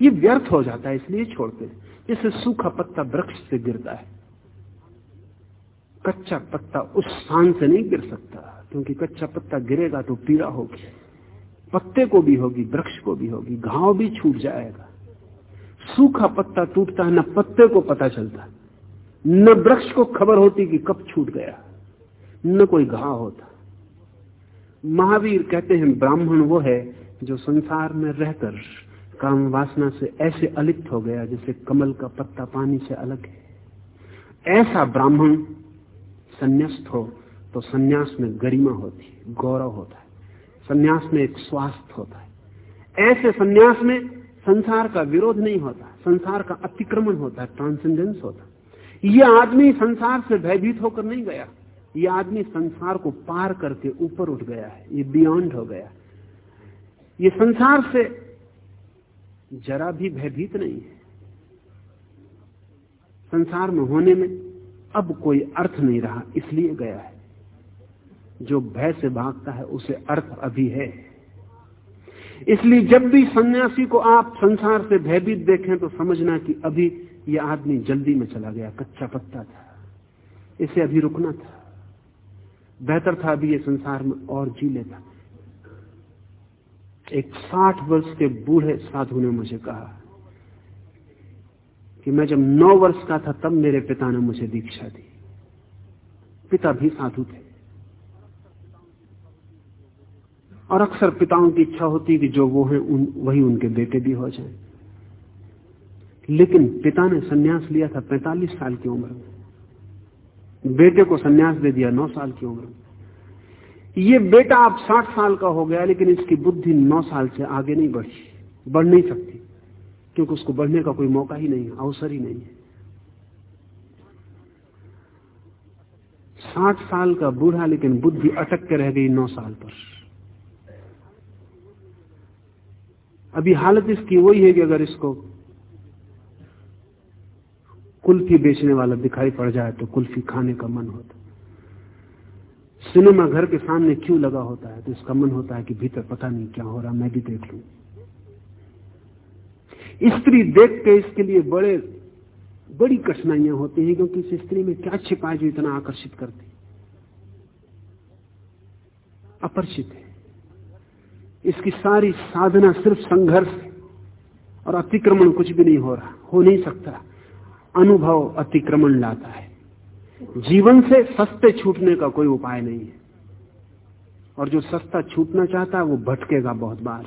ये व्यर्थ हो जाता है, इसलिए छोड़ते हैं। जैसे सूखा पत्ता वृक्ष से गिरता है, कच्चा पत्ता उस स्थान से नहीं गिर सकता, क्योंकि कच्चा पत्ता गिरेगा तो पीड़ा होगी। पत्ते को भी होगी, वृक्ष को भी होगी, घाव भी छूट जाएगा। सूखा पत्ता टूटता है, न पत्ते को पता चलता न वृक्ष को खबर होती कि कब छूट गया, न कोई घाव होता। महावीर कहते हैं, ब्राह्मण वो है जो संसार में रहकर काम वासना से ऐसे अलिप्त हो गया जैसे कमल का पत्ता पानी से अलग है। ऐसा ब्राह्मण संन्यास्त हो तो संन्यास में गरिमा होती है गौरव होता है। संन्यास में एक स्वास्थ्य होता है। ऐसे संन्यास में संसार का विरोध नहीं होता, संसार का अतिक्रमण होता है ट्रांसेंडेंस होता है। यह आदमी संसार से भयभीत होकर नहीं गया। यह आदमी संसार को पार करके ऊपर उठ गया है, ये बियॉन्ड हो गया ये संसार से जरा भी भयभीत नहीं है। संसार में होने में अब कोई अर्थ नहीं रहा, इसलिए गया है। जो भय से भागता है, उसे अर्थ अभी है। इसलिए जब भी सन्यासी को आप संसार से भयभीत देखें तो समझना कि अभी यह आदमी जल्दी में चला गया, कच्चा पत्ता था। इसे अभी रुकना था। बेहतर था अभी ये संसार में और जी लेता एक साठ वर्ष के बूढ़े साधु ने मुझे कहा कि मैं जब नौ वर्ष का था, तब मेरे पिता ने मुझे दीक्षा दी। पिता भी साधु थे। और अक्सर पिताओं की इच्छा होती कि जो वो है, उन, वही उनके बेटे भी हो जाएँ। लेकिन पिता ने सन्यास लिया था 45 साल की उम्र में। बेटे को सन्यास दे दिया 9 साल की उम्र में। ये बेटा अब 60 साल का हो गया, लेकिन इसकी बुद्धि 9 साल से आगे नहीं बढ़ी, बढ़ नहीं सकती, क्योंकि उसको बढ़ने का कोई मौका ही नहीं, अवसर ही नहीं है। साठ साल का बूढ़ा, लेकिन बुद्धि अटक के रह गई नौ साल पर। अभी हालत इसकी वही है कि अगर इसको कुल्फी बेचने वाला दिखाई पड़ जाए तो कुल्फी खाने का मन होता सिनेमा घर के सामने क्यों लगा होता है? तो इसका मन होता है कि भीतर पता नहीं क्या हो रहा, मैं भी देख लू। स्त्री देख के इसके लिए बड़े, बड़ी कठिनाइयाँ होती हैं, क्योंकि इस स्त्री में क्या छिपा जो इतना आकर्षित करती अपरिचित है। इसकी सारी साधना सिर्फ़ संघर्ष और अतिक्रमण कुछ भी नहीं हो रहा, हो नहीं सकता। अनुभव अतिक्रमण लाता है। जीवन से सस्ते छूटने का कोई उपाय नहीं है। और जो सस्ता छूटना चाहता है, वो भटकेगा बहुत बार।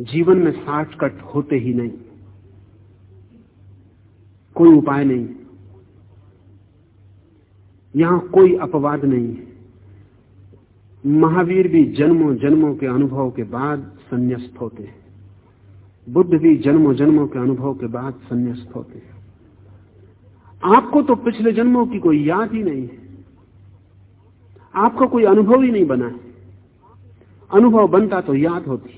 जीवन में शॉर्टकट होते ही नहीं। कोई उपाय नहीं। यहाँ कोई अपवाद नहीं है। महावीर भी जन्मों जन्मों के अनुभव के बाद संन्यास्त होते हैं। बुद्ध भी जन्मों जन्मों के अनुभव के बाद संन्यास्त होते हैं। आपको तो पिछले जन्मों की कोई याद ही नहीं है। आपका कोई अनुभव ही नहीं बना है। अनुभव बनता तो याद होती।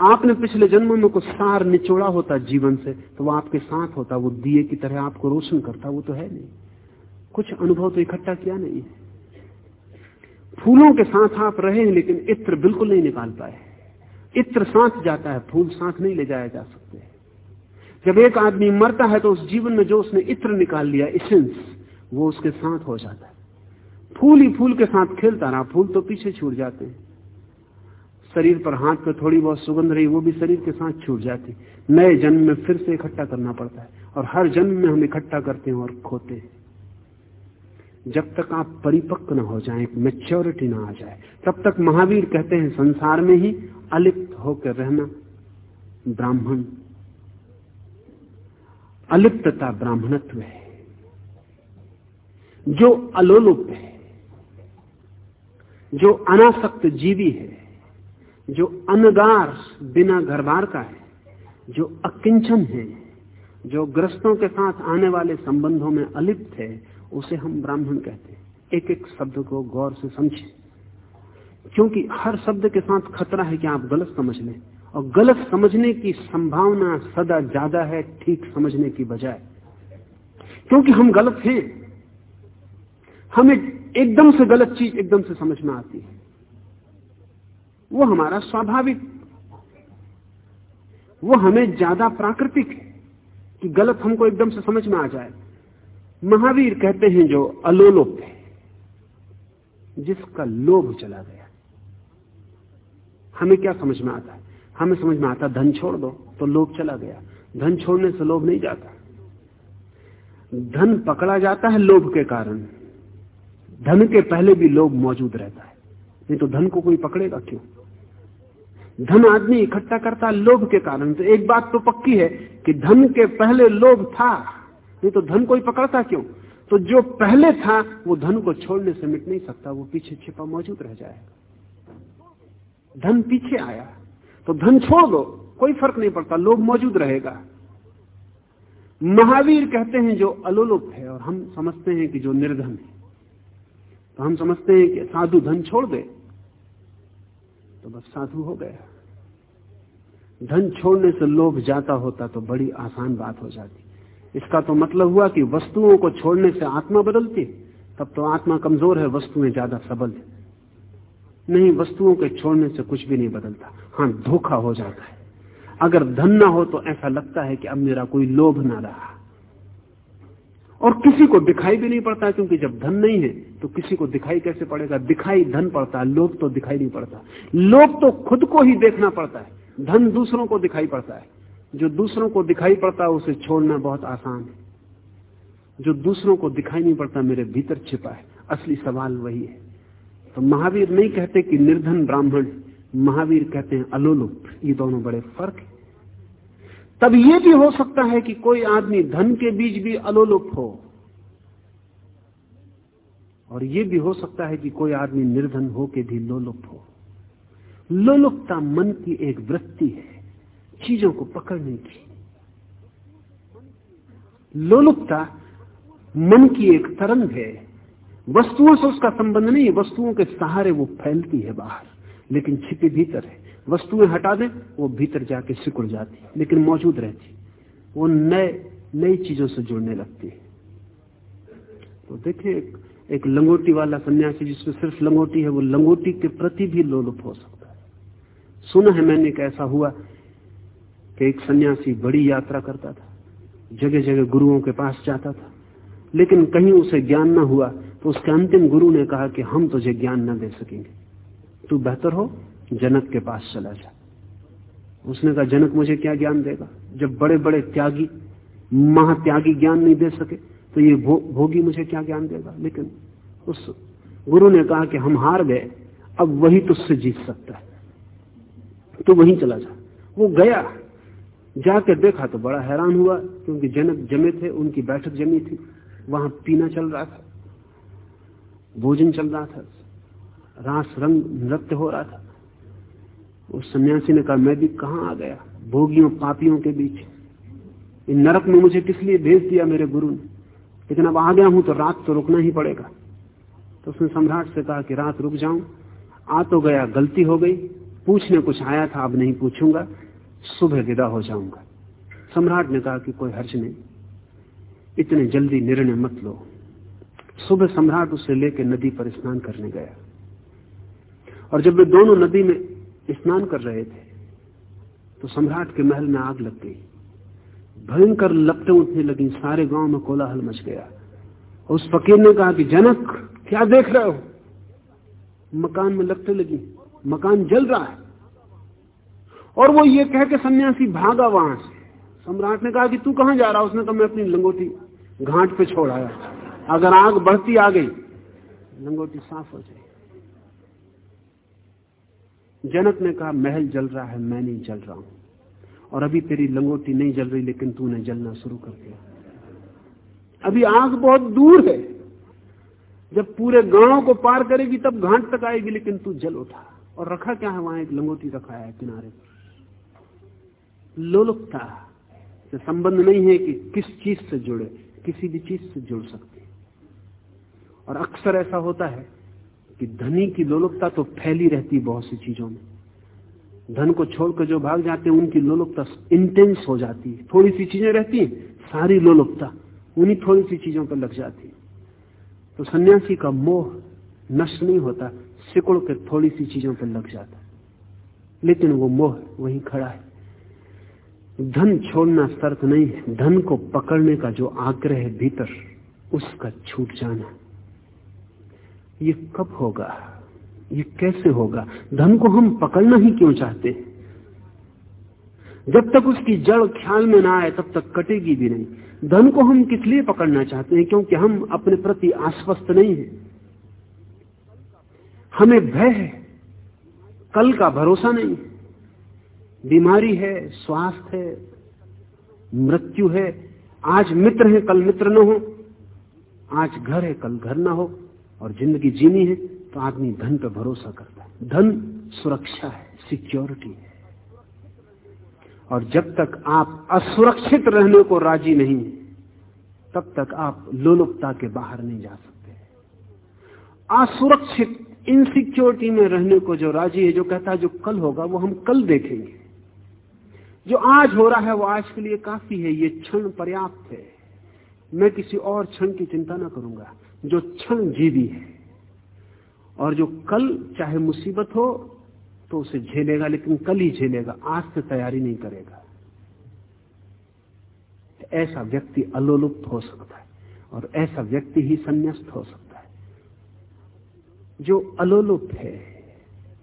आपने पिछले जन्मों में कुछ सार निचोड़ा होता जीवन से तो वो आपके साथ होता, वो दिए की तरह आपको रोशन करता, वो तो है नहीं। कुछ अनुभव तो इकट्ठा किया नहीं है। फूलों के साथ आप रहे हैं लेकिन इत्र बिल्कुल नहीं निकाल पाए। इत्र साथ जाता है, फूल साथ नहीं ले जाया जा सकते। जब एक आदमी मरता है तो उस जीवन में जो उसने इत्र निकाल लिया इसेंस वो उसके साथ हो जाता है। फूल ही फूल के साथ खेलता रहा, फूल तो पीछे छूट जाते हैं। शरीर पर हाथ पर थोड़ी बहुत सुगंध रही, वो भी शरीर के साथ छूट जाती। नए जन्म में फिर से इकट्ठा करना पड़ता है, और हर जन्म में हम इकट्ठा करते हैं और खोते हैं। जब तक आप परिपक्व न हो जाएँ मेच्योरिटी ना आ जाए, तब तक महावीर कहते हैं, संसार में ही अलिप्त होकर रहना ब्राह्मण। अलिप्तता ब्राह्मणत्व है। जो अलोलुप है, जो अनासक्त जीवी है, जो अनगार बिना घरबार का है, जो अकिंचन है, जो ग्रस्तों के साथ आने वाले संबंधों में अलिप्त है उसे हम ब्राह्मण कहते हैं। एक एक शब्द को गौर से समझें। क्योंकि हर शब्द के साथ खतरा है कि आप गलत समझ लें। और गलत समझने की संभावना सदा ज़्यादा है ठीक समझने की बजाय। क्योंकि हम गलत हैं। हमें एकदम से गलत चीज़ एकदम से समझ में आती है। वो हमारा स्वाभाविक। वो हमें ज़्यादा प्राकृतिक है कि गलत हमको एकदम से समझ में आ जाए। महावीर कहते हैं जो अलोलोप है, जिसका लोभ चला गया। हमें क्या समझ में आता है? हमें समझ में आता धन छोड़ दो तो लोभ चला गया। धन छोड़ने से लोभ नहीं जाता। धन पकड़ा जाता है लोभ के कारण। धन के पहले भी लोभ मौजूद रहता है। नहीं तो धन को कोई पकड़ेगा क्यों? धन आदमी इकट्ठा करता लोभ के कारण। तो एक बात तो पक्की है कि धन के पहले लोभ था। नहीं तो धन कोई पकड़ता क्यों? तो जो पहले था, वो धन को छोड़ने से मिट नहीं सकता, वो पीछे छिपा मौजूद रह जाएगा। धन पीछे आया तो धन छोड़ दो कोई फ़र्क नहीं पड़ता, लोभ मौजूद रहेगा। महावीर कहते हैं जो अलोलुप है, और हम समझते हैं कि जो निर्धन है तो हम समझते हैं कि साधु धन छोड़ दे तो बस साधु हो गया। धन छोड़ने से लोभ जाता होता तो बड़ी आसान बात हो जाती। इसका तो मतलब हुआ कि वस्तुओं को छोड़ने से आत्मा बदलती तब तो आत्मा कमज़ोर है, वस्तुएँ ज़्यादा सबल है। नहीं, वस्तुओं के छोड़ने से कुछ भी नहीं बदलता। हाँ धोखा हो जाता है। अगर धन ना हो तो ऐसा लगता है कि अब मेरा कोई लोभ ना रहा। और किसी को दिखाई भी नहीं पड़ता, क्योंकि जब धन नहीं है तो किसी को दिखाई कैसे पड़ेगा? दिखाई धन पड़ता है लोभ तो दिखाई नहीं पड़ता। लोभ तो खुद को ही देखना पड़ता है। धन दूसरों को दिखाई पड़ता है। जो दूसरों को दिखाई पड़ता उसे छोड़ना बहुत आसान है। जो दूसरों को दिखाई नहीं पड़ता, मेरे भीतर छिपा है। असली सवाल वही है। तो महावीर नहीं कहते कि निर्धन ब्राह्मण, महावीर कहते हैं अलोलुप। ये दोनों बड़े फ़र्क है। तब ये भी हो सकता है कि कोई आदमी धन के बीच भी अलोलुप हो। और ये भी हो सकता है कि कोई आदमी निर्धन हो के भी लोलुप हो। लोलुपता मन की एक वृत्ति है। चीज़ों को पकड़ने की। लोलुपता मन की एक तरंग है। वस्तुओं से उसका संबंध नहीं है वस्तुओं के सहारे वो फैलती है बाहर लेकिन छिपी भीतर है। वस्तुएँ हटा दें वो भीतर जाके सिकुड़ जाती लेकिन मौजूद रहती वो नए नई चीज़ों से जुड़ने लगती है। तो देखिए एक, एक लंगोटी वाला सन्यासी जिसमें सिर्फ़ लंगोटी है वो लंगोटी के प्रति भी लोलुप हो सकता है। सुना है मैंने एक ऐसा हुआ एक सन्यासी बड़ी यात्रा करता था जगह जगह गुरुओं के पास जाता था लेकिन कहीं उसे ज्ञान न हुआ तो उसके अंतिम गुरु ने कहा कि हम तुझे ज्ञान न दे सकेंगे। तू बेहतर हो जनक के पास चला जा। उसने कहा जनक मुझे क्या ज्ञान देगा? जब बड़े बड़े त्यागी महात्यागी ज्ञान नहीं दे सके तो ये भो, भोगी मुझे क्या ज्ञान देगा? लेकिन उस गुरु ने कहा कि हम हार गए अब वही तुझसे जीत सकता है। तो वहीं चला जा। वो गया। जाकर देखा तो बड़ा हैरान हुआ क्योंकि जनक जमे थे, उनकी बैठक जमी थी। वहाँ पीना चल रहा था, भोजन चल रहा था, रास रंग नृत्य हो रहा था। उस सन्यासी ने कहा, मैं भी कहा आ गया? भोगियों, पापियों के बीच। इन नरक में मुझे किस लिए भेज दिया मेरे गुरु ने? लेकिन अब आ गया हूँ तो रात तो रुकना ही पड़ेगा। तो उसने सम्राट से कहा कि, रात रुक जाऊँ। आ तो गया, गलती हो गई। पूछने कुछ आया था, अब नहीं पूछूँगा। सुबह विदा हो जाऊँगा। सम्राट ने कहा कि कोई हर्ज नहीं। इतने जल्दी निर्णय मत लो। सुबह सम्राट उसे लेकर नदी पर स्नान करने गया। और जब वे दोनों नदी में स्नान कर रहे थे तो सम्राट के महल में आग लग गई। भयंकर लपटें उठने लगी, सारे गाँव में कोलाहल मच गया। उस फकीर ने कहा कि जनक, क्या देख रहे हो? मकान में लपटें लगी। मकान जल रहा है। और वो ये कह के सन्यासी भागा वहाँ से सम्राट ने कहा कि तू कहाँ जा रहा? उसने कहा मैं अपनी लंगोटी घाट पे छोड़ आया। अगर आग बढ़ती आ गई, लंगोटी साफ़ हो जाए जनक ने कहा, महल जल रहा है, मैं नहीं जल रहा हूँ। और अभी तेरी लंगोटी नहीं जल रही, लेकिन तूने जलना शुरू कर दिया। अभी आग बहुत दूर है। जब पूरे गाँव को पार करेगी, तब घाट तक आएगी, लेकिन तू जल उठा। और रखा क्या है वहाँ? एक लंगोटी रखा है किनारे पर। लोलुपता से संबंध नहीं है कि किस चीज़ से जुड़े, किसी भी चीज़ से जुड़ सकते और अक्सर ऐसा होता है कि धनी की लोलुपता तो फैली रहती बहुत सी चीज़ों में। धन को छोड़कर जो भाग जाते हैं, उनकी लोलुपता इंटेंस हो जाती है। थोड़ी सी चीज़ें रहती हैं, सारी लोलुपता उन्हीं थोड़ी सी चीज़ों पर लग जाती है। तो सन्यासी का मोह नष्ट नहीं होता, सिकुड़ के थोड़ी सी चीज़ों पर लग जाता लेकिन वो मोह वहीं खड़ा है। धन छोड़ना शर्त नहीं है। धन को पकड़ने का जो आग्रह है भीतर, उसका छूट जाना। ये कब होगा? ये कैसे होगा? धन को हम पकड़ना ही क्यों चाहते हैं? जब तक उसकी जड़ ख्याल में ना आए, तब तक कटेगी भी नहीं। धन को हम किस लिए पकड़ना चाहते हैं? क्योंकि हम अपने प्रति आश्वस्त नहीं है। हमें भय है। कल का भरोसा नहीं बीमारी है, स्वास्थ्य है, मृत्यु है, आज मित्र है, कल मित्र न हो, आज घर है, कल घर ना हो, और ज़िंदगी जीनी है तो आदमी धन पर भरोसा करता है। धन सुरक्षा है, सिक्योरिटी है। और जब तक आप असुरक्षित रहने को राज़ी नहीं तब तक आप लोलुपता के बाहर नहीं जा सकते। असुरक्षित इनसिक्योरिटी में रहने को जो राज़ी है, जो कहता है जो कल होगा, वो हम कल देखेंगे। जो आज हो रहा है, वो आज के लिए काफ़ी है। ये क्षण पर्याप्त है। मैं किसी और क्षण की चिंता ना करूँगा। जो क्षण जीवी है और जो कल चाहे मुसीबत हो तो उसे झेलेगा, लेकिन कल ही झेलेगा। आज से तैयारी नहीं करेगा। ऐसा व्यक्ति अलोलुप्त हो सकता है और ऐसा व्यक्ति ही संन्यास्त हो सकता है। जो अलोलुप्त है,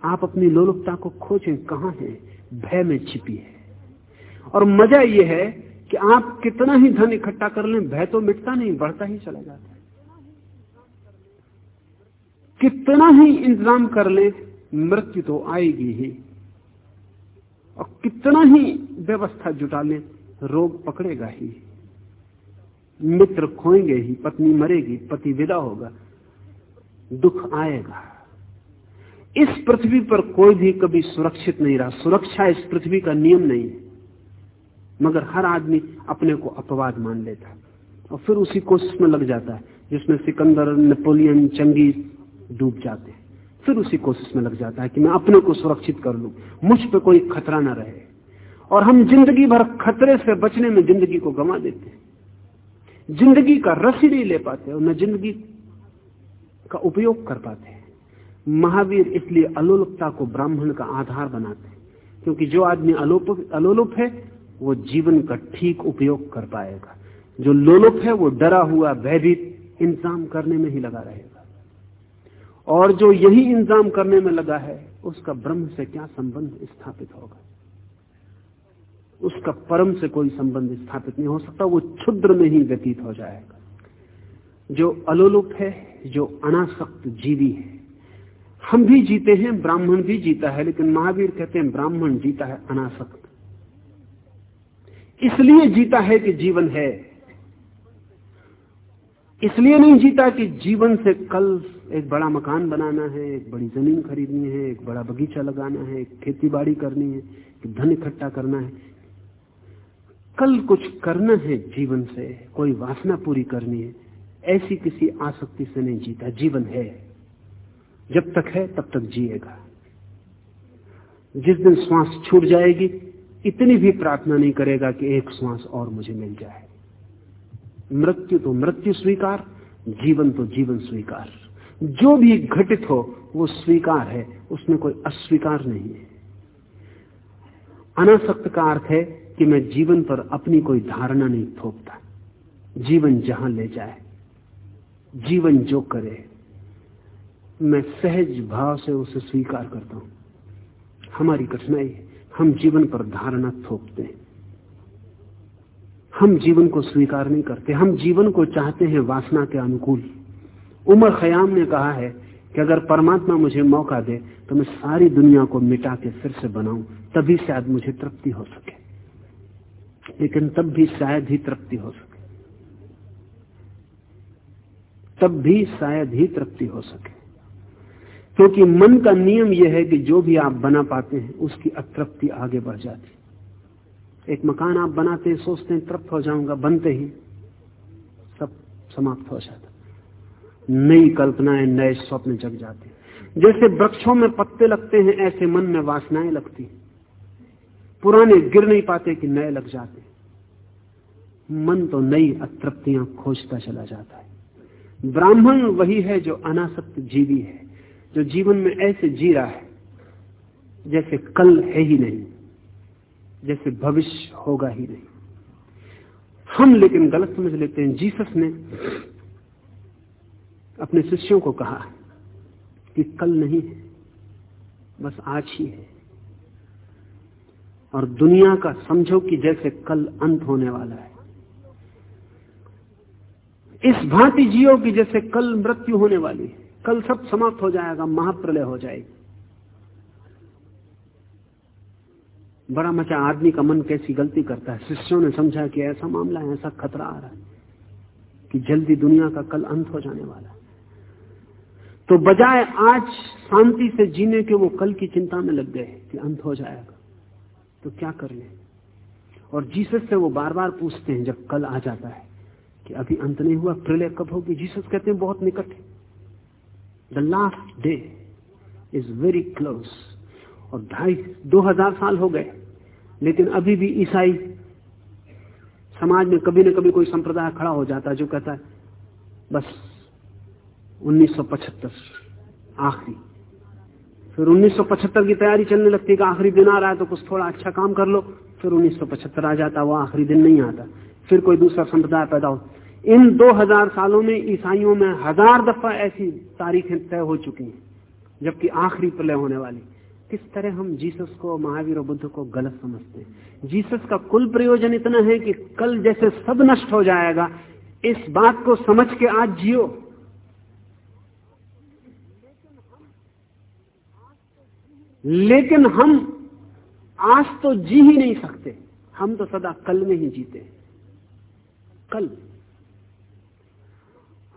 आप अपनी लोलुपता को खोजें, कहाँ है? भय में छिपी है। और मज़ा यह है कि आप कितना ही धन इकट्ठा कर लें, भय तो मिटता नहीं, बढ़ता ही चला जाता है। कितना ही इंतज़ाम कर ले, मृत्यु तो आएगी ही। और कितना ही व्यवस्था जुटा लें, रोग पकड़ेगा ही। मित्र खोएँगे ही, पत्नी मरेगी, पति विदा होगा, दुख आएगा। इस पृथ्वी पर कोई भी कभी सुरक्षित नहीं रहा। सुरक्षा इस पृथ्वी का नियम नहीं है। मगर हर आदमी अपने को अपवाद मान लेता है। और फिर उसी कोशिश में लग जाता है, जिसमें सिकंदर, नेपोलियन, चंगेज डूब जाते हैं। फिर उसी कोशिश में लग जाता है कि मैं अपने को सुरक्षित कर लू, मुझ पर कोई खतरा ना रहे। और हम ज़िंदगी भर खतरे से बचने में ज़िंदगी को गंवा देते हैं। ज़िंदगी का रस ही नहीं ले पाते और न ज़िंदगी का उपयोग कर पाते हैं। महावीर इसलिए अलोलुपता को ब्राह्मण का आधार बनाते हैं, क्योंकि जो आदमी अलोप अलोलुप है वो जीवन का ठीक उपयोग कर पाएगा। जो लोलुप है, वो डरा हुआ, भयभीत इंतज़ाम करने में ही लगा रहेगा। और जो यही इंतज़ाम करने में लगा है, उसका ब्रह्म से क्या संबंध स्थापित होगा? उसका परम से कोई संबंध स्थापित नहीं हो सकता, वो क्षुद्र में ही व्यतीत हो जाएगा। जो अलोलुप है, जो अनासक्त जीवी है, हम भी जीते हैं, ब्राह्मण भी जीता है, लेकिन महावीर कहते हैं, ब्राह्मण जीता है, अनासक्त। इसलिए जीता है कि जीवन है। इसलिए नहीं जीता कि जीवन से कल एक बड़ा मकान बनाना है, एक बड़ी ज़मीन खरीदनी है, एक बड़ा बगीचा लगाना है, एक खेती बाड़ी करनी है, एक धन इकट्ठा करना है। कल कुछ करना है जीवन से, कोई वासना पूरी करनी है। ऐसी किसी आसक्ति से नहीं जीता, जीवन है। जब तक है, तब तक जिएगा। जिस दिन श्वास छूट जाएगी इतनी भी प्रार्थना नहीं करेगा कि एक श्वास और मुझे मिल जाए। मृत्यु तो मृत्यु स्वीकार, जीवन तो जीवन स्वीकार। जो भी घटित हो, वो स्वीकार है, उसमें कोई अस्वीकार नहीं है। अनासक्त का अर्थ है कि मैं जीवन पर अपनी कोई धारणा नहीं थोपता। जीवन जहाँ ले जाए, जीवन जो करे, मैं सहज भाव से उसे स्वीकार करता हूँ। हमारी कठिनाई हम जीवन पर धारणा थोपते हैं। हम जीवन को स्वीकार नहीं करते। हम जीवन को चाहते हैं वासना के अनुकूल। उमर खयाम ने कहा है कि अगर परमात्मा मुझे मौका दे तो मैं सारी दुनिया को मिटा के फिर से बनाऊँ, तभी शायद मुझे तृप्ति हो सके। लेकिन तब भी शायद ही तृप्ति हो सके। तब भी शायद ही तृप्ति हो सके। क्योंकि मन का नियम यह है कि जो भी आप बना पाते हैं, उसकी अतृप्ति आगे बढ़ जाती एक मकान आप बनाते हैं, सोचते हैं, तृप्त हो जाऊँगा, बनते ही सब समाप्त हो जाता नई कल्पनाएँ, नए स्वप्न जग जाते जैसे वृक्षों में पत्ते लगते हैं, ऐसे मन में वासनाएँ लगती पुराने गिर नहीं पाते कि नए लग जाते मन तो नई अतृप्तियाँ खोजता चला जाता है। ब्राह्मण वही है जो अनासक्त जीवी है। जो जीवन में ऐसे जी रहा है, जैसे कल है ही नहीं, जैसे भविष्य होगा ही नहीं। हम लेकिन गलत समझ लेते हैं। जीसस ने अपने शिष्यों को कहा कि कल नहीं है, बस आज ही है। और दुनिया का समझो कि जैसे कल अंत होने वाला है। इस भांति जियो की जैसे कल मृत्यु होने वाली है। कल सब समाप्त हो जाएगा, महाप्रलय हो जाएगी। बड़ा मचा आदमी का मन कैसी गलती करता है। शिष्यों ने समझा कि ऐसा मामला है, ऐसा खतरा आ रहा है कि जल्दी दुनिया का कल अंत हो जाने वाला है। तो बजाय आज शांति से जीने के वो कल की चिंता में लग गए कि अंत हो जाएगा। तो क्या कर ले? और जीसस से वो बार बार पूछते हैं, जब कल आ जाता है कि अभी अंत नहीं हुआ, प्रलय कब होगी? जीसस कहते हैं, बहुत निकट है। The last day is very close और ढाई, दो हज़ार साल हो गए। लेकिन अभी भी ईसाई समाज में कभी न कभी कोई संप्रदाय खड़ा हो जाता है जो कहता है, बस 1975 आखिरी। फिर 1975 की तैयारी चलने लगती है कि आखिरी दिन आ रहा है तो कुछ थोड़ा अच्छा काम कर लो। फिर 1975 आ जाता वो आखिरी दिन नहीं आता। फिर कोई दूसरा संप्रदाय पैदा हो। इन 2000 सालों में ईसाइयों में हज़ार दफ़ा ऐसी तारीखें तय हो चुकी हैं, जबकि आखिरी प्रलय होने वाली। किस तरह हम जीसस को, महावीर और बुद्ध को गलत समझते हैं? जीसस का कुल प्रयोजन इतना है कि कल जैसे सब नष्ट हो जाएगा, इस बात को समझ के आज जियो। लेकिन हम आज तो जी ही नहीं सकते। हम तो सदा कल में ही जीते कल।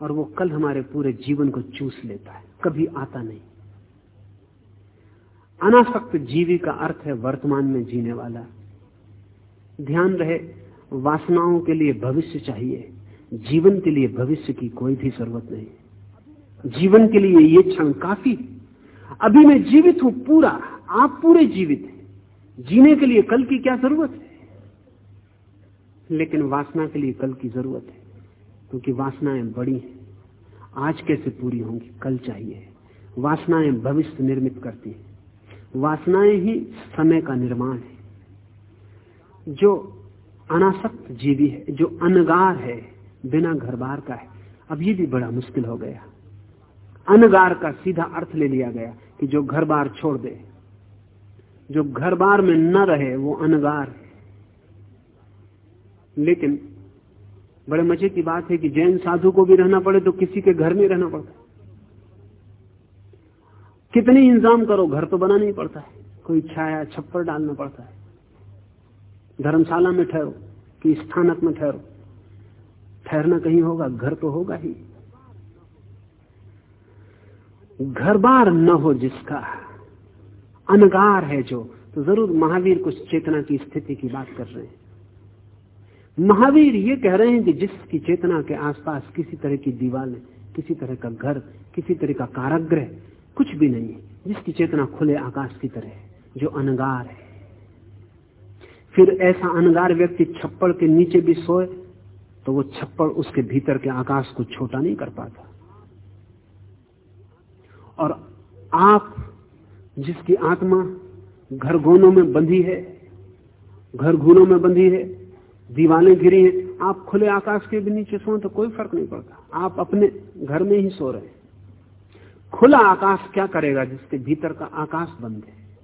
और वो कल हमारे पूरे जीवन को चूस लेता है। कभी आता नहीं। अनासक्त जीवी का अर्थ है वर्तमान में जीने वाला। ध्यान रहे, वासनाओं के लिए भविष्य चाहिए। जीवन के लिए भविष्य की कोई भी ज़रूरत नहीं। जीवन के लिए ये क्षण काफ़ी। अभी मैं जीवित हूँ पूरा। आप पूरे जीवित हैं। जीने के लिए कल की क्या ज़रूरत है? लेकिन वासना के लिए कल की ज़रूरत है। क्योंकि वासनाएँ बड़ी हैं। आज कैसे पूरी होंगी? कल चाहिए। वासनाएँ भविष्य निर्मित करती हैं। वासनाएँ ही समय का निर्माण है। जो अनासक्त जीवी है, जो अनगार है, बिना घर बार का है। अब ये भी बड़ा मुश्किल हो गया। अनगार का सीधा अर्थ ले लिया गया कि जो घर बार छोड़ दे, जो घर बार में न रहे, वो अनगार है। लेकिन बड़े मज़े की बात है कि जैन साधु को भी रहना पड़े तो किसी के घर में रहना पड़ता कितनी इंतज़ाम करो, घर तो बना नहीं पड़ता है। कोई छाया, छप्पर डालना पड़ता है। धर्मशाला में ठहरो, कि स्थानक में ठहरो। ठहरना कहीं होगा, घर तो होगा ही। घर बार न हो जिसका अनगार है जो तो ज़रूर महावीर कुछ चेतना की स्थिति की बात कर रहे हैं। महावीर ये कह रहे हैं कि जिसकी चेतना के आसपास किसी तरह की दीवार किसी तरह का घर, किसी तरह का काराग्रह कुछ भी नहीं है, जिसकी चेतना खुले आकाश की तरह जो अनगार है। फिर ऐसा अनगार व्यक्ति छप्पड़ के नीचे भी सोए तो वो छप्पड़ उसके भीतर के आकाश को छोटा नहीं कर पाता। और आप, जिसकी आत्मा घर गोनों में बंधी है, घर घूनों में बंधी है दीवाने गिरी हैं। आप खुले आकाश के भी नीचे सो तो कोई फ़र्क नहीं पड़ता। आप अपने घर में ही सो रहे हैं। खुला आकाश क्या करेगा जिसके भीतर का आकाश बंद है?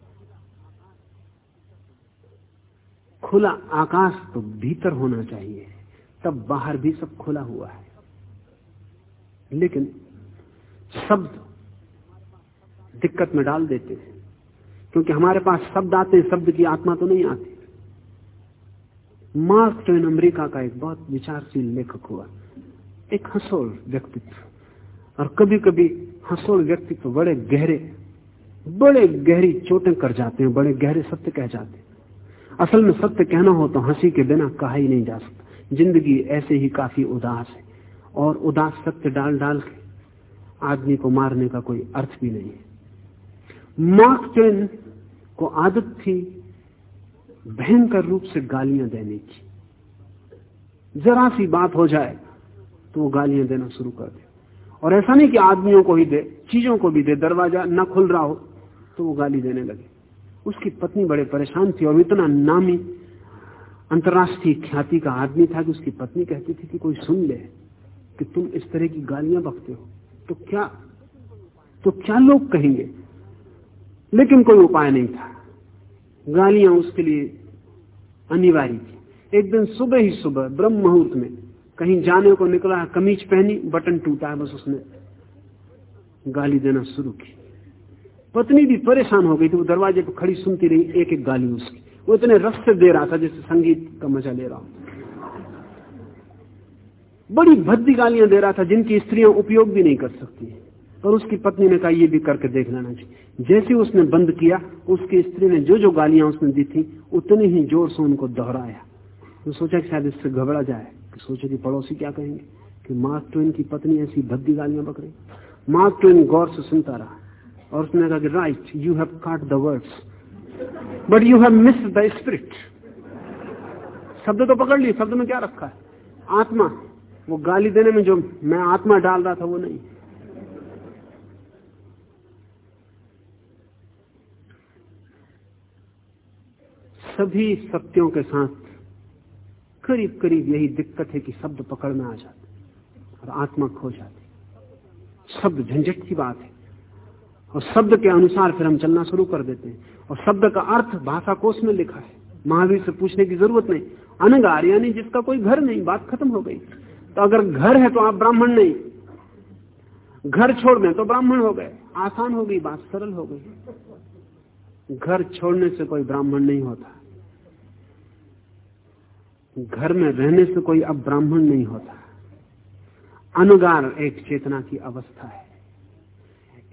खुला आकाश तो भीतर होना चाहिए। तब बाहर भी सब खुला हुआ है। लेकिन शब्द दिक्कत में डाल देते हैं। क्योंकि हमारे पास शब्द आते हैं, शब्द की आत्मा तो नहीं आती। मार्क ट्वेन अमेरिका का एक बहुत विचारशील लेखक हुआ। एक हसोल व्यक्तित्व। और कभी कभी हसोल व्यक्तित्व बड़े गहरे, बड़े गहरी चोटें कर जाते हैं, बड़े गहरे सत्य कह जाते हैं। असल में सत्य कहना हो तो हँसी के बिना कहा ही नहीं जा सकता। ज़िंदगी ऐसे ही काफ़ी उदास है। और उदास सत्य डाल डाल के आदमी को मारने का कोई अर्थ भी नहीं है। मार्क ट्वेन को आदत थी भयंकर रूप से गालियाँ देने की। जरा सी बात हो जाए तो वो गालियाँ देना शुरू कर दे। और ऐसा नहीं कि आदमियों को ही दे, चीज़ों को भी दे, दरवाज़ा न खुल रहा हो तो वो गाली देने लगे। उसकी पत्नी बड़े परेशान थी और इतना नामी, अंतर्राष्ट्रीय ख्याति का आदमी था कि उसकी पत्नी कहती थी कि कोई सुन ले कि तुम इस तरह की गालियाँ बकते हो। तो क्या तो क्या लोग कहेंगे? लेकिन कोई उपाय नहीं था। गालियाँ उसके लिए अनिवार्य थी। एक दिन सुबह ही सुबह, ब्रह्म मुहूर्त में, कहीं जाने को निकला है कमीज पहनी, बटन टूटा है बस उसने गाली देना शुरू की पत्नी भी परेशान हो गई थी, वो दरवाजे पर खड़ी सुनती रही एक एक गाली उसकी। वो इतने रस से दे रहा था जैसे संगीत का मज़ा ले रहा हूँ। बड़ी भद्दी गालियाँ दे रहा था जिनकी स्त्रियाँ उपयोग भी नहीं कर सकती। और उसकी पत्नी ने कहा, ये भी करके देख लेना चाहिए जैसे उसने बंद किया, उसकी स्त्री ने जो जो गालियाँ उसने दी थी, उतनी ही ज़ोर से उनको दोहराया। तो सोचा कि शायद इससे घबरा जाए, कि सोचे कि पड़ोसी क्या कहेंगे, कि मार्क ट्वेन की पत्नी ऐसी भद्दी गालियाँ रही मार्क ट्वेन गौर से सुनता रहा और उसने कहा कि, right you have caught the words but you have miss the spirit शब्द तो पकड़ ली शब्द में क्या रखा है? आत्मा, वो गाली देने में जो मैं आत्मा डाल रहा था, वो नहीं। सभी सत्यों के साथ करीब करीब यही दिक्कत है कि शब्द पकड़ में आ जाते और आत्मा खो जाती। शब्द झंझट की बात है। और शब्द के अनुसार फिर हम चलना शुरू कर देते हैं। और शब्द का अर्थ भाषा कोष में लिखा है। महावीर से पूछने की ज़रूरत नहीं। अनगार, यानी जिसका कोई घर नहीं, बात खत्म हो गई। तो अगर घर है तो आप ब्राह्मण नहीं। घर छोड़ दें तो ब्राह्मण हो गए। आसान हो गई, बात सरल हो गई। घर छोड़ने से कोई ब्राह्मण नहीं होता। घर में रहने से कोई अब ब्राह्मण नहीं होता। अनुगार एक चेतना की अवस्था है।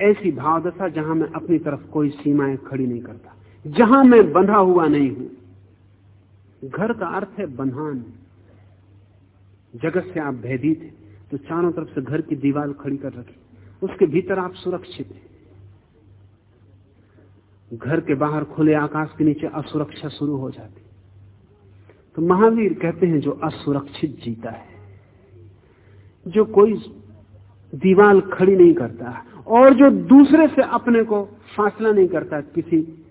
ऐसी भावदशा जहाँ मैं अपनी तरफ़ कोई सीमाएँ खड़ी नहीं करता। जहाँ मैं बंधा हुआ नहीं हूँ। घर का अर्थ है बंधान। जगत से आप भयभीत हैं तो चारों तरफ़ से घर की दीवार खड़ी कर रखी। उसके भीतर आप सुरक्षित हैं। घर के बाहर खुले आकाश के नीचे असुरक्षा शुरू हो जाती तो महावीर कहते हैं जो असुरक्षित जीता है, जो कोई दीवार खड़ी नहीं करता और जो दूसरे से अपने को फासला नहीं करता, किसी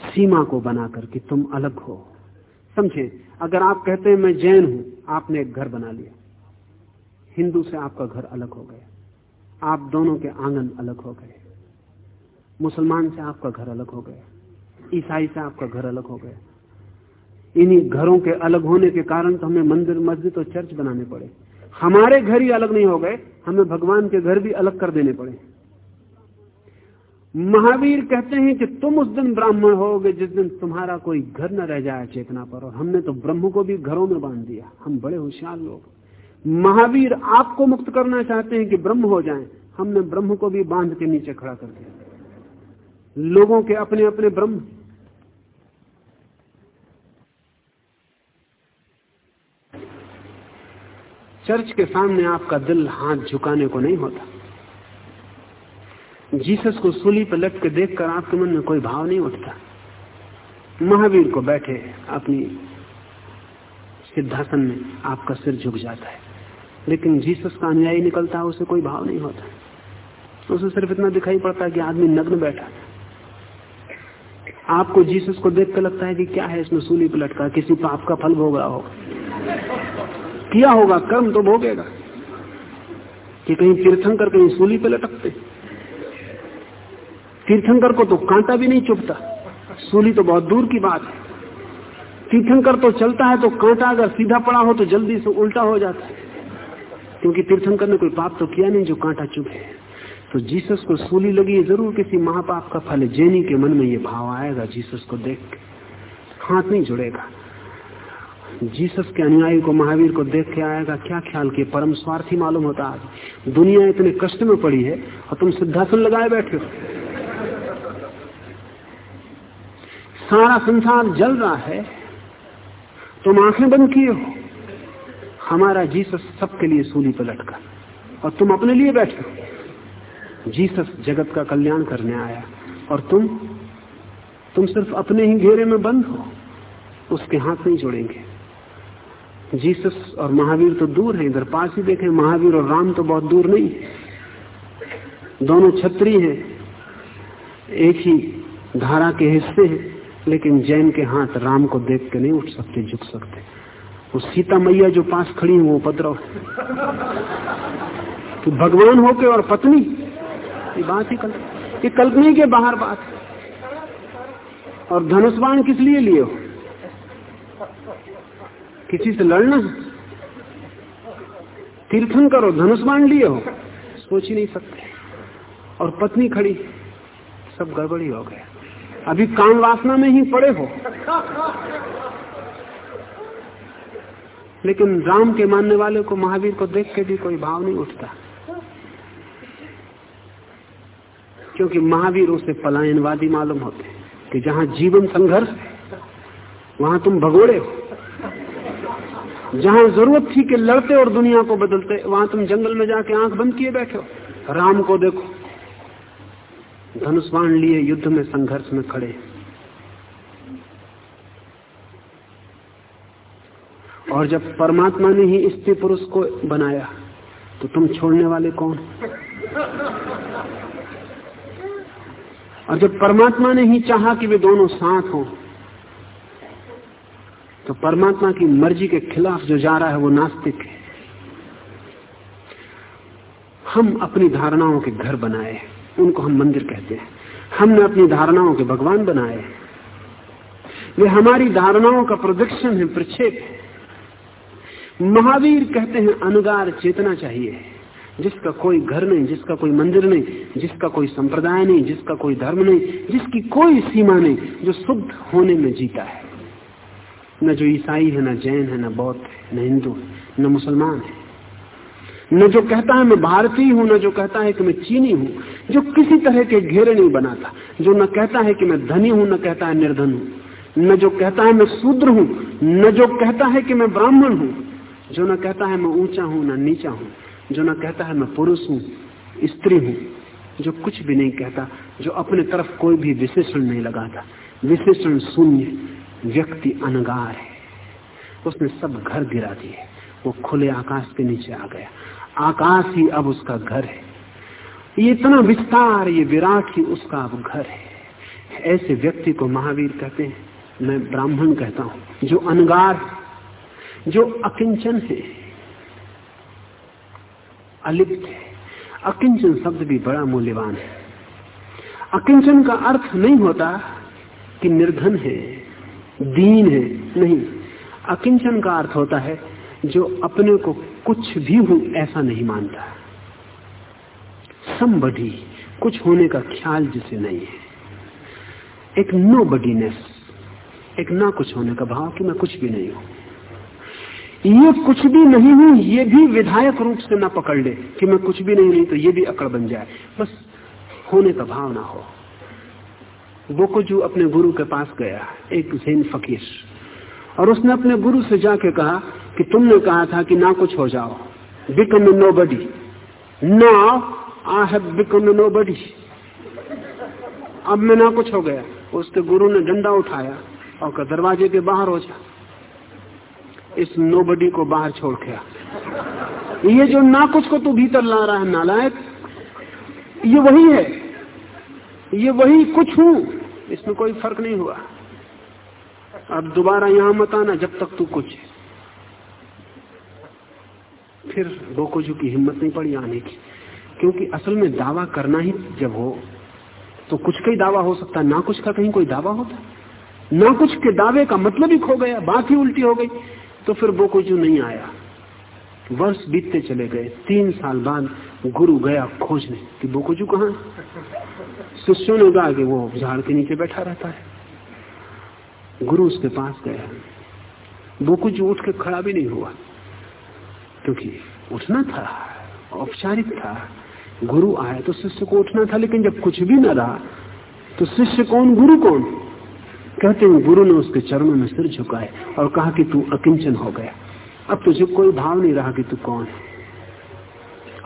सीमा को बनाकर कि तुम अलग हो। समझे, अगर आप कहते हैं मैं जैन हूँ, आपने एक घर बना लिया। हिंदू से आपका घर अलग हो गया। आप दोनों के आँगन अलग हो गए। मुसलमान से आपका घर अलग हो गया। ईसाई से आपका घर अलग हो गया। इन्हीं घरों के अलग होने के कारण तो हमें मंदिर, मस्जिद और चर्च बनाने पड़े। हमारे घर ही अलग नहीं हो गए, हमें भगवान के घर भी अलग कर देने पड़े। महावीर कहते हैं कि तुम उस दिन ब्राह्मण होगे जिस दिन तुम्हारा कोई घर न रह जाए, चेतना पर और हमने तो ब्रह्म को भी घरों में बाँध दिया। हम बड़े होशियार लोग। महावीर आपको मुक्त करना चाहते हैं कि ब्रह्म हो जाएँ। हमने ब्रह्म को भी बाँध के नीचे खड़ा कर दिया। लोगों के अपने अपने ब्रह्म। चर्च के सामने आपका दिल हाथ झुकाने को नहीं होता। जीसस को सूली पर लट के देखकर आपके मन में कोई भाव नहीं उठता। महावीर को बैठे अपनी सिद्धासन में आपका सिर झुक जाता है। लेकिन जीसस का अनुयायी निकलता है, उसे कोई भाव नहीं होता। उसे सिर्फ़ इतना दिखाई पड़ता है कि आदमी नग्न बैठा आपको जीसस को देख कर लगता है कि क्या है इसमें सूली पर लटका, किसी पाप का फल भोग रहा होगा। किया होगा, कर्म तो भोगेगा। कि कहीं तीर्थंकर, कहीं सूली पे लटकते। तीर्थंकर को तो कांटा भी नहीं चुभता। सूली तो बहुत दूर की बात है। तीर्थंकर तो चलता है तो कांटा अगर सीधा पड़ा हो तो जल्दी से उल्टा हो जाता है। क्योंकि तीर्थंकर ने कोई पाप तो किया नहीं जो कांटा चुभे। तो जीसस को सूली लगी ज़रूर किसी महापाप का फल जेनी के मन में ये भाव आएगा, जीसस को देख हाथ नहीं जुड़ेगा। जीसस के अनुयायी को, महावीर को देख के आएगा, क्या ख्याल किए? परम स्वार्थी मालूम होता आज। दुनिया इतने कष्ट में पड़ी है, और तुम सिद्धासन लगाए बैठे हो। सारा संसार जल रहा है, तुम आँखें बंद किए हो। हमारा जीसस सबके लिए सूली पर लटका, और तुम अपने लिए बैठे हो। जीसस जगत का कल्याण करने आया, और तुम तुम सिर्फ़ अपने ही घेरे में बंद हो, उसके हाथ नहीं जोड़ेंगे। जीसस और महावीर तो दूर है, इधर पास ही देखें, महावीर और राम तो बहुत दूर नहीं। दोनों छत्री हैं, एक ही धारा के हिस्से हैं, लेकिन जैन के हाथ राम को देख के नहीं उठ सकते, झुक सकते। वो सीता मैया जो पास खड़ी है, वो उपद्रव तो भगवान होके और पत्नी? ये बात ही कल ये कल्पना के बाहर बात और धनुष्वाण किस लिए लिए हो? किसी से लड़ना? तीर्थन करो धनुष्वाण लिए हो? सोच ही नहीं सकते। और पत्नी खड़ी। सब गड़बड़ी हो गया। अभी काम वासना में ही पड़े हो। लेकिन राम के मानने वाले को महावीर को देख के भी कोई भाव नहीं उठता। क्योंकि महावीर उसे पलायनवादी मालूम होते कि जहाँ जीवन संघर्ष है, वहाँ तुम भगोड़े हो। जहाँ ज़रूरत थी कि लड़ते और दुनिया को बदलते, वहाँ तुम जंगल में जाके आँख बंद किए बैठे हो। राम को देखो। धनुष्वाण लिए युद्ध में, संघर्ष में खड़े। और जब परमात्मा ने ही स्त्री पुरुष को बनाया तो तुम छोड़ने वाले कौन? और जब परमात्मा ने ही चाहा कि वे दोनों साथ हों तो परमात्मा की मर्ज़ी के खिलाफ जो जा रहा है वो नास्तिक है। हम अपनी धारणाओं के घर बनाए उनको हम मंदिर कहते हैं। हमने अपनी धारणाओं के भगवान बनाए वे हमारी धारणाओं का प्रदर्शन है, प्रक्षेप है। महावीर कहते हैं, अनुगार चेतना चाहिए। जिसका कोई घर नहीं, जिसका कोई मंदिर नहीं, जिसका कोई संप्रदाय नहीं, जिसका कोई धर्म नहीं, जिसकी कोई सीमा नहीं, जो शुद्ध होने में जीता है। न जो ईसाई है, न जैन है, न बौद्ध है, न हिंदू है, न मुसलमान है। न जो कहता है, मैं भारतीय हूँ, न जो कहता है कि मैं चीनी हूँ, जो किसी तरह के घेरे नहीं बनाता, जो न कहता है कि मैं धनी हूँ, न कहता है निर्धन हूँ, न जो कहता है मैं शूद्र हूँ, न जो कहता है कि मैं ब्राह्मण हूँ, जो न कहता है मैं ऊँचा हूँ, न नीचा हूँ, जो न कहता है मैं पुरुष हूँ, स्त्री हूँ, जो कुछ भी नहीं कहता, जो अपने तरफ़ कोई भी विशेषण नहीं लगाता, विशेषण शून्य। व्यक्ति अनगार है। उसने सब घर गिरा दिए। वो खुले आकाश के नीचे आ गया। आकाश ही अब उसका घर है। ये इतना विस्तार, ये विराट ही उसका अब घर है। ऐसे व्यक्ति को महावीर कहते हैं। मैं ब्राह्मण कहता हूँ, जो अनगार जो अकिंचन है, अलिप्त है। अकिंचन शब्द भी बड़ा मूल्यवान है। अकिंचन का अर्थ नहीं होता कि निर्धन है। दीन है, नहीं। अकिंचन का अर्थ होता है, जो अपने को कुछ भी हूँ, ऐसा नहीं मानता। समबडी कुछ होने का ख्याल जिसे नहीं है। एक नो बडीनेस एक ना कुछ होने का भाव कि मैं कुछ भी नहीं हूँ। ये कुछ भी नहीं हूँ, ये भी विधायक रूप से ना पकड़ ले कि मैं कुछ भी नहीं हूँ तो ये भी अकड़ बन जाए। बस होने का भाव ना हो। बोकोजू अपने गुरु के पास गया, एक जैन फकीर। और उसने अपने गुरु से जाके कहा कि तुमने कहा था कि ना कुछ हो जाओ। Become nobody. Now I have become nobody. अब मैं ना कुछ हो गया। उसके गुरु ने डंडा उठाया और कहा, दरवाजे के बाहर हो जा। इस नोबडी को बाहर छोड़ के ये जो ना कुछ को तू भीतर ला रहा है, नालायक, ये वही है। ये वही कुछ हूँ। इसमें कोई फ़र्क नहीं हुआ। अब दोबारा यहाँ मत आना, जब तक तू कुछ है। फिर बोकोजू की हिम्मत नहीं पड़ी आने की। क्योंकि असल में दावा करना ही जब हो तो कुछ का ही दावा हो सकता है। ना कुछ का कहीं कोई दावा होता। ना कुछ के दावे का मतलब ही खो गया, बात ही उल्टी हो गई। तो फिर बोकोजू नहीं आया। वर्ष बीतते चले गए। तीन साल बाद गुरु गया खोजने कि बोकोजू कहा शिष्यों ने कहा कि वो झाड़ के नीचे बैठा रहता है। गुरु उसके पास गया। वो कुछ उठ के खड़ा भी नहीं हुआ। क्योंकि उठना था, औपचारिक था। गुरु आए तो शिष्य को उठना था, लेकिन जब कुछ भी न रहा तो शिष्य कौन, गुरु कौन? कहते हैं, गुरु ने उसके चरणों में सिर झुकाए और कहा कि तू अकिंचन हो गया। अब तुझे कोई भाव नहीं रहा कि तू कौन है।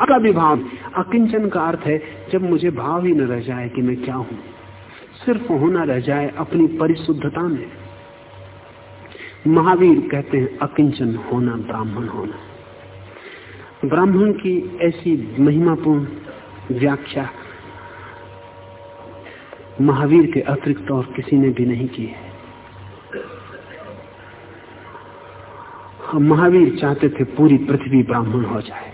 अका भी भाव। अकिंचन का अर्थ है, जब मुझे भाव ही न रह जाए कि मैं क्या हूँ, सिर्फ़ होना रह जाए अपनी परिशुद्धता में। महावीर कहते हैं, अकिंचन होना, ब्राह्मण होना। ब्राह्मण की ऐसी महिमापूर्ण व्याख्या महावीर के अतिरिक्त और किसी ने भी नहीं की है। महावीर चाहते थे पूरी पृथ्वी ब्राह्मण हो जाए।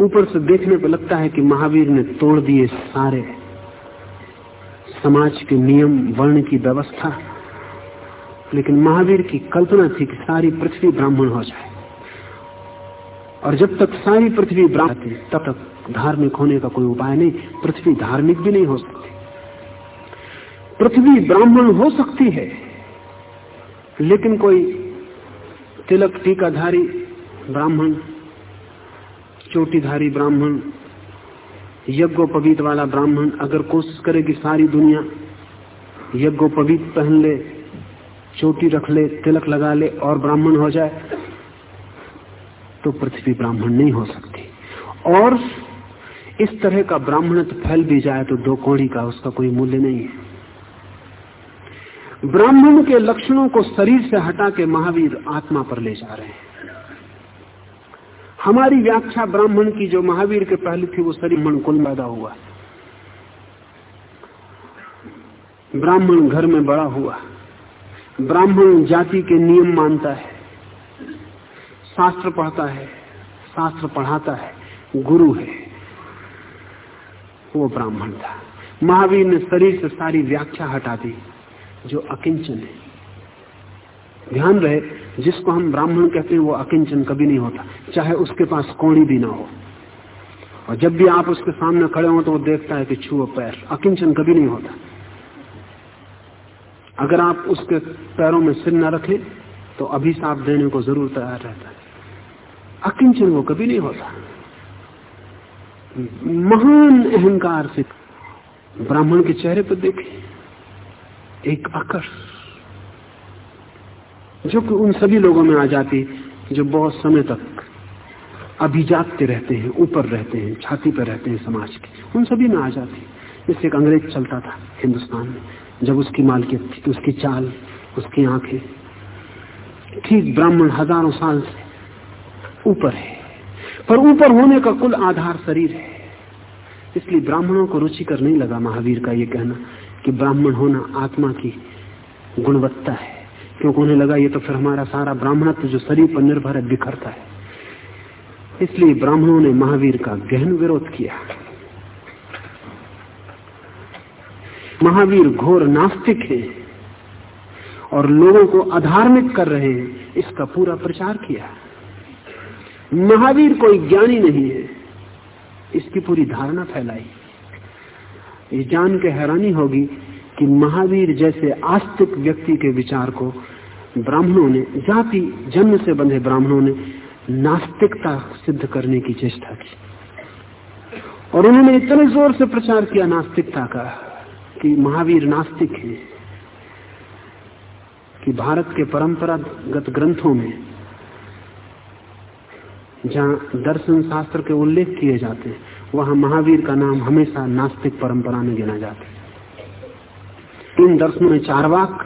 ऊपर से देखने पर लगता है कि महावीर ने तोड़ दिए सारे समाज के नियम, वर्ण की व्यवस्था। लेकिन महावीर की कल्पना थी कि सारी पृथ्वी ब्राह्मण हो जाए। और जब तक सारी पृथ्वी ब्राह्मण थी तब तक धार्मिक होने का कोई उपाय नहीं, पृथ्वी धार्मिक भी नहीं हो सकती। पृथ्वी ब्राह्मण हो सकती है, लेकिन कोई तिलक टीकाधारी ब्राह्मण चोटीधारी ब्राह्मण, यज्ञोपवीत वाला ब्राह्मण अगर कोशिश करे कि सारी दुनिया यज्ञोपवीत पहन ले, चोटी रख ले, तिलक लगा ले और ब्राह्मण हो जाए तो पृथ्वी ब्राह्मण नहीं हो सकती। और इस तरह का ब्राह्मण फैल भी जाए तो दो कौड़ी का उसका कोई मूल्य नहीं है। ब्राह्मण के लक्षणों को शरीर से हटा के महावीर आत्मा पर ले जा रहे हैं। हमारी व्याख्या ब्राह्मण की जो महावीर के पहले थी, वो शरीर मन कुल पैदा हुआ। ब्राह्मण घर में बड़ा हुआ। ब्राह्मण जाति के नियम मानता है, शास्त्र पढ़ता है, शास्त्र पढ़ाता है, गुरु है। वो ब्राह्मण था। महावीर ने शरीर से सारी व्याख्या हटा दी, जो अकिंचन है। ध्यान रहे जिसको हम ब्राह्मण कहते हैं, वो अकिंचन कभी नहीं होता। चाहे उसके पास कोणी भी ना हो। और जब भी आप उसके सामने खड़े हो तो वो देखता है कि छुओ पैर। अकिंचन कभी नहीं होता। अगर आप उसके पैरों में सिर न रखें तो अभिशाप देने को ज़रूर तैयार रहता है। अकिंचन वो कभी नहीं होता। महान अहंकार से ब्राह्मण के चेहरे पर देखें। एक अकर्ष जो कि उन सभी लोगों में आ जाती, जो बहुत समय तक अभिजातते रहते हैं, ऊपर रहते हैं, छाती पर रहते हैं समाज के, उन सभी में आ जाती। जैसे एक अंग्रेज़ चलता था हिंदुस्तान में, जब उसकी मालकियत थी, उसकी चाल, उसकी आँखें, ठीक ब्राह्मण हज़ारों साल से ऊपर है। पर ऊपर होने का कुल आधार शरीर है। इसलिए ब्राह्मणों को रुचिकर नहीं लगा महावीर का ये कहना कि ब्राह्मण होना आत्मा की गुणवत्ता है। क्योंकि उन्हें लगा ये तो फिर हमारा सारा ब्राह्मणत्व जो शरीर पर निर्भर है, बिखरता है। इसलिए ब्राह्मणों ने महावीर का गहन विरोध किया। महावीर घोर नास्तिक है और लोगों को अधार्मिक कर रहे हैं, इसका पूरा प्रचार किया। महावीर कोई ज्ञानी नहीं है, इसकी पूरी धारणा फैलाई। ये जान के हैरानी होगी कि महावीर जैसे आस्तिक व्यक्ति के विचार को ब्राह्मणों ने, जाति जन्म से बंधे ब्राह्मणों ने नास्तिकता सिद्ध करने की चेष्टा की। और उन्होंने इतने ज़ोर से प्रचार किया नास्तिकता का कि महावीर नास्तिक है, कि भारत के परंपरागत ग्रंथों में जहाँ दर्शन शास्त्र के उल्लेख किए जाते हैं, वहाँ महावीर का नाम हमेशा नास्तिक परंपरा में गिना जाता है। इन दर्शनों में चार वाक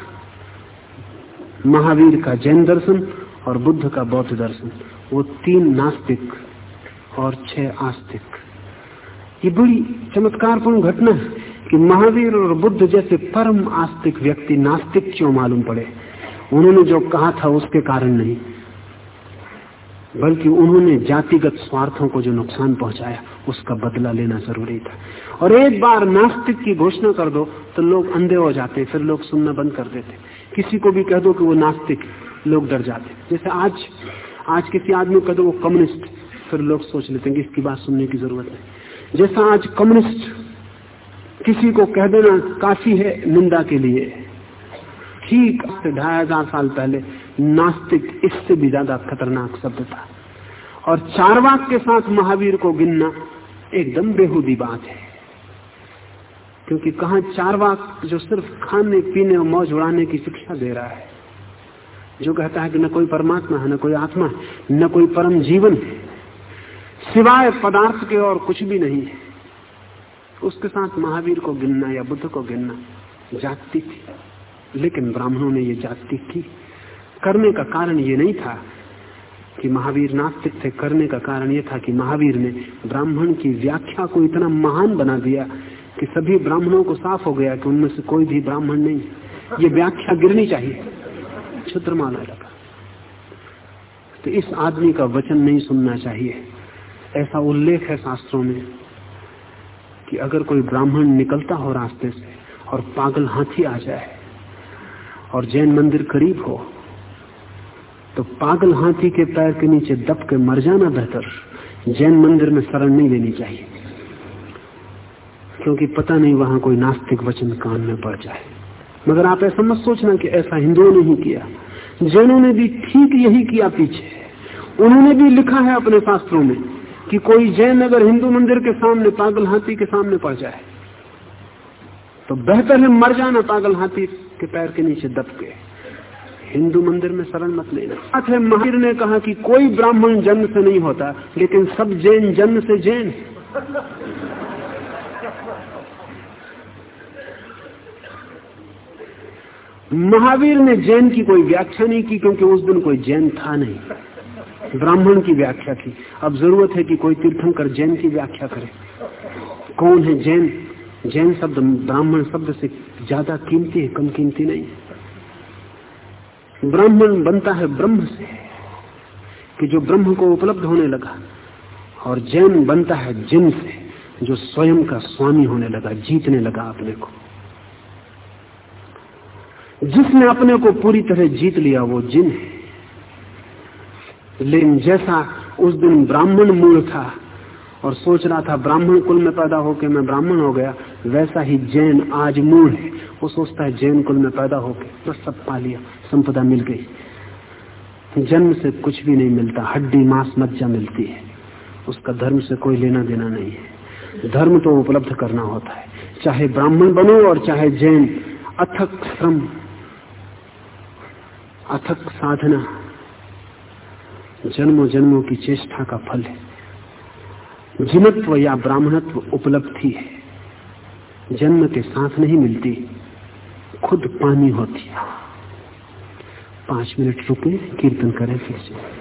महावीर का जैन दर्शन और बुद्ध का बौद्ध दर्शन। वो तीन नास्तिक और छह आस्तिक। ये बड़ी चमत्कारपूर्ण घटना है कि महावीर और बुद्ध जैसे परम आस्तिक व्यक्ति नास्तिक क्यों मालूम पड़े? उन्होंने जो कहा था उसके कारण नहीं, बल्कि उन्होंने जातिगत स्वार्थों को जो नुकसान पहुँचाया। उसका बदला लेना ज़रूरी था। और एक बार नास्तिक की घोषणा कर दो तो लोग अंधे हो जाते फिर लोग सुनना बंद कर देते किसी को भी कह दो कि वो नास्तिक, लोग डर जाते जैसे आज आज किसी आदमी कह दो वो कम्युनिस्ट, फिर लोग सोच लेते हैं कि इसकी बात सुनने की ज़रूरत है जैसा आज कम्युनिस्ट किसी को कह देना काफ़ी है निंदा के लिए, ठीक ढाई हज़ार साल पहले नास्तिक इससे भी ज़्यादा खतरनाक शब्द था। और चारवाक के साथ महावीर को गिनना एकदम बेहूदी बात है। क्योंकि कहा चारवाक जो सिर्फ़ खाने, पीने और मौज उड़ाने की शिक्षा दे रहा है, जो कहता है कि न कोई परमात्मा है, न कोई आत्मा है, न कोई परम जीवन है, सिवाय पदार्थ के और कुछ भी नहीं है, उसके साथ महावीर को गिनना या बुद्ध को गिनना जाति थी। लेकिन ब्राह्मणों ने ये जाति की। करने का कारण ये नहीं था कि महावीर नास्तिक थे, करने का कारण यह था कि महावीर ने ब्राह्मण की व्याख्या को इतना महान बना दिया कि सभी ब्राह्मणों को साफ़ हो गया कि उनमें से कोई भी ब्राह्मण नहीं ये व्याख्या गिरनी चाहिए। क्षुद्र माना लगा। तो इस आदमी का वचन नहीं सुनना चाहिए। ऐसा उल्लेख है शास्त्रों में कि अगर कोई ब्राह्मण निकलता हो रास्ते से और पागल हाथी आ जाए और जैन मंदिर करीब हो तो पागल हाथी के पैर के नीचे दब के मर जाना बेहतर। जैन मंदिर में शरण नहीं लेनी चाहिए। क्योंकि पता नहीं वहाँ कोई नास्तिक वचन कान में पड़ जाए। मगर आप ऐसा मत सोचना कि ऐसा हिंदुओं ने ही किया। जैनों ने भी ठीक यही किया पीछे। उन्होंने भी लिखा है अपने शास्त्रों में कि कोई जैन अगर हिंदू मंदिर के सामने पागल हाथी के सामने पड़ जाए तो बेहतर है मर जाना पागल हाथी के पैर के नीचे दब के। हिंदू मंदिर में शरण मत लेना। है महावीर ने कहा कि कोई ब्राह्मण जन्म से नहीं होता, लेकिन सब जैन जन्म से जैन। महावीर ने जैन की कोई व्याख्या नहीं की, क्योंकि उस दिन कोई जैन था नहीं। ब्राह्मण की व्याख्या की अब ज़रूरत है कि कोई तीर्थंकर जैन की व्याख्या करे। कौन है जैन? जैन शब्द ब्राह्मण शब्द से ज़्यादा कीमती है, कम कीमती नहीं। ब्राह्मण बनता है ब्रह्म से, कि जो ब्रह्म को उपलब्ध होने लगा, और जैन बनता है जिन से, जो स्वयं का स्वामी होने लगा, जीतने लगा अपने को। जिसने अपने को पूरी तरह जीत लिया, वो जिन है। लेकिन जैसा उस दिन ब्राह्मण मूल था, और सोच रहा था, ब्राह्मण कुल में पैदा होकर मैं ब्राह्मण हो गया, वैसा ही जैन आज मूल है। वो सोचता है जैन कुल में पैदा होकर बस सब पा लिया, संपदा मिल गई। जन्म से कुछ भी नहीं मिलता, हड्डी मांस मज्जा मिलती है। उसका धर्म से कोई लेना देना नहीं है। धर्म तो उपलब्ध करना होता है। चाहे ब्राह्मण बनो और चाहे जैन, अथक श्रम, अथक साधना जन्मों जन्मों की चेष्टा का फल है। जिनत्व या ब्राह्मणत्व उपलब्धि है। जन्म के साथ नहीं मिलती। खुद पानी होती है। पाँच मिनट रुके कीर्तन करें फिर से।